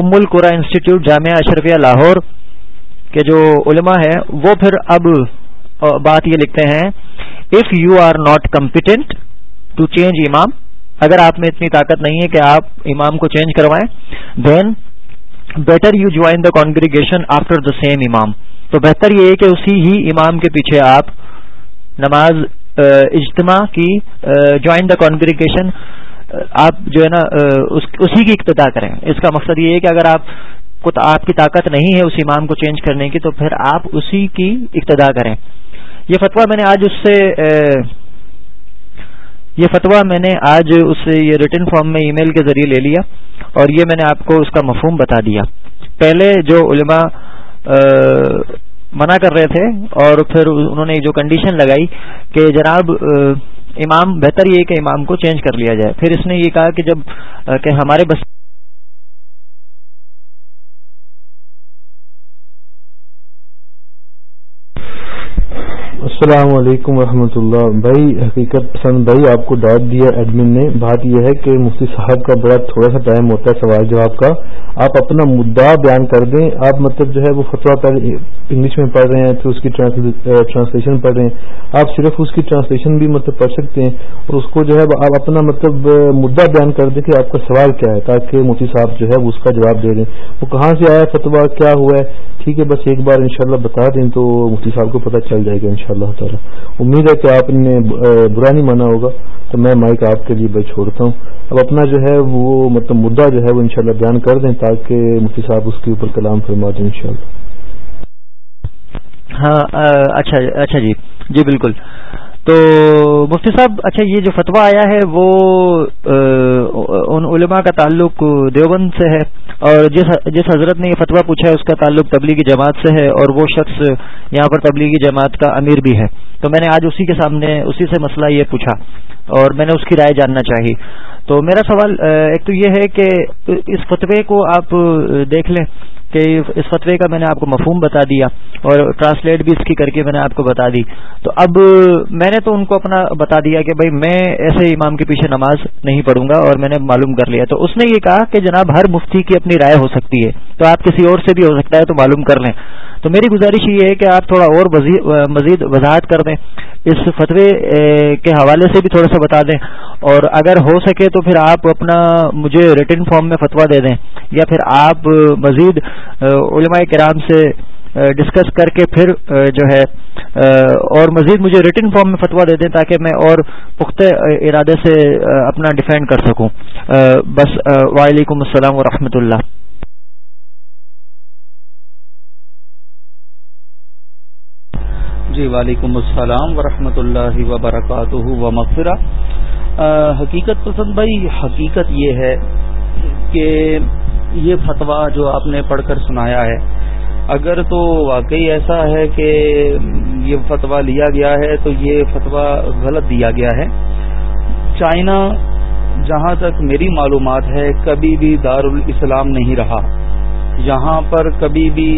ام القرا انسٹیٹیوٹ، جامعہ اشرفیہ لاہور کے جو علماء ہیں، وہ پھر اب بات یہ لکھتے ہیں if you are not competent to change امام اگر آپ میں اتنی طاقت نہیں ہے کہ آپ امام کو چینج کروائیں then better you join the congregation after the same امام تو بہتر یہ ہے کہ اسی ہی امام کے پیچھے آپ نماز اجتماع کی جوائن دا کانگریگیشن آپ جو ہے نا اسی کی ابتدا کریں۔ اس کا مقصد یہ ہے کہ اگر آپ کو آپ کی طاقت نہیں ہے اس امام کو چینج کرنے کی تو پھر آپ اسی کی ابتدا کریں۔ یہ فتویٰ میں نے آج اس سے یہ فتویٰ میں نے آج اس یہ ریٹن فارم میں ای میل کے ذریعے لے لیا اور یہ میں نے آپ کو اس کا مفہوم بتا دیا۔ پہلے جو علماء منع کر رہے تھے اور پھر انہوں نے جو کنڈیشن لگائی کہ جناب امام، بہتر یہ کہ امام کو چینج کر لیا جائے۔ پھر اس نے یہ کہا کہ جبکہ ہمارے بس السلام علیکم ورحمۃ اللہ۔ بھائی، حقیقت پسند، بھائی، آپ کو ڈانٹ دیا ایڈمن نے۔ بات یہ ہے کہ مفتی صاحب کا بڑا تھوڑا سا ٹائم ہوتا ہے سوال جواب کا۔ آپ اپنا مدعا بیان کر دیں۔ آپ مطلب جو ہے وہ فتوا پہلے انگلش میں پڑھ رہے ہیں، پھر اس کی ٹرانسلیشن پڑھ رہے ہیں۔ آپ صرف اس کی ٹرانسلیشن بھی مطلب پڑھ سکتے ہیں اور اس کو جو ہے آپ اپنا مطلب مدعا بیان کر دیں کہ آپ کا سوال کیا ہے تاکہ مفتی صاحب جو ہے اس کا جواب دے دیں۔ وہ کہاں سے آیا فتوا کیا ہوا ہے؟ ٹھیک ہے، بس ایک بار انشاءاللہ بتا دیں تو مفتی صاحب کو پتہ چل جائے گا انشاءاللہ۔ شاء اللہ امید ہے کہ آپ نے برا نہیں مانا ہوگا، تو میں مائک آپ کے لیے چھوڑتا ہوں۔ اب اپنا جو ہے وہ مطلب مدعا جو ہے وہ انشاءاللہ بیان کر دیں تاکہ مفتی صاحب اس کے اوپر کلام فرما دیں انشاءاللہ ہاں اچھا اچھا جی۔ جی بالکل۔ تو مفتی صاحب اچھا یہ جو فتویٰ آیا ہے، وہ ان علماء کا تعلق دیوبند سے ہے اور جس جس حضرت نے یہ فتویٰ پوچھا ہے، اس کا تعلق تبلیغی جماعت سے ہے اور وہ شخص یہاں پر تبلیغی جماعت کا امیر بھی ہے۔ تو میں نے آج اسی کے سامنے، اسی سے مسئلہ یہ پوچھا اور میں نے اس کی رائے جاننا چاہی۔ تو میرا سوال ایک تو یہ ہے کہ اس فتوے کو آپ دیکھ لیں۔ کہ اس فتوے کا میں نے آپ کو مفہوم بتا دیا اور ٹرانسلیٹ بھی اس کی کر کے میں نے آپ کو بتا دی۔ تو اب میں نے تو ان کو اپنا بتا دیا کہ بھائی میں ایسے امام کے پیچھے نماز نہیں پڑھوں گا اور میں نے معلوم کر لیا۔ تو اس نے یہ کہا کہ جناب ہر مفتی کی اپنی رائے ہو سکتی ہے۔ تو آپ کسی اور سے بھی ہو سکتا ہے تو معلوم کر لیں۔ تو میری گزارش یہ ہے کہ آپ تھوڑا اور مزید وضاحت کر دیں۔ اس فتوے کے حوالے سے بھی تھوڑا سا بتا دیں۔ اور اگر ہو سکے تو پھر آپ اپنا مجھے ریٹن فارم میں فتوا دے دیں۔ یا پھر آپ، مزید علماء کرام سے ڈسکس کر کے پھر جو ہے اور مزید مجھے ریٹن فارم میں فتوا دے دیں تاکہ میں اور پختہ ارادے سے اپنا ڈیفینڈ کر سکوں۔ بس وعلیکم السلام ورحمۃ اللہ۔ جی وعلیکم السلام ورحمۃ اللہ وبرکاتہ و مغفرہ حقیقت پسند بھائی، حقیقت یہ ہے کہ یہ فتویٰ جو آپ نے پڑھ کر سنایا ہے، اگر تو واقعی ایسا ہے کہ یہ فتویٰ لیا گیا ہے تو یہ فتویٰ غلط دیا گیا ہے۔ چائنا، جہاں تک میری معلومات ہے، کبھی بھی دارالاسلام نہیں رہا۔ یہاں پر کبھی بھی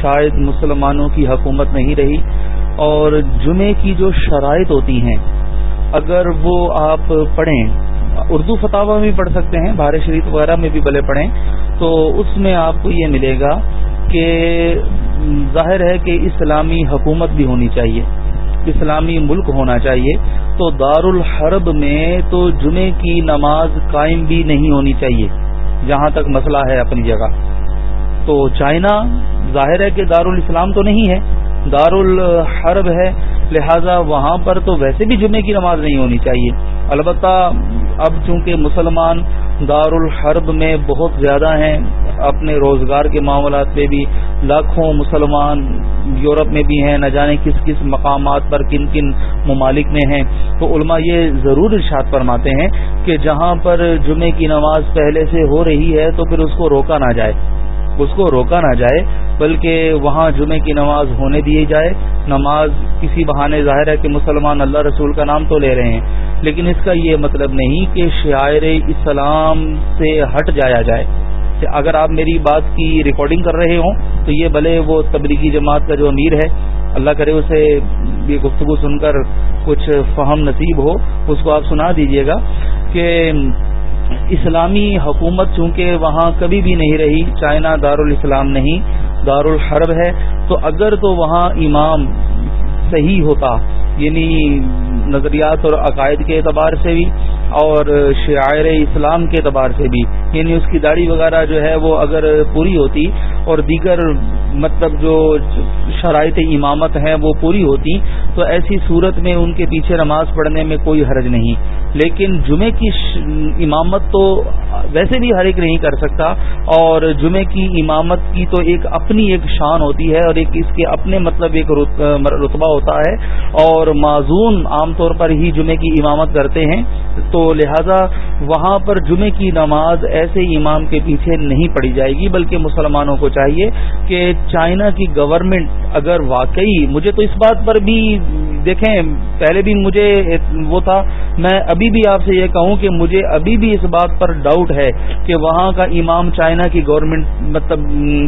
شاید مسلمانوں کی حکومت نہیں رہی۔ اور جمعے کی جو شرائط ہوتی ہیں، اگر وہ آپ پڑھیں، اردو فتح میں بھی پڑھ سکتے ہیں بھارت شریف وغیرہ میں بھی بھلے پڑھیں، تو اس میں آپ کو یہ ملے گا کہ ظاہر ہے کہ اسلامی حکومت بھی ہونی چاہیے، اسلامی ملک ہونا چاہیے، تو دار الحرب میں تو جمعے کی نماز قائم بھی نہیں ہونی چاہیے، جہاں تک مسئلہ ہے اپنی جگہ۔ تو چائنا، ظاہر ہے کہ دارالاسلام تو نہیں ہے دار الحرب ہے، لہذا وہاں پر تو ویسے بھی جمعے کی نماز نہیں ہونی چاہیے۔ البتہ اب چونکہ مسلمان دار الحرب میں بہت زیادہ ہیں، اپنے روزگار کے معاملات پہ بھی لاکھوں مسلمان یورپ میں بھی ہیں، نہ جانے کس کس مقامات پر کن کن ممالک میں ہیں۔ تو علماء یہ ضرور ارشاد فرماتے ہیں کہ جہاں پر جمعے کی نماز پہلے سے ہو رہی ہے تو پھر اس کو روکا نہ جائے۔ اس کو روکا نہ جائے، بلکہ وہاں جمعے کی نماز ہونے دی جائے۔ نماز کسی بہانے ظاہر ہے کہ مسلمان اللہ رسول کا نام تو لے رہے ہیں، لیکن اس کا یہ مطلب نہیں کہ شاعر اسلام سے ہٹ جایا جائے۔ اگر آپ میری بات کی ریکارڈنگ کر رہے ہوں، تو یہ بھلے وہ تبلیغی جماعت کا جو امیر ہے، اللہ کرے اسے یہ گفتگو سن کر کچھ فہم نصیب ہو، اس کو آپ سنا دیجیے گا کہ اسلامی حکومت چونکہ وہاں کبھی بھی نہیں رہی، چائنا دارالاسلام نہیں دارالحرب ہے، تو اگر تو وہاں امام صحیح ہوتا یعنی نظریات اور عقائد کے اعتبار سے بھی اور شاعر اسلام کے اعتبار سے بھی یعنی اس کی داڑھی وغیرہ جو ہے وہ اگر پوری ہوتی اور دیگر مطلب جو شرائط امامت ہیں وہ پوری ہوتی تو ایسی صورت میں ان کے پیچھے نماز پڑھنے میں کوئی حرج نہیں۔ لیکن جمعے کی امامت تو ویسے بھی ہر ایک نہیں کر سکتا اور جمعے کی امامت کی تو ایک اپنی ایک شان ہوتی ہے اور ایک اس کے اپنے مطلب ایک رتبہ ہوتا ہے اور اور معذون عام طور پر ہی جمعے کی امامت کرتے ہیں، تو لہذا وہاں پر جمعے کی نماز ایسے امام کے پیچھے نہیں پڑی جائے گی، بلکہ مسلمانوں کو چاہیے کہ چائنا کی گورنمنٹ اگر واقعی، مجھے تو اس بات پر بھی دیکھیں، پہلے بھی مجھے وہ تھا، میں ابھی بھی آپ سے یہ کہوں کہ مجھے ابھی بھی اس بات پر ڈاؤٹ ہے کہ وہاں کا امام چائنا کی گورنمنٹ مطلب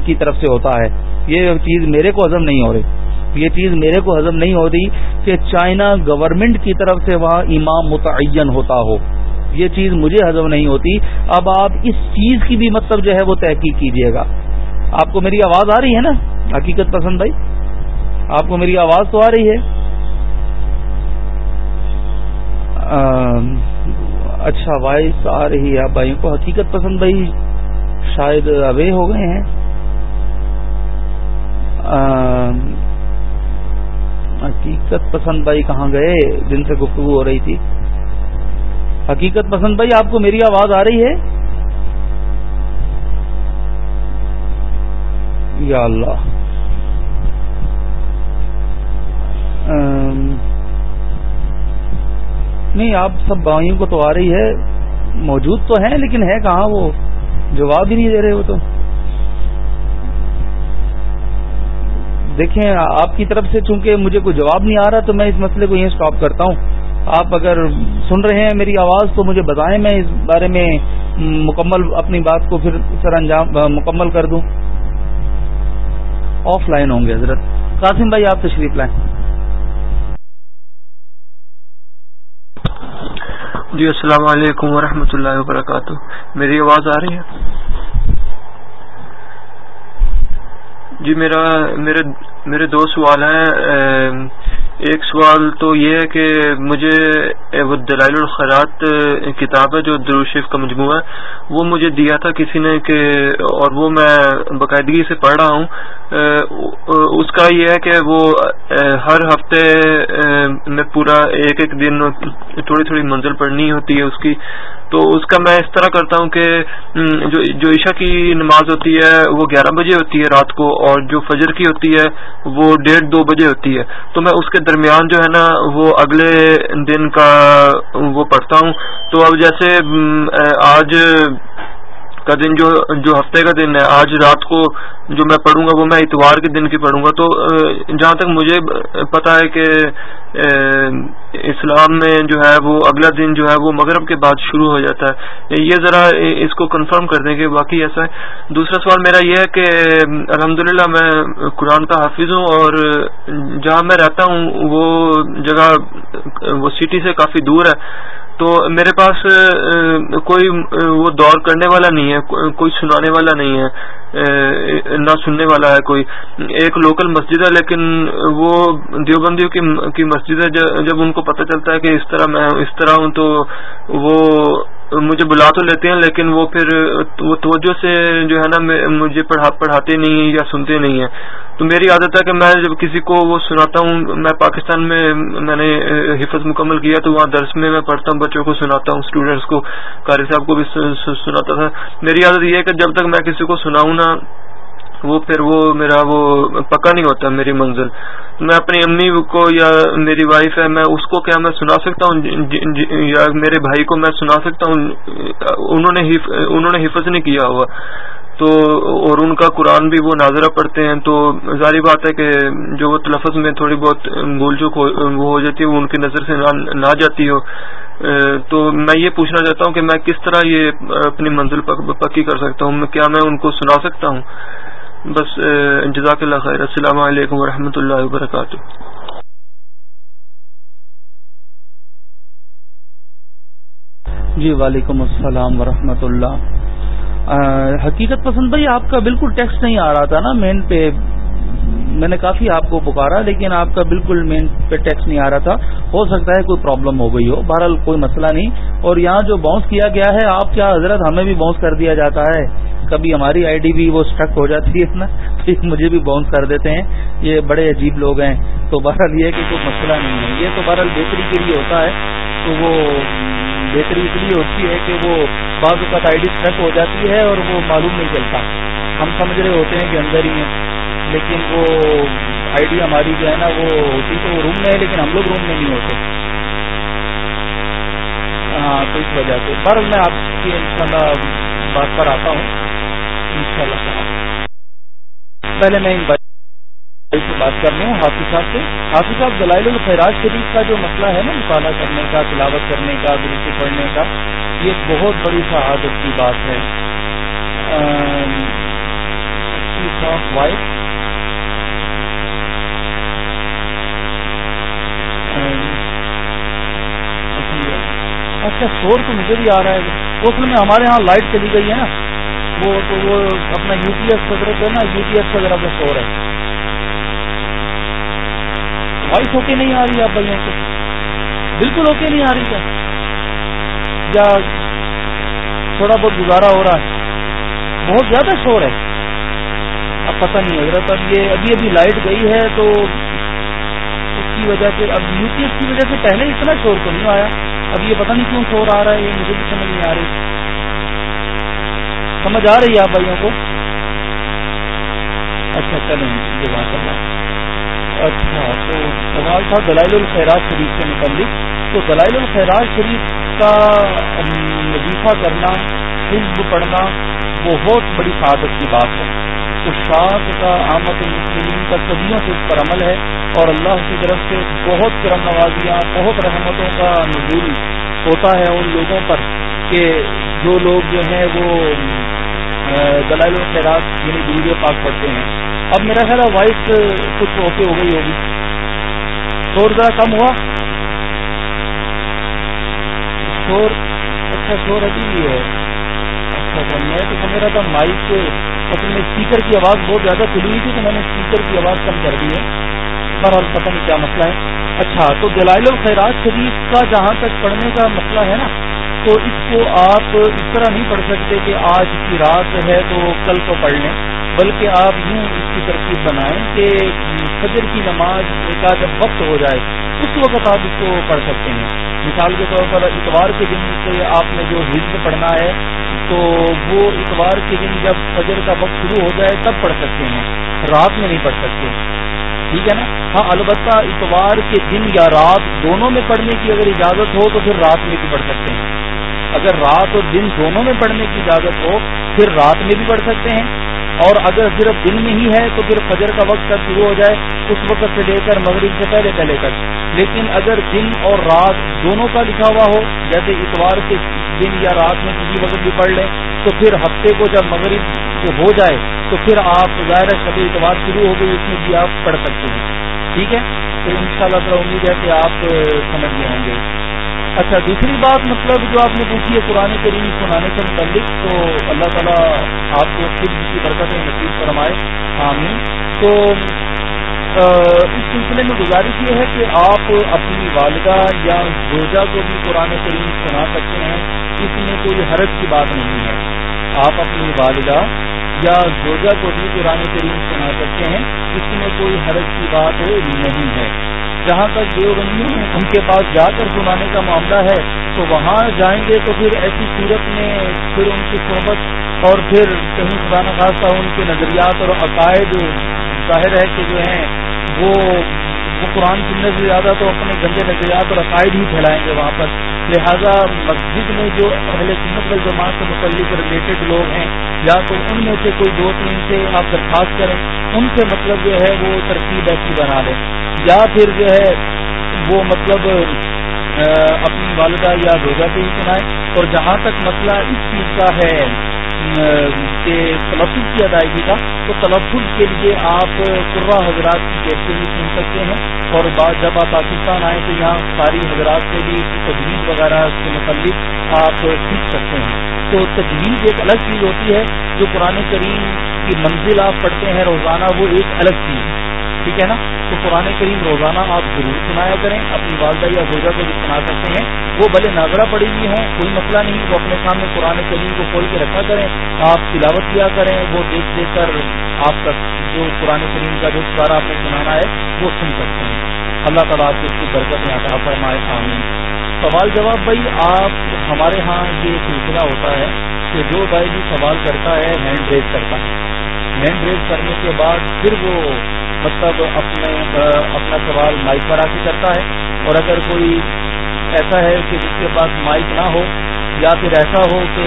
کی طرف سے ہوتا ہے۔ یہ چیز میرے کو ہضم نہیں ہو رہی۔ یہ چیز میرے کو ہضم نہیں ہو رہی کہ چائنا گورنمنٹ کی طرف سے وہاں امام متعین ہوتا ہو۔ یہ چیز مجھے ہضم نہیں ہوتی۔ اب آپ اس چیز کی بھی مطلب جو ہے وہ تحقیق کیجیے گا۔ آپ کو میری آواز آ رہی ہے نا؟ حقیقت پسند بھائی آپ کو میری آواز تو آ رہی ہے؟ اچھا وائس آ رہی ہے۔ آپ بھائیوں کو حقیقت پسند بھائی شاید اوے ہو گئے ہیں۔ حقیقت پسند بھائی کہاں گئے؟ جن سے گفتگو ہو رہی تھی۔ حقیقت پسند بھائی، آپ کو میری آواز آ رہی ہے؟ یا اللہ۔ نہیں، آپ سب بھائیوں کو تو آ رہی ہے۔ موجود تو ہیں، لیکن ہے کہاں وہ؟ جواب ہی نہیں دے رہے وہ تو۔ دیکھیں، آپ کی طرف سے چونکہ مجھے کوئی جواب نہیں آ رہا تو میں اس مسئلے کو یہیں اسٹاپ کرتا ہوں۔ آپ اگر سن رہے ہیں میری آواز تو مجھے بتائیں، میں اس بارے میں مکمل اپنی بات کو پھر سر انجام مکمل کر دوں۔ آف لائن ہوں گے حضرت۔ قاسم بھائی، آپ تشریف لائیں۔ جی السلام علیکم ورحمۃ اللہ وبرکاتہ۔ میری آواز آ رہی ہے؟ جی میرا، میرے میرے دو سوال ہیں ایک سوال تو یہ ہے کہ مجھے وہ دلائل الخرات کتاب ہے جو دروشف کا مجموعہ ہے، وہ مجھے دیا تھا کسی نے کہ، اور وہ میں باقاعدگی سے پڑھ رہا ہوں اس کا یہ ہے کہ وہ ہر ہفتے میں پورا ایک ایک دن تھوڑی تھوڑی منزل پڑھنی ہوتی ہے اس کی تو اس کا میں اس طرح کرتا ہوں کہ جو جو عشاء کی نماز ہوتی ہے، وہ گیارہ بجے ہوتی ہے رات کو، اور جو فجر کی ہوتی ہے، وہ ڈیڑھ دو بجے ہوتی ہے۔ تو میں اس کے درمیان جو ہے نا، وہ اگلے دن کا وہ پڑھتا ہوں۔ تو اب جیسے آج کا دن جو جو ہفتے کا دن ہے، آج رات کو جو میں پڑھوں گا وہ میں اتوار کے دن کی پڑھوں گا۔ تو جہاں تک مجھے پتا ہے کہ اسلام میں جو ہے وہ اگلا دن جو ہے وہ مغرب کے بعد شروع ہو جاتا ہے۔ یہ ذرا اس کو کنفرم کر دیں کہ باقی ایسا ہے۔ دوسرا سوال میرا یہ ہے کہ، الحمدللہ میں قرآن کا حافظ ہوں اور جہاں میں رہتا ہوں وہ جگہ، وہ سٹی سے کافی دور ہے۔ تو میرے پاس کوئی وہ دور کرنے والا نہیں ہے کوئی سنانے والا نہیں ہے نہ سننے والا ہے کوئی۔ ایک لوکل مسجد ہے، لیکن وہ دیوبندیوں کی مسجد ہے۔ جب ان کو پتہ چلتا ہے کہ اس طرح میں، اس طرح ہوں تو وہ مجھے بلا تو لیتے ہیں، لیکن وہ پھر وہ توجہ سے جو ہے نا مجھے پڑھاتے نہیں یا سنتے نہیں ہیں۔ تو میری عادت ہے کہ میں جب کسی کو وہ سناتا ہوں، میں پاکستان میں میں نے حفظ مکمل کیا تو وہاں درس میں میں پڑھتا ہوں، بچوں کو سناتا ہوں اسٹوڈینٹس کو، قاری صاحب کو بھی سناتا تھا۔ میری عادت یہ ہے کہ جب تک میں کسی کو سناؤں نا وہ پھر وہ میرا وہ پکا نہیں ہوتا میری منزل۔ میں اپنی امی کو یا میری وائف ہے، میں اس کو کیا میں سنا سکتا ہوں؟ یا میرے بھائی کو میں سنا سکتا ہوں؟ انہوں نے انہوں نے حفظ نہیں کیا ہوا۔ تو اور ان کا قرآن بھی وہ ناظرہ پڑھتے ہیں۔ تو ظاہری بات ہے کہ جو وہ تلفظ میں تھوڑی بہت بھول چک وہ ہو جاتی ہے، وہ ان کی نظر سے نہ جاتی ہو۔ تو میں یہ پوچھنا چاہتا ہوں کہ میں کس طرح یہ اپنی منزل پکی کر سکتا ہوں؟ کیا میں ان کو سنا سکتا ہوں؟ بس جزاک اللہ خیر، السلام علیکم ورحمۃ اللہ وبرکاتہ۔ جی وعلیکم السلام ورحمۃ اللہ۔ حقیقت پسند بھائی، آپ کا بالکل ٹیکسٹ نہیں آ رہا تھا نا مین پہ میں نے کافی آپ کو پکارا، لیکن آپ کا بالکل مین پہ ٹیکس نہیں آ رہا تھا۔ ہو سکتا ہے کوئی پرابلم ہو گئی ہو، بہرحال کوئی مسئلہ نہیں۔ اور یہاں جو باؤنس کیا گیا ہے، آپ کیا حضرت ہمیں بھی باؤنس کر دیا جاتا ہے؟ کبھی ہماری آئی ڈی بھی وہ اسٹک ہو جاتی ہے نا، تو مجھے بھی باؤنس کر دیتے ہیں۔ یہ بڑے عجیب لوگ ہیں۔ تو بہرحال یہ کہ کوئی مسئلہ نہیں ہے۔ یہ تو بہرحال بہتری کے لیے ہوتا ہے۔ تو وہ بہتری اس لیے ہوتی ہے کہ وہ بعض اوقات آئی ڈی اسٹک ہو جاتی ہے اور وہ معلوم نہیں چلتا۔ ہم سمجھ رہے ہوتے ہیں کہ اندر ہی ہیں۔ لیکن وہ آئی ڈی ہماری جو ہے نا، وہ ہوتی تو وہ روم میں ہے، لیکن ہم لوگ روم میں نہیں ہوتے۔ ہاں تو اس وجہ سے۔ پر میں آپ کی ان شاء اللہ بات پر آتا ہوں۔ پہلے میں ان سے بات کر رہا ہوں، حافظ صاحب سے۔ حافظ صاحب، دلائل الخیراج شریف کا جو مسئلہ ہے نا، مطالعہ کرنے کا، تلاوت کرنے کا درست پڑھنے کا، یہ بہت بڑی شہادت کی بات ہے۔ اچھا،, اچھا شور تو مجھے بھی آ رہا ہے۔ اس میں ہمارے ہاں لائٹ چلی گئی ہے نا۔ وہ تو وہ اپنا یو پی ایس قدرت ہے نا یو پی ایس وغیرہ کا شور ہے۔ وائس ہو کے نہیں آ رہی آپ بھائیوں کو بالکل ہو کے نہیں آ رہی کیا؟ یا تھوڑا بہت گزارا ہو رہا ہے۔ بہت زیادہ شور ہے۔ اب پتہ نہیں حضرت اب یہ ابھی ابھی لائٹ گئی ہے تو اس کی وجہ سے اب یو پی ایس کی وجہ سے پہلے اتنا شور تو نہیں آیا۔ اب یہ پتہ نہیں کیوں شور آ رہا ہے، یہ مجھے بھی سمجھ نہیں آ رہی۔ سمجھ آ رہی ہے آپ بھائیوں کو؟ اچھا چلیں، یہ بات اللہ اچھا تو سوال تھا دلائل الخیرات شریف سے متعلق۔ تو دلائل الخیرات شریف کا وظیفہ کرنا حزب پڑھنا بہت بڑی سعادت کی بات ہے۔ استاد کا آمد المسلمین کا صدیوں سے اس پر عمل ہے اور اللہ کی طرف سے بہت کرم نوازیاں، بہت رحمتوں کا نزول ہوتا ہے ان لوگوں پر کہ جو لوگ جو ہیں وہ دلائل الخیرات یعنی درود پاک پڑھتے ہیں۔ اب میرا خیال ہے وائس کچھ اوکے ہو گئی ہوگی۔ شور ذرا کم ہوا۔ شور اچھا شور ابھی بھی ہے۔ اچھا اچھا میں تو سمجھ رہا تھا مائک اصل میں اسپیکر کی آواز بہت زیادہ کھلی ہوئی تھی تو میں نے اسپیکر کی آواز کم کر دی ہے۔ بہرحال پتہ نہیں کیا مسئلہ ہے۔ اچھا تو دلائل الخیرات شریف کا جہاں تک پڑھنے کا مسئلہ ہے نا، تو اس کو آپ اس طرح نہیں پڑھ سکتے کہ آج کی رات ہے تو کل کو پڑھ لیں، بلکہ آپ یوں اس کی ترکیب بنائیں کہ فجر کی نماز کا جب وقت ہو جائے، اس وقت آپ اس کو پڑھ سکتے ہیں۔ مثال کے طور پر اتوار کے دن سے آپ نے جو حزب پڑھنا ہے، تو وہ اتوار کے دن جب فجر کا وقت شروع ہو جائے تب پڑھ سکتے ہیں، رات میں نہیں پڑھ سکتے۔ ٹھیک ہے نا؟ ہاں البتہ اتوار کے دن یا رات دونوں میں پڑھنے کی اگر اجازت ہو تو پھر رات میں بھی پڑھ سکتے ہیں۔ اگر رات اور دن دونوں میں پڑھنے کی اجازت ہو، پھر رات میں بھی پڑھ سکتے ہیں۔ اور اگر صرف دن میں ہی ہے تو پھر فجر کا وقت تک شروع ہو جائے، اس وقت سے لے کر مغرب سے پہلے پہلے تک۔ لیکن اگر دن اور رات دونوں کا لکھا ہوا ہو، جیسے اتوار کے دن یا رات میں کسی وقت بھی پڑھ لیں، تو پھر ہفتے کو جب مغرب ہو جائے، تو پھر آپ ظاہر کبھی اتوار شروع ہو گئی، اس میں بھی آپ پڑھ سکتے ہیں۔ ٹھیک ہے؟ تو ان شاء اللہ امید ہے کہ آپ سمجھ گئے ہوں گے۔ اچھا دوسری بات مطلب جو آپ نے پوچھی ہے قرآن کریم سنانے سے متعلق، تو اللہ تعالیٰ آپ کو خود کی برکت نصیب فرمائے، آمین۔ تو اس سلسلے میں گزارش یہ ہے کہ آپ اپنی والدہ یا زوجہ کو بھی قرآن کریم سنا سکتے ہیں، اس میں کوئی حرج کی بات نہیں ہے۔ آپ اپنی والدہ یا زوجہ کو بھی قرآن کریم سنا سکتے ہیں، اس میں کوئی حرج کی بات نہیں ہے۔ جہاں تک دیوبندی ان کے پاس جا کر سنانے کا معاملہ ہے، تو وہاں جائیں گے تو پھر ایسی صورت میں پھر ان کی صحبت اور پھر کہیں خدا نخواستہ ان کے نظریات اور عقائد ظاہر ہے کہ جو ہیں، وہ وہ قرآن سننے سے زیادہ تو اپنے گندے نظریات اور عقائد ہی پھیلائیں گے وہاں پر۔ لہذا مسجد میں جو اہل سنت والجماعت سے متعلق ریلیٹڈ لوگ ہیں، یا تو ان میں سے کوئی دو تین سے آپ درخواست کریں، ان سے مطلب جو ہے وہ ترکیب ایسی بنا لیں۔ یا پھر جو ہے وہ مطلب اپنی والدہ یا روزہ سے ہی سنائے اور جہاں تک مسئلہ اس چیز کا ہے کے تلفظ کی ادائیگی کا۔ تو تلفظ کے لیے آپ قرہ حضرات کی کیسے بھی سن سکتے ہیں۔ اور بعد جب آپ پاکستان آئیں تو یہاں ساری حضرات سے بھی تجویز وغیرہ کے متعلق آپ سیکھ سکتے ہیں۔ تو تجویز ایک الگ چیز ہوتی ہے جو قرآن کریم کی منزل آپ پڑھتے ہیں، روزانہ وہ ایک الگ چیز۔ ٹھیک ہے نا؟ تو قرآن کریم روزانہ آپ ضرور سنایا کریں، اپنی والدہ یا زوجہ کو بھی سنا سکتے ہیں۔ وہ بھلے ناظرہ پڑی ہوئی ہوں، کوئی مسئلہ نہیں، وہ اپنے سامنے قرآن کریم کو کھول کے رکھا کریں۔ آپ تلاوت کیا کریں، وہ دیکھ دیکھ کر آپ کا جو قرآن کریم کا جو سارا آپ نے سنانا ہے، وہ سن سکتے ہیں۔ اللہ تعالیٰ آپ کو اس کی برکت میں عطا فرمائے، آمین۔ سوال جواب بھائی، آپ ہمارے ہاں یہ سلسلہ ہوتا ہے کہ جو بھائی بھی سوال کرتا ہے ہینڈ ریز کرتا ہے۔ ہینڈ ریز کرنے کے بعد پھر وہ مطلب اپنے اپنا سوال مائک پر آ کے کرتا ہے اور اگر کوئی ایسا ہے کہ جس کے پاس مائک نہ ہو یا پھر ایسا ہو کہ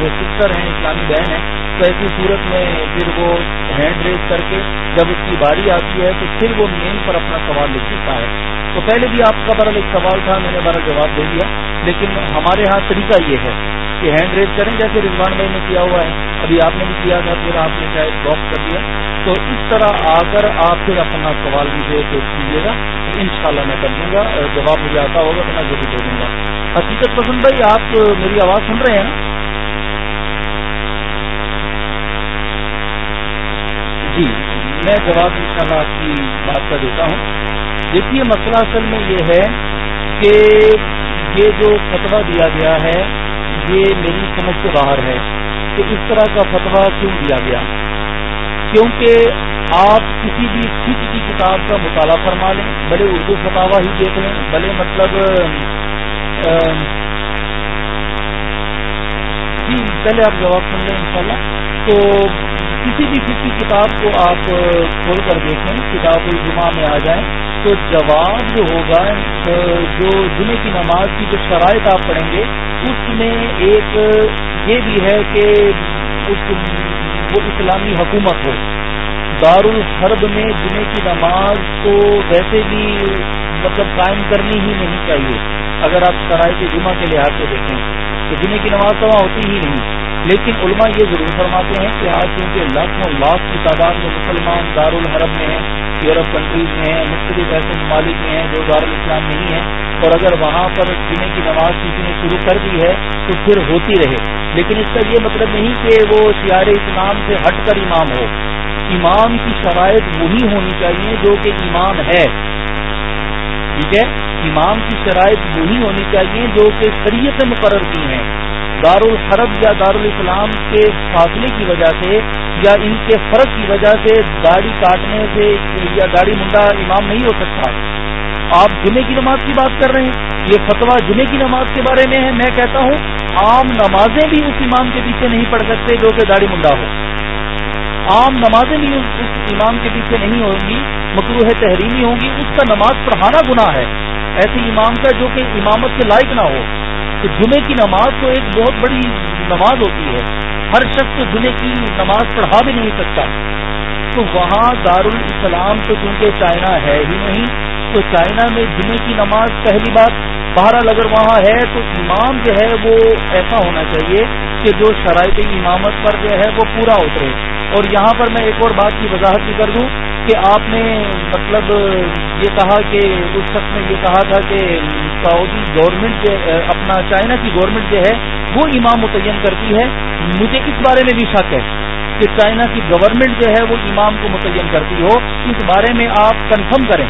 وہ سسٹر ہیں، اسلامی بہن ہیں، تو ایسی صورت میں پھر وہ ہینڈ ریز کر کے جب اس کی باری آتی ہے تو پھر وہ مین پر اپنا سوال لکھ دیتا ہے۔ تو پہلے بھی آپ کا برل ایک سوال تھا، میں نے بارہ جواب دے دیا، لیکن ہمارے ہاں طریقہ یہ ہے۔ کہ ہینڈ ریز کریں جیسے رضوان بھائی نے کیا ہوا ہے۔ ابھی آپ نے بھی کیا تھا، پھر آپ نے شاید ڈراپ کر دیا۔ تو اس طرح آ کر آپ پھر اپنا سوال مجھے پیش کیجیے گا۔ ان شاء اللہ میں کر دوں گا۔ جواب مجھے آتا ہوگا تو میں ضرور دے دوں گا۔ حقیقت پسند بھائی، آپ میری آواز سن رہے ہیں نا؟ جی میں جواب ان شاء اللہ آپ کی بات کا دیتا ہوں۔ دیکھیے، مسئلہ اصل میں یہ ہے کہ یہ جو فتویٰ دیا گیا ہے یہ میری سمجھ سے باہر ہے کہ اس طرح کا فتویٰ کیوں دیا گیا؟ کیونکہ آپ کسی بھی فکر کی کتاب کا مطالعہ فرما لیں بھلے اردو فتوا ہی دیکھ لیں بھلے مطلب جی پہلے آپ جواب سن لیں انشاءاللہ۔ تو کسی بھی فکر کی کتاب کو آپ کھول کر دیکھیں، کتاب الجمہ میں آ جائیں، تو جواب جو ہوگا، جو جمعے کی نماز کی جو شرائط آپ پڑھیں گے، اس میں ایک یہ بھی ہے کہ اس وہ اسلامی حکومت ہو دار الحرب میں جمعے کی نماز کو ویسے بھی مطلب قائم کرنی ہی نہیں چاہیے۔ اگر آپ سرائے کے جمعہ کے لحاظ سے دیکھیں، تو جمعے کی نماز تو وہاں ہوتی ہی نہیں۔ لیکن علماء یہ ضرور فرماتے ہیں کہ آج کیونکہ لاکھوں لاکھ کی تعداد میں مسلمان دار الحرب میں ہیں، یورپ کنٹریز میں ہیں، مختلف ایسے ممالک میں ہیں جو دارالاسلام نہیں ہیں۔ اور اگر وہاں پر جمعے کی نماز کسی نے شروع کر دی ہے تو پھر ہوتی رہے۔ لیکن اس کا یہ مطلب نہیں کہ وہ سیار اسلام سے ہٹ کر امام ہو۔ امام کی شرائط وہی ہونی چاہیے جو کہ امام ہے۔ ٹھیک ہے؟ امام کی شرائط وہی ہونی چاہیے جو کہ شریعت مقرر کی ہیں۔ دار الحرب یا دارالاسلام کے فاصلے کی وجہ سے یا ان کے فرق کی وجہ سے داڑھی کاٹنے سے یا داڑھی منڈا امام نہیں ہو سکتا۔ آپ جمعے کی نماز کی بات کر رہے ہیں، یہ فتویٰ جمعے کی نماز کے بارے میں ہے۔ میں کہتا ہوں، عام نمازیں بھی اس امام کے پیچھے نہیں پڑھ سکتے جو کہ داڑھی منڈا ہو۔ عام نمازیں بھی اس امام کے پیچھے نہیں ہوں گی مقروح تحریمی ہوں گی۔ اس کا نماز پڑھانا گناہ ہے۔ ایسے امام کا جو کہ امامت کے لائق نہ ہو۔ کہ جمعے کی نماز تو ایک بہت بڑی نماز ہوتی ہے۔ ہر شخص جمعے کی نماز پڑھا بھی نہیں سکتا۔ تو وہاں دارالاسلام تو چونکہ چائنا ہے ہی نہیں، تو چائنا میں جمعے کی نماز پہلی بات بہرحال اگر وہاں ہے تو امام جو ہے وہ ایسا ہونا چاہیے کہ جو شرائط امامت پر جو ہے وہ پورا اترے۔ اور یہاں پر میں ایک اور بات کی وضاحت بھی کر دوں۔ کہ آپ نے مطلب یہ کہا کہ اس شخص نے یہ کہا تھا کہ سعودی گورنمنٹ جو اپنا چائنا کی گورنمنٹ جو ہے، وہ امام متعین کرتی ہے۔ مجھے اس بارے میں بھی شک ہے کہ چائنا کی گورنمنٹ جو ہے، وہ امام کو متعین کرتی ہو۔ اس بارے میں آپ کنفرم کریں۔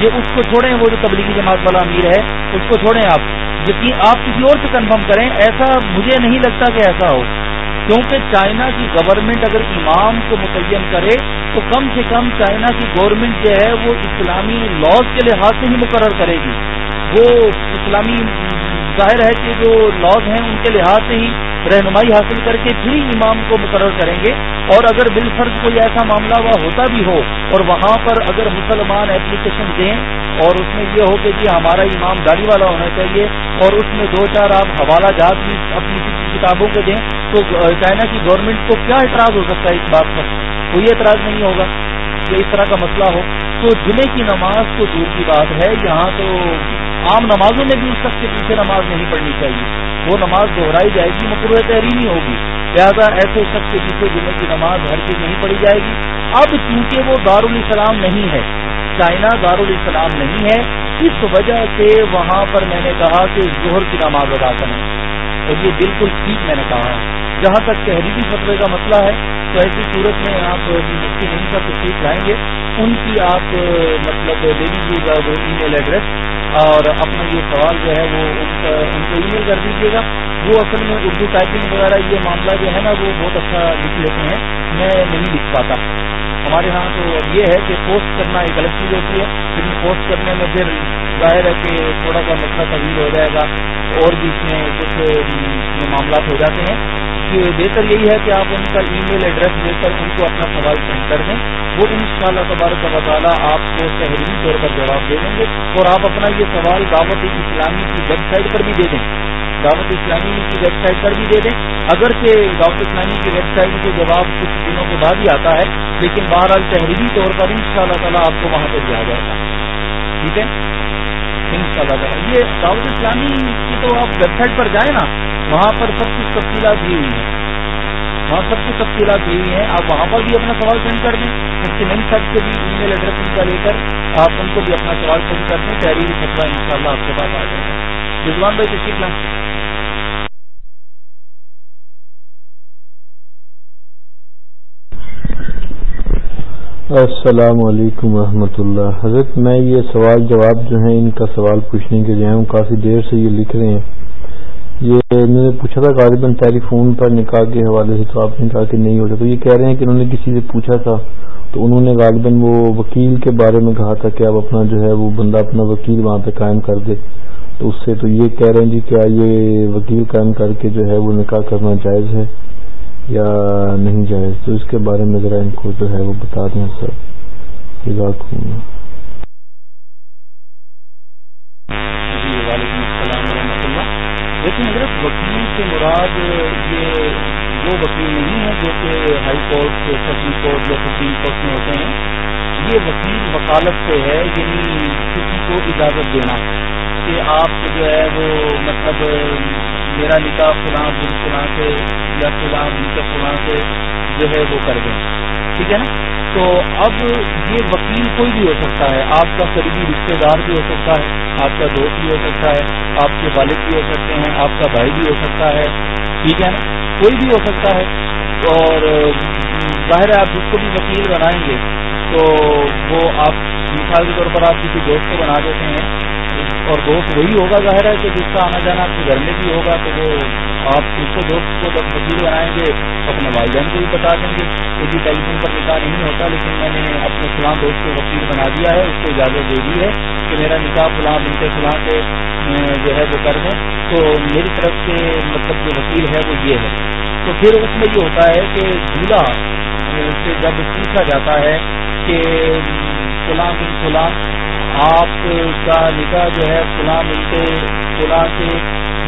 یہ اس کو چھوڑیں، وہ جو تبلیغی جماعت والا امیر ہے، اس کو چھوڑیں آپ۔ یقین آپ کسی اور سے کنفرم کریں۔ ایسا مجھے نہیں لگتا کہ ایسا ہو۔ کیونکہ چائنا کی گورنمنٹ اگر امام کو متعین کرے تو کم سے کم چائنا کی گورنمنٹ جو ہے وہ اسلامی لاس کے لحاظ سے ہی مقرر کرے گی۔ وہ اسلامی ظاہر ہے کہ جو لاز ہیں ان کے لحاظ سے ہی رہنمائی حاصل کر کے پھر امام کو مقرر کریں گے۔ اور اگر بالفرض کوئی ایسا معاملہ ہوا ہوتا بھی ہو اور وہاں پر اگر مسلمان اپلیکیشن دیں اور اس میں یہ ہو کہ جی ہمارا امام داری والا ہونا چاہیے اور اس میں دو چار آپ حوالہ جات بھی اپنی کتابوں کے دیں تو چائنا کی گورنمنٹ کو کیا اعتراض ہو سکتا ہے اس بات پر؟ کوئی اعتراض نہیں ہوگا کہ اس طرح کا مسئلہ ہو۔ تو جمعے کی نماز تو دور کی بات ہے، یہاں تو عام نمازوں میں بھی اس شخص کے پیچھے نماز نہیں پڑھنی چاہیے۔ وہ نماز دہرائی جائے گی مقروع تحریمی ہوگی۔ لہٰذا ایسے شخص کے پیچھے جمعے کی نماز ہر چیز نہیں پڑھی جائے گی۔ اب چونکہ وہ دارالاسلام نہیں ہے، چائنا دارالاسلام نہیں ہے، اس وجہ سے وہاں پر میں نے کہا کہ ظہر کی نماز ادا کریں۔ اور یہ بالکل ٹھیک میں نے کہا ہے۔ جہاں تک تحریری فتوے کا مسئلہ ہے، تو ایسی صورت میں آپ مفتی نہیں کا تشریف لائیں گے۔ ان کی آپ مطلب لے لیجیے گا وہ ای میل ایڈریس اور اپنا یہ سوال جو ہے وہ ان ان کو ای میل کر دیجیے گا۔ وہ اصل میں اردو ٹائپنگ وغیرہ یہ معاملہ جو ہے نا، وہ بہت اچھا لکھ لیتے ہیں۔ میں نہیں لکھ پاتا۔ ہمارے ہاں تو یہ ہے کہ پوسٹ کرنا ایک الگ چیز ہوتی ہے لیکن پوسٹ کرنے میں پھر ظاہر ہے کہ تھوڑا سا مسئلہ طویل ہو جائے گا، اور بھی اس میں کچھ معاملات ہو جاتے ہیں۔ بہتر یہی ہے کہ آپ ان کا ای میل ایڈریس لے کر ان کو اپنا سوال سینڈ کر دیں۔ وہ ان شاء اللہ تبارک و تعالیٰ آپ کو تحریری طور پر جواب دے دیں گے اور آپ اپنا یہ سوال دعوت اسلامی کی ویب سائٹ پر بھی دے دیں۔ دعوت اسلامی کی ویب سائٹ پر بھی دے دیں۔ اگرچہ دعوت اسلامی کی ویب سائٹ سے جواب کچھ دنوں کے بعد ہی آتا ہے، لیکن بہرحال تحریری طور پر ان شاء اللہ تعالیٰ آپ کو وہاں پہ دیا جائے گا۔ ٹھیک ہے؟ ان شاء اللہ تعالیٰ۔ یہ دعوت اسلامی کی تو آپ ویب سائٹ پر جائیں نا، وہاں پر سب کچھ تفصیلات دی ہوئی ہیں۔ وہاں سب کچھ تفصیلات دی ہوئی ہیں۔ آپ وہاں پر بھی اپنا سوال سینڈ کر دیں۔ مفتی نئی صاحب سے بھی ای میل ایڈریس ان کا لے کر آپ ان کو بھی اپنا سوال سینڈ کر دیں۔ تحریری فتوا ان شاء اللہ آپ کے پاس آ جائے گا۔ رضوان بھائی تشریف لیں السلام علیکم ورحمۃ اللہ۔ حضرت، میں یہ سوال جواب جو ہیں، ان کا سوال پوچھنے کے لیے ہوں کافی دیر سے یہ لکھ رہے ہیں۔ یہ میں نے پوچھا تھا، غالباً ٹیلی فون پر نکاح کے حوالے سے تو آپ نے کہا کہ نہیں ہوتا تو یہ کہہ رہے ہیں کہ انہوں نے کسی سے پوچھا تھا، تو انہوں نے غالباً وہ وکیل کے بارے میں کہا تھا کہ آپ اپنا جو ہے، وہ بندہ اپنا وکیل وہاں پہ قائم کر دے۔ تو اس سے تو یہ کہہ رہے ہیں جی کیا یہ وکیل قائم کر کے جو ہے، وہ نکاح کرنا جائز ہے؟ یا نہیں جائز تو اس کے بارے میں ذرا ان کو جو ہے وہ بتا دیں سر۔ جزاک لیکن حضرت وکیل سے مراد یہ وہ وکیل نہیں ہے جو کہ ہائی کورٹ سپریم کورٹ یا سپریم کورٹ میں ہوتے ہیں، یہ وکیل وکالت سے ہے یعنی کسی کو اجازت دینا کہ آپ جو ہے وہ مطلب میرا نکاح فلاں بن فلاں سے یا فلاں بن کے فلاں سے جو ہے وہ کر دیں۔ ٹھیک ہے نا؟ تو اب یہ وکیل کوئی بھی ہو سکتا ہے، آپ کا قریبی رشتے دار بھی ہو سکتا ہے، آپ کا دوست بھی ہو سکتا ہے، آپ کے والد بھی ہو سکتے ہیں، آپ کا بھائی بھی ہو سکتا ہے۔ ٹھیک ہے نا؟ کوئی بھی ہو سکتا ہے۔ اور ظاہر ہے آپ جس کو بھی وکیل بنائیں گے، تو وہ آپ مثال کے طور پر آپ کسی دوست کو بنا دیتے ہیں اور دوست وہی ہوگا ظاہر ہے کہ جس کا آنا جانا آپ کے گھر میں بھی ہوگا، تو وہ آپ اس کو دوست کو جب وکیل بنائیں گے، اپنے والدین کو بھی بتا دیں گے۔ کسی ٹیلی فون پر نکاح نہیں ہوتا، لیکن میں نے اپنے فلاں دوست کو وکیل بنا دیا ہے، اس کو اجازت دے دی ہے کہ میرا نکاح فلاں بن کے فلاں سے جو ہے وہ کر دیں۔ تو میری طرف سے مطلب جو وکیل ہے وہ یہ ہے۔ تو پھر اس میں یہ ہوتا ہے کہ دولہا سے جب پوچھا جاتا ہے کہ فلاں بن فلاں آپ کا نکاح جو ہے فلاں ملتے فلاں سے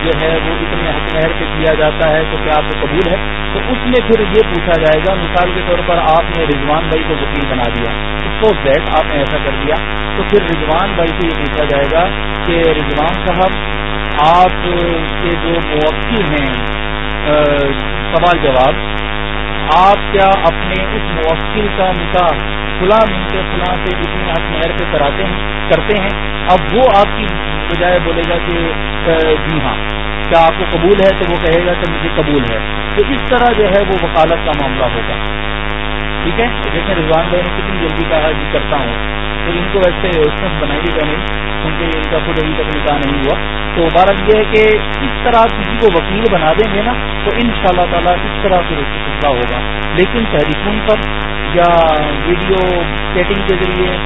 جو ہے وہ اتنے حق مہر پہ کیا جاتا ہے تو کیا آپ کو قبول ہے؟ تو اس میں پھر یہ پوچھا جائے گا، مثال کے طور پر آپ نے رضوان بھائی کو وکیل بنا دیا سپوز دیٹ آپ نے ایسا کر دیا، تو پھر رضوان بھائی سے یہ پوچھا جائے گا کہ رضوان صاحب، آپ کے جو موقع ہیں سوال جواب آپ کیا اپنے اس موکل کا نکاح فلاں سے فلاں سے اتنی آپ مہر پہ کراتے ہیں، کرتے ہیں؟ اب وہ آپ کی بجائے بولے گا کہ جی ہاں کیا آپ کو قبول ہے؟ تو وہ کہے گا کہ مجھے قبول ہے۔ تو اس طرح جو ہے وہ وکالت کا معاملہ ہوگا۔ ٹھیک ہے؟ جیسے رضوان بھائی نے کتنی جلدی کہا جی کرتا ہوں، تو ان کو ویسے اسٹنس بنائیے گا نہیں کیونکہ ان کا خود ابھی تک نکاح نہیں ہوا۔ تو بارہ یہ ہے کہ اس طرح کسی کو وکیل بنا دیں گے نا، تو ان شاء اللہ تعالیٰ اس طرح سے فیصلہ ہوگا۔ لیکن ٹیلی فون پر یا ویڈیو چیٹنگ کے ذریعے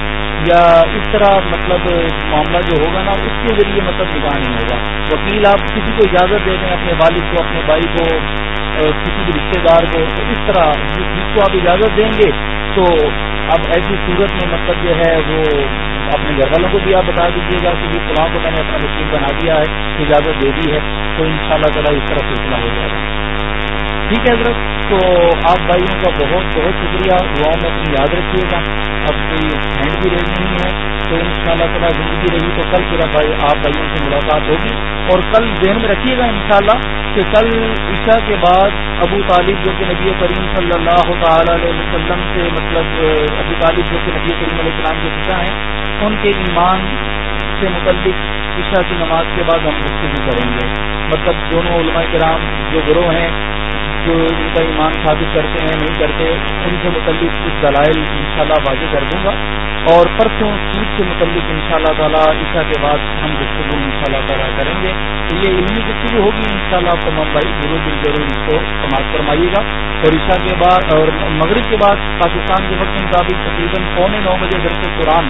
یا اس طرح مطلب معاملہ جو ہوگا نا، اس کے ذریعے مطلب نکاح نہیں ہوگا۔ وکیل آپ کسی کو اجازت دے دیں، اپنے والد کو، اپنے بھائی کو کسی بھی رشتے دار کو، تو اس طرح جس کو آپ اجازت دیں گے، تو اب ایسی صورت میں مطلب جو ہے وہ اپنے گھر والوں کو بھی آپ بتا دیجیے گا کہ جی فلاں کو میں نے اپنا وکیل بنا دیا ہے، اجازت دے دی ہے، تو ان شاء اللہ تعالیٰ اس طرح سلسلہ ہو جائے گا۔ ٹھیک ہے حضرت، تو آپ بھائیوں کا بہت بہت شکریہ دعاؤں میں اپنی یاد رکھیے گا۔ اب کوئی ہینڈ بھی ریز نہیں ہے، تو ان شاء اللہ تعالیٰ زندگی رہی تو کل پھر بھائی آپ بھائیوں سے ملاقات ہوگی۔ اور کل ذہن میں رکھیے گا انشاءاللہ کہ کل عشاء کے بعد ابو طالب جو کہ نبی کریم صلی اللہ تعالی علیہ وسلم سے مطلب ابو طالب جو کہ نبی کریم علیہ السلام کے پتا ہیں، ان کے ایمان سے متعلق عشاء کی نماز کے بعد ہم گفتگو کریں گے۔ مطلب دونوں علماء کرام جو گروہ ہیں جو ان کا ایمان ثابت کرتے ہیں، نہیں کرتے، ان سے متعلق کچھ دلائل ان شاء اللہ واضح کر دوں گا۔ اور پرسوں سود سے متعلق ان شاء اللہ تعالیٰ عشاء کے بعد ہم گفتگو ان شاء اللہ کریں گے۔ تو یہ علمی گفتگو ہوگی ان شاء اللہ تمام بھائی، ضرور ضرور اس کو سماعت فرمائیے گا۔ اور عشاء کے بعد اور مغرب کے بعد پاکستان کے وقت کے مطابق تقریباً پونے نو بجے گھر سے قرآن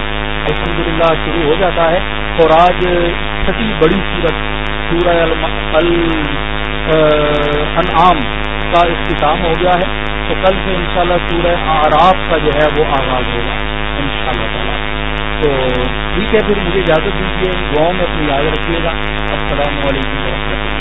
الحمد للہ شروع ہو جاتا ہے۔ اور آج چھٹی بڑی صورت سورہ الانعام کا اختتام ہو گیا ہے، تو کل سے انشاءاللہ سورہ آراف کا جو ہے وہ آغاز ہوگا ان شاء اللہ تعالیٰ۔ تو ٹھیک ہے، پھر مجھے اجازت دیجیے گاؤں میں اپنی یاد رکھیے گا۔ السلام علیکم و رحمۃ اللہ۔